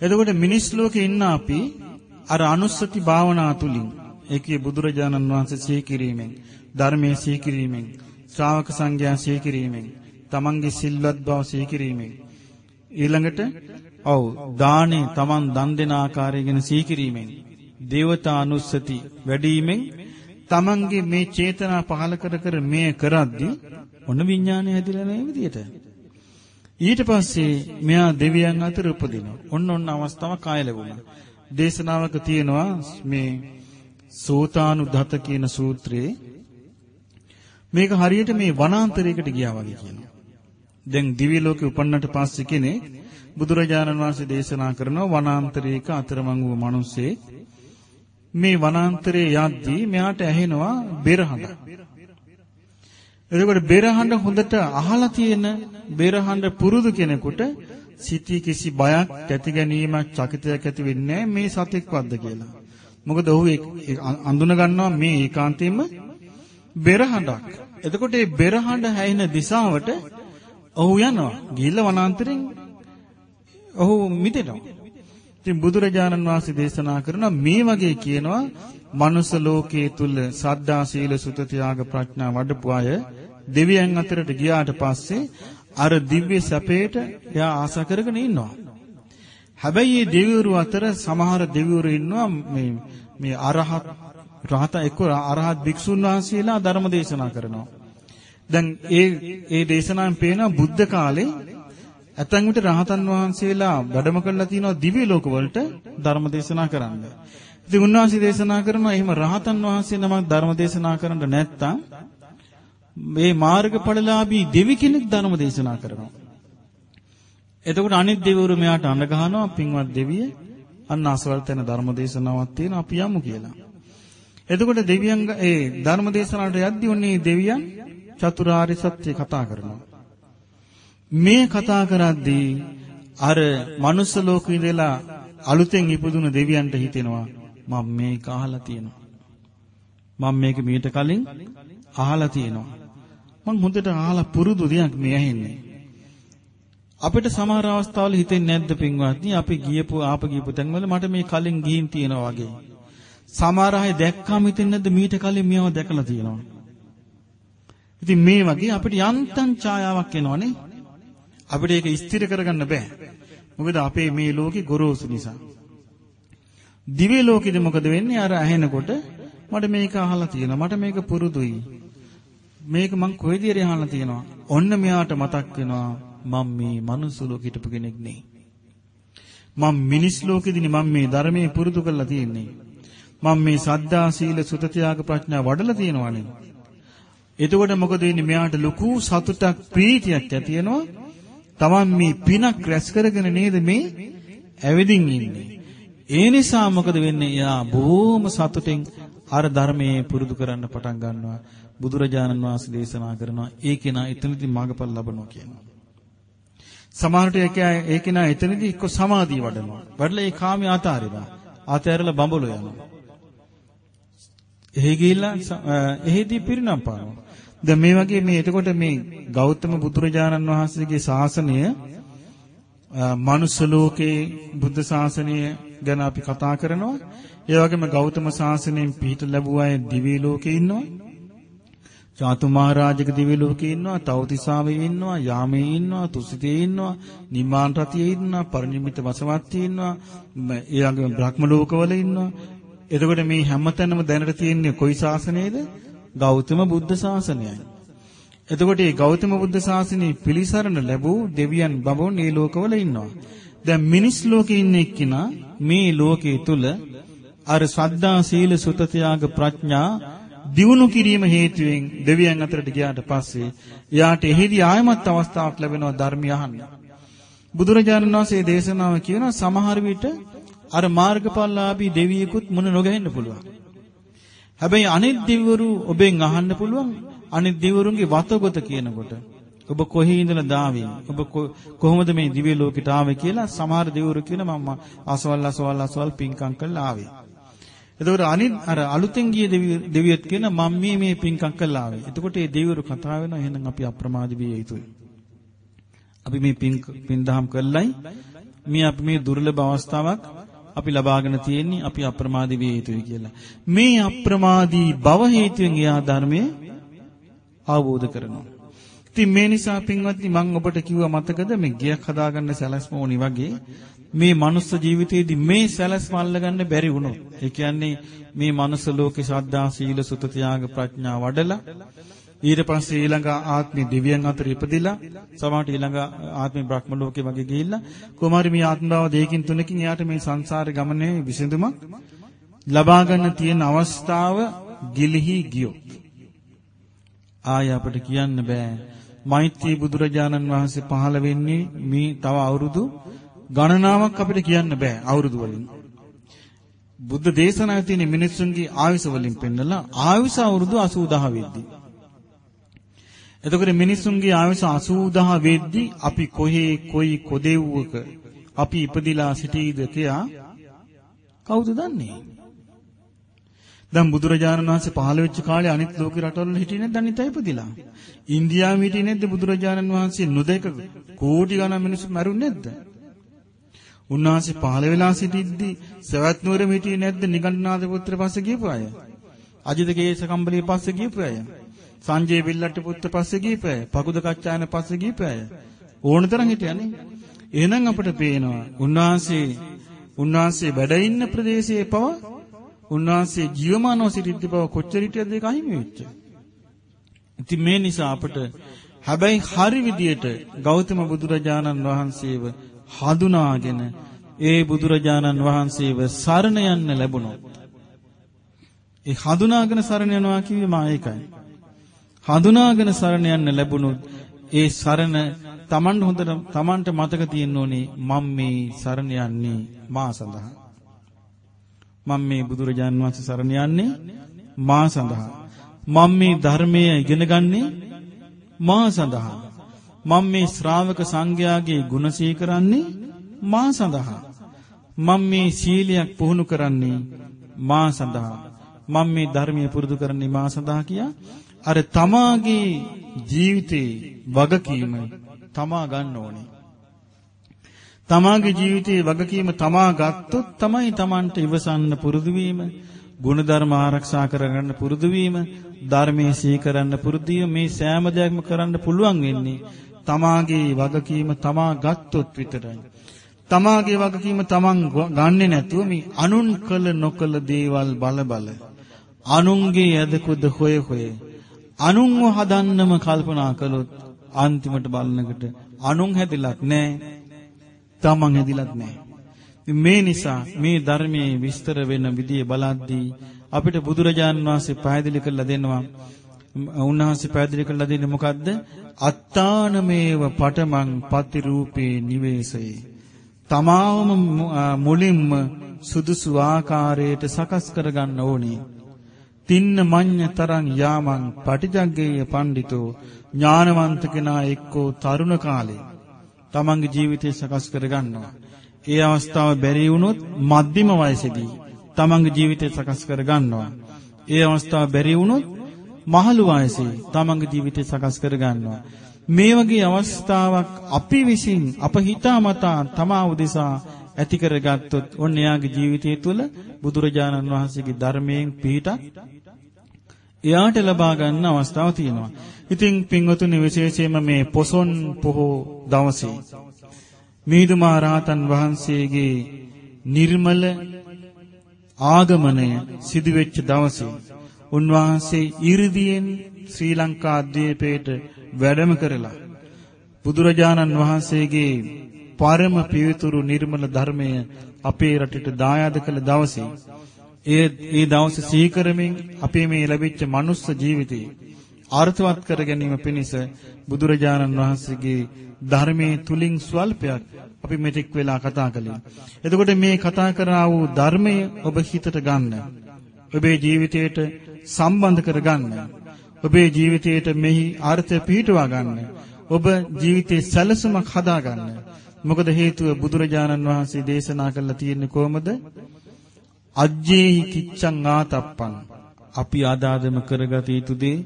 එතකොට මිනිස් ලෝකේ ඉන්න අපි අර අනුස්සති භාවනා තුලින් ඒකේ බුදුරජාණන් වහන්සේ සීකිරීමෙන් ධර්මයේ සීකිරීමෙන් ශ්‍රාවක සංඝයා සීකිරීමෙන් තමන්ගේ සිල්වත් බව සීකිරීමෙන් ඊළඟට ඔව් දානේ Taman දන් දෙන ආකාරය ගැන සීකිරීමෙන් දේවතානුස්සති වැඩිවීමෙන් Tamanගේ මේ චේතනා පහල කර කර මේ කරද්දී ඔන්න විඥානය හැදිලා නැහැ විදියට. ඊට පස්සේ මෙයා දෙවියන් අතර උපදිනවා. ඔන්න ඔන්න අවස්ථාවක් ආය ලැබුණා. දේශනාවක තියෙනවා මේ සෝතානුදත කියන සූත්‍රයේ මේක හරියට මේ වනාන්තරයකට ගියා වගේ කියනවා. දැන් දිව්‍ය ලෝකේ උපන්නට පස්සේ කෙනෙක් බුදුරජාණන් වහන්සේ දේශනා කරනවා වනාන්තරයක අතරමං වූ මිනිස්සේ මේ වනාන්තරයේ යද්දී මෙයාට ඇහෙනවා බෙරහඬ. එතකොට බෙරහඬ හොඳට අහලා තියෙන බෙරහඬ පුරුදු කෙනෙකුට සිටි කිසි බයක් ඇති ගැනීමක් චකිතයක් ඇති වෙන්නේ මේ සතෙක්වත්ද කියලා. මොකද ඔහු අඳුන ගන්නවා මේ ඒකාන්තයෙන්ම බෙරහඬක්. එතකොට මේ බෙරහඬ හැයින දිශාවට ඔහු යනවා. ගිහිල්ලා වනාන්තරෙන් ඔහු මිදෙනවා. ඉතින් බුදුරජාණන් වහන්සේ දේශනා කරන මේ වගේ කියනවා මනුස්ස ලෝකයේ තුල සද්ධා සීල සුත ත්‍යාග ප්‍රඥා වඩපු අය දෙවියන් අතරට ගියාට පස්සේ අර දිව්‍ය සැපේට එයා ආස කරගෙන ඉන්නවා. හැබැයි මේ දෙවිවරු අතර සමහර දෙවිවරු ඉන්නවා මේ මේ අරහත් රහත එක්ක අරහත් භික්ෂුන් වහන්සේලා ධර්ම දේශනා කරනවා. දැන් ඒ ඒ දේශනාවෙන් පේනවා බුද්ධ කාලේ ඇතැම් විට රහතන් වහන්සේලා වැඩම කරලා තියෙනවා දිව්‍ය ලෝක වලට ධර්ම දේශනා කරන්න. ඉතින් උන්වහන්සේ දේශනා කරනවා එහෙම රහතන් වහන්සේ නමක් ධර්ම දේශනා කරන්න නැත්තම් මේ මාර්ගඵලලාභී දෙවි කෙනෙක් ධර්ම දේශනා කරනවා. එතකොට අනිත් දෙවිවරු මෙයාට අඬ ගහනවා පින්වත් දෙවිය අන්න අසවල් තැන ධර්ම දේශනාවක් තියෙනවා අපි යමු කියලා. එතකොට දෙවියන් ඒ ධර්ම දේශනාවට යද්දී උන්නේ දෙවියන් චතුරාර්ය සත්‍ය කතා කරනවා. මේ කතා කරද්දී අර මනුස්ස ලෝකේ ඉඳලා අලුතෙන් ඉපදුන දෙවියන්ට හිතෙනවා මම මේක අහලා තියෙනවා. මම මේක මීට කලින් අහලා තියෙනවා. මං හොඳට අහලා පුරුදු දෙයක් මේ ඇහෙන්නේ. අපිට සමහර අවස්ථාවල හිතෙන්නේ නැද්ද පින්වත්නි අපි ගියපු ආප ගියපු තැන්වල මට මේ කලින් ගිහින් තියෙනවා වගේ. සමහර අය දැක්කම හිතෙන්නේ නැද්ද මීට කලින් මේව දැකලා තියෙනවා. ඉතින් මේ වගේ අපිට යන්තම් ඡායාවක් එනවනේ. අපිට ඒක ස්ථිර කරගන්න බෑ. මොකද අපේ මේ ලෝකේ ගොරෝසු නිසා. දිව්‍ය ලෝකෙද මොකද වෙන්නේ? අර ඇහෙනකොට මට මේක අහලා තියෙනවා. මට මේක පුරුදුයි. මේක මං කොයිද අහලා තියෙනවා. ඔන්න මෙයාට මතක් වෙනවා මම මේ මනුස්ස ලෝකෙ හිටපු කෙනෙක් නෙයි. මම මිනිස් ලෝකෙදිනේ මම මේ ධර්මයේ පුරුදු කරලා තියෙන්නේ. මම මේ සද්ධා සීල සුත ත්‍යාග ප්‍රඥා වඩලා තියෙනවානේ. එතකොට මොකද වෙන්නේ? මෙයාට ලොකු සතුටක් ප්‍රීතියක් ඇති වෙනවා. Taman මේ පිනක් රැස් කරගෙන නේද මේ ඇවිදින් ඉන්නේ. ඒ නිසා මොකද වෙන්නේ? යා බොහොම සතුටින් අර ධර්මයේ පුරුදු කරන්න පටන් ගන්නවා. බුදුරජාණන් වහන්සේ දේශනා කරනවා ඒ කෙනා එතනදී මාර්ගඵල ලබනවා කියනවා. සමහරට ඒ කෙනා එතනදී එක්ක සමාධිය වඩනවා. වඩලා ඒ කාමයේ අතාරිනවා. අතෑරලා බඹලු යනවා. එහෙ ගිහිල්ලා එහෙදී පිරිනම් පානවා. දැන් මේ වගේ මේ එතකොට මේ ගෞතම බුදුරජාණන් වහන්සේගේ ශාසනය මනුස්ස ලෝකේ බුද්ධ ශාසනය ගැන අපි කතා කරනවා. ඒ වගේම ගෞතම ශාසනයෙන් පිහිට ලැබුවා අය දිවි ලෝකේ ඉන්නවා. චාතු මහරජක දිව්‍ය ලෝකේ ඉන්නවා, තවතිසාවේ ඉන්නවා, යාමේ ඉන්නවා, තුසිතේ ඉන්නවා, නිමාන් රතියේ ඉන්නවා, පරිනිමිත වසවත්තේ ඉන්නවා, ඒ වගේම බ්‍රහ්ම ලෝකවල ඉන්නවා. එතකොට මේ හැමතැනම දැනට තියෙන්නේ කොයි ශාසනයේද? ගෞතම බුද්ධ ශාසනයයි. එතකොට මේ ගෞතම බුද්ධ ශාසනය පිළිසරණ ලැබූ දෙවියන් බඹුන් මේ ලෝකවල ඉන්නවා. දැන් මිනිස් ලෝකේ ඉන්න එක්කිනා මේ ලෝකයේ තුල අර ශ්‍රද්ධා සීල සුත ත්‍යාග ප්‍රඥා දියුණු කිරීම හේතුවෙන් දෙවියන් අතරට ගියාට පස්සේ එයාට එහිදී ආයමත් අවස්ථාවක් ලැබෙනවා ධර්මය අහන්න. බුදුරජාණන් වහන්සේ දේශනාව කියන සමහර විට අර මාර්ගඵලලාභී දෙවියෙකුත් මුණ නොගැහෙන්න පුළුවන්. හැබැයි අනිත් දිවවරු ඔබෙන් අහන්න පුළුවන් අනිත් දිවවරුන්ගේ වතගොත කියනකොට ඔබ කොහේ ඉඳලා දාවින් ඔබ කොහොමද මේ දිව්‍ය ලෝකෙට ආවේ කියලා සමහර දිවවරු කියන මම අසවල් අසවල් අසවල් පින්කම් කරලා ආවේ. එතකොට අනිත් අර අලුතෙන් ගිය දෙවියොත් කියන මම මේ මේ පින්කම් කළා ආවේ. එතකොට මේ දෙවිවරු කතා වෙනවා එහෙනම් අපි අප්‍රමාද විය යුතුයි. අපි මේ පින් පින් දහම් කළයි මේ අපි මේ දුර්ලභ අවස්ථාවක් අපි ලබාගෙන තියෙන්නේ අපි අප්‍රමාදී විය යුතුයි කියලා. මේ අප්‍රමාදී බව හේතුවෙන් එයා ධර්මයේ අවබෝධ කරනවා. ඉතින් මේ නිසා පින්වත්නි මම ඔබට කිව්වා මතකද මේ ගියක් හදාගන්න සැලැස්ම ඕනි වගේ මේ මනුස්ස ජීවිතයේදී මේ සැලැස්ම අල්ලගන්න බැරි වුණොත් ඒ කියන්නේ මේ මනුස්ස ලෝකේ ශ්‍රද්ධා සීල සුත ත්‍යාග ප්‍රඥා වඩලා ඊට පස්සේ ඊළඟ ආත්මේ දෙවියන් අතර ඉපදිලා සමහරට ඊළඟ ආත්මේ බ්‍රහ්ම ලෝකේ වගේ ගිහිල්ලා කොමාරි මේ ආත්ම භාව දෙකකින් තුනකින් එයාට මේ සංසාරේ ගමනේ විසඳුමක් ලබා ගන්න තියෙන අවස්ථාව ගිලිහි ගියොත් ආය අපිට කියන්න බෑ මෛත්‍රී බුදුරජාණන් වහන්සේ පහළ වෙන්නේ මේ තව අවුරුදු ගණනාවක් අපිට කියන්න බෑ අවුරුදු වලින්. බුද්ධ දේශනාවේ තියෙන මිනිස්සුන්ගේ ආයුෂ වලින් පෙන්නලා ආයුෂ අවුරුදු 80000 වෙද්දී. එතකොට මිනිස්සුන්ගේ ආයුෂ 80000 වෙද්දී අපි කොහේ කොයි කොදෙව්වක අපි ඉපදිලා සිටීද කියා කවුද දන්නේ? දැන් බුදුරජාණන් වහන්සේ පහළ වෙච්ච කාලේ අනිත් ලෝක රටවල හිටියේ නැද්ද අනිත් අය ඉපදිලා? ඉන්දියාවේ හිටියේ නැද්ද බුදුරජාණන් වහන්සේ නොදක කෝටි ගණන් මිනිස්සු මැරුන්නේ නැද්ද? උන්වහන්සේ පහළ වෙලා සිටිද්දී සවැත් නුවර හිටියේ නැද්ද නිගණ්ඨනාථ පුත්‍ර පස්සේ ගියපු අය? අජිත කේස කම්බලී පස්සේ ගියපු අය? සංජය බිල්ලට්ට පුත්‍ර පස්සේ ගියපු අය? පකුද කච්චායන පස්සේ ගියපු අය? ඕනතරම් හිටියනේ. එහෙනම් අපිට පේනවා උන්වහන්සේ උන්වහන්සේ වැඩ ඉන්න ප්‍රදේශයේ පව උන්වහන්සේ ජීවමානව සිටිද්දී පව කොච්චර හිටියද ඒක අහිමි වෙච්ච. ඉතින් මේ නිසා අපිට හැබැයි හරි විදියට ගෞතම බුදුරජාණන් වහන්සේව හඳුනාගෙන ඒ බුදුරජාණන් වහන්සේව සරණ යන්න ලැබුණොත් ඒ හඳුනාගෙන සරණ යනවා කිව්වේ මා ඒකයි. හඳුනාගෙන සරණ යන්න ලැබුණොත් ඒ සරණ Taman හොඳට Tamanට මතක තියෙන්න ඕනේ මම මේ සරණ යන්නේ මා සඳහා. මම මේ බුදුරජාන් වහන්සේ සරණ යන්නේ මා සඳහා. මම මේ ධර්මය ඉගෙන ගන්නේ මා සඳහා. මම මේ ශ්‍රාවක සංඝයාගේ ගුණ සීකරන්නේ මා සඳහා. මම මේ සීලයක් පුහුණු කරන්නේ මා සඳහා. මම මේ ධර්මයේ පුරුදු කරන්නේ මා සඳහා කියා අර තමාගේ ජීවිතේ වගකීම තමා ගන්න ඕනේ. තමාගේ ජීවිතයේ වගකීම තමා ගත්තොත් තමයි Tamanට ඉවසන්න පුරුදු වීම, ගුණධර්ම ආරක්ෂා කරගන්න පුරුදු වීම, ධර්මයේ සීකරන්න පුරුදු වීම මේ සෑම දෙයක්ම කරන්න පුළුවන් වෙන්නේ තමාගේ වගකීම තමා ගත්තොත් විතරයි. තමාගේ වගකීම තමන් ගන්නෙ නැතුව මේ අනුන් කළ නොකළ දේවල් බල බල අනුන්ගේ යදකුද හොය හොය අනුන්ව හදන්නම කල්පනා කළොත් අන්තිමට බලනකට අනුන් හැදිලත් නැහැ. තමන් හැදිලත් නැහැ. මේ නිසා මේ ධර්මයේ විස්තර වෙන විදිය බලද්දී අපිට බුදුරජාන් වහන්සේ පැහැදිලි කරලා දෙනවා. උන්වහන්සේ පැහැදිලි කරලා දෙන්නේ මොකද්ද? අත්තානමේව පටමං පති රූපේ නිවේසයේ. තමාවම මුලින්ම සුදුසු ආකාරයට සකස් කරගන්න ඕනේ. තින්න මඤ්ඤ තරං යාමං පටිජග්ගේය පඬිතෝ ඥානවන්ත කෙනා එක්කෝ තරුණ කාලේ තමන්ගේ ජීවිතය සකස් කරගන්නවා. ඒ අවස්ථාව බැරි වුණොත් මධ්‍යම වයසේදී තමන්ගේ ජීවිතය සකස් කරගන්නවා. ඒ අවස්ථාව බැරි වුණොත් මහලු වයසේ තමන්ගේ ජීවිතය සකස් කරගන්නවා. මේ වගේ අවස්ථාවක් අපි විසින් අප හිතාමතා තමා උදෙසා ඇති කරගත්තොත් ඔන්න එයාගේ ජීවිතය තුළ බුදුරජාණන් වහන්සේගේ ධර්මයෙන් පිහිටක් එයාට ලබා ගන්න අවස්ථාව තියෙනවා. ඉතින් පින්වතුනි විශේෂයෙන්ම මේ පොසොන් පොහෝ දවසේ මීදුමා රහතන් වහන්සේගේ නිර්මල ආගමනය සිදුවෙච්ච දවසේ උන්වහන්සේ 이르දියෙන් ශ්‍රී ලංකා ද්වීපයට වැඩම කරලා බුදුරජාණන් වහන්සේගේ පරම පිවිතුරු නිර්මල ධර්මය අපේ රටට දායාද කළ දවසේ ඒ ඒ දවසේ සීකරමින් අපේ මේ ලැබිච්ච මනුස්ස ජීවිතේ අර්ථවත් කර ගැනීම පිණිස බුදුරජාණන් වහන්සේගේ ධර්මයේ තුලින් ස්වල්පයක් අපි මෙතෙක් වෙලා කතා කළේ. එතකොට මේ කතා කරා වූ ධර්මය ඔබ හිතට ගන්න. ඔබේ ජීවිතයට සම්බන්ධ කර ගන්න. ඔබේ ජීවිතයට මෙහි අර්ථය පිහිටුවා ගන්න. ඔබ ජීවිතේ සැලසුමක් හදා ගන්න. මොකද හේතුව බුදුරජාණන් වහන්සේ දේශනා කළා තියෙන්නේ කොහොමද? අජ්ජේහි කිච්ඡං ආතප්පං. අපි ආදාදම කරගත යුතු දේ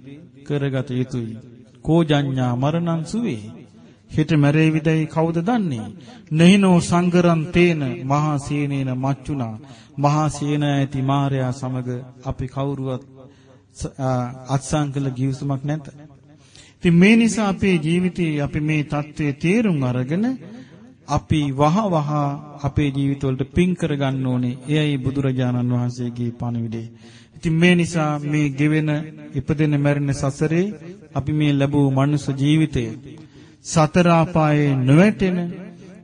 කරගත යුතුයි. කෝ ජඤ්ඤා මරණං සුවේ. හිත මැරෙවිදයි කවුද දන්නේ? නහිනෝ සංගරම් තේන මහා සීනේන මච්චුනා මහා සීන ඇති මාර්යා සමග අපි කවුරුවත් අත්සංකල ගිවිසුමක් නැත. ඉතින් මේ නිසා අපේ ජීවිතයේ අපි මේ தત્ත්වයේ තේරුම් අරගෙන අපි වහ වහ අපේ ජීවිතවලට පින් කරගන්න ඕනේ. එයයි බුදුරජාණන් වහන්සේගේ පණිවිඩය. ඉතින් මේ නිසා මේ ගෙවෙන ඉපදෙන මැරෙන සසරේ අපි මේ ලැබූ මනුස්ස ජීවිතය සතර ආපායේ නොවැටෙන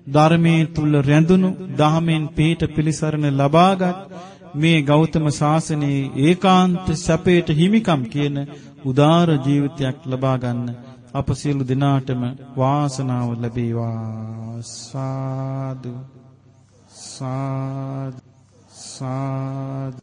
ධර්මයේ තුල රැඳුණු දහමෙන් පිහිට පිලිසරණ ලබාගත් මේ ගෞතම සාසනයේ ඒකාන්ත සැපයට හිමිකම් කියන උදාර ජීවිතයක් ලබා ගන්න අප සියලු දෙනාටම වාසනාව ලැබේවා. සාදු. සාදු. සාදු.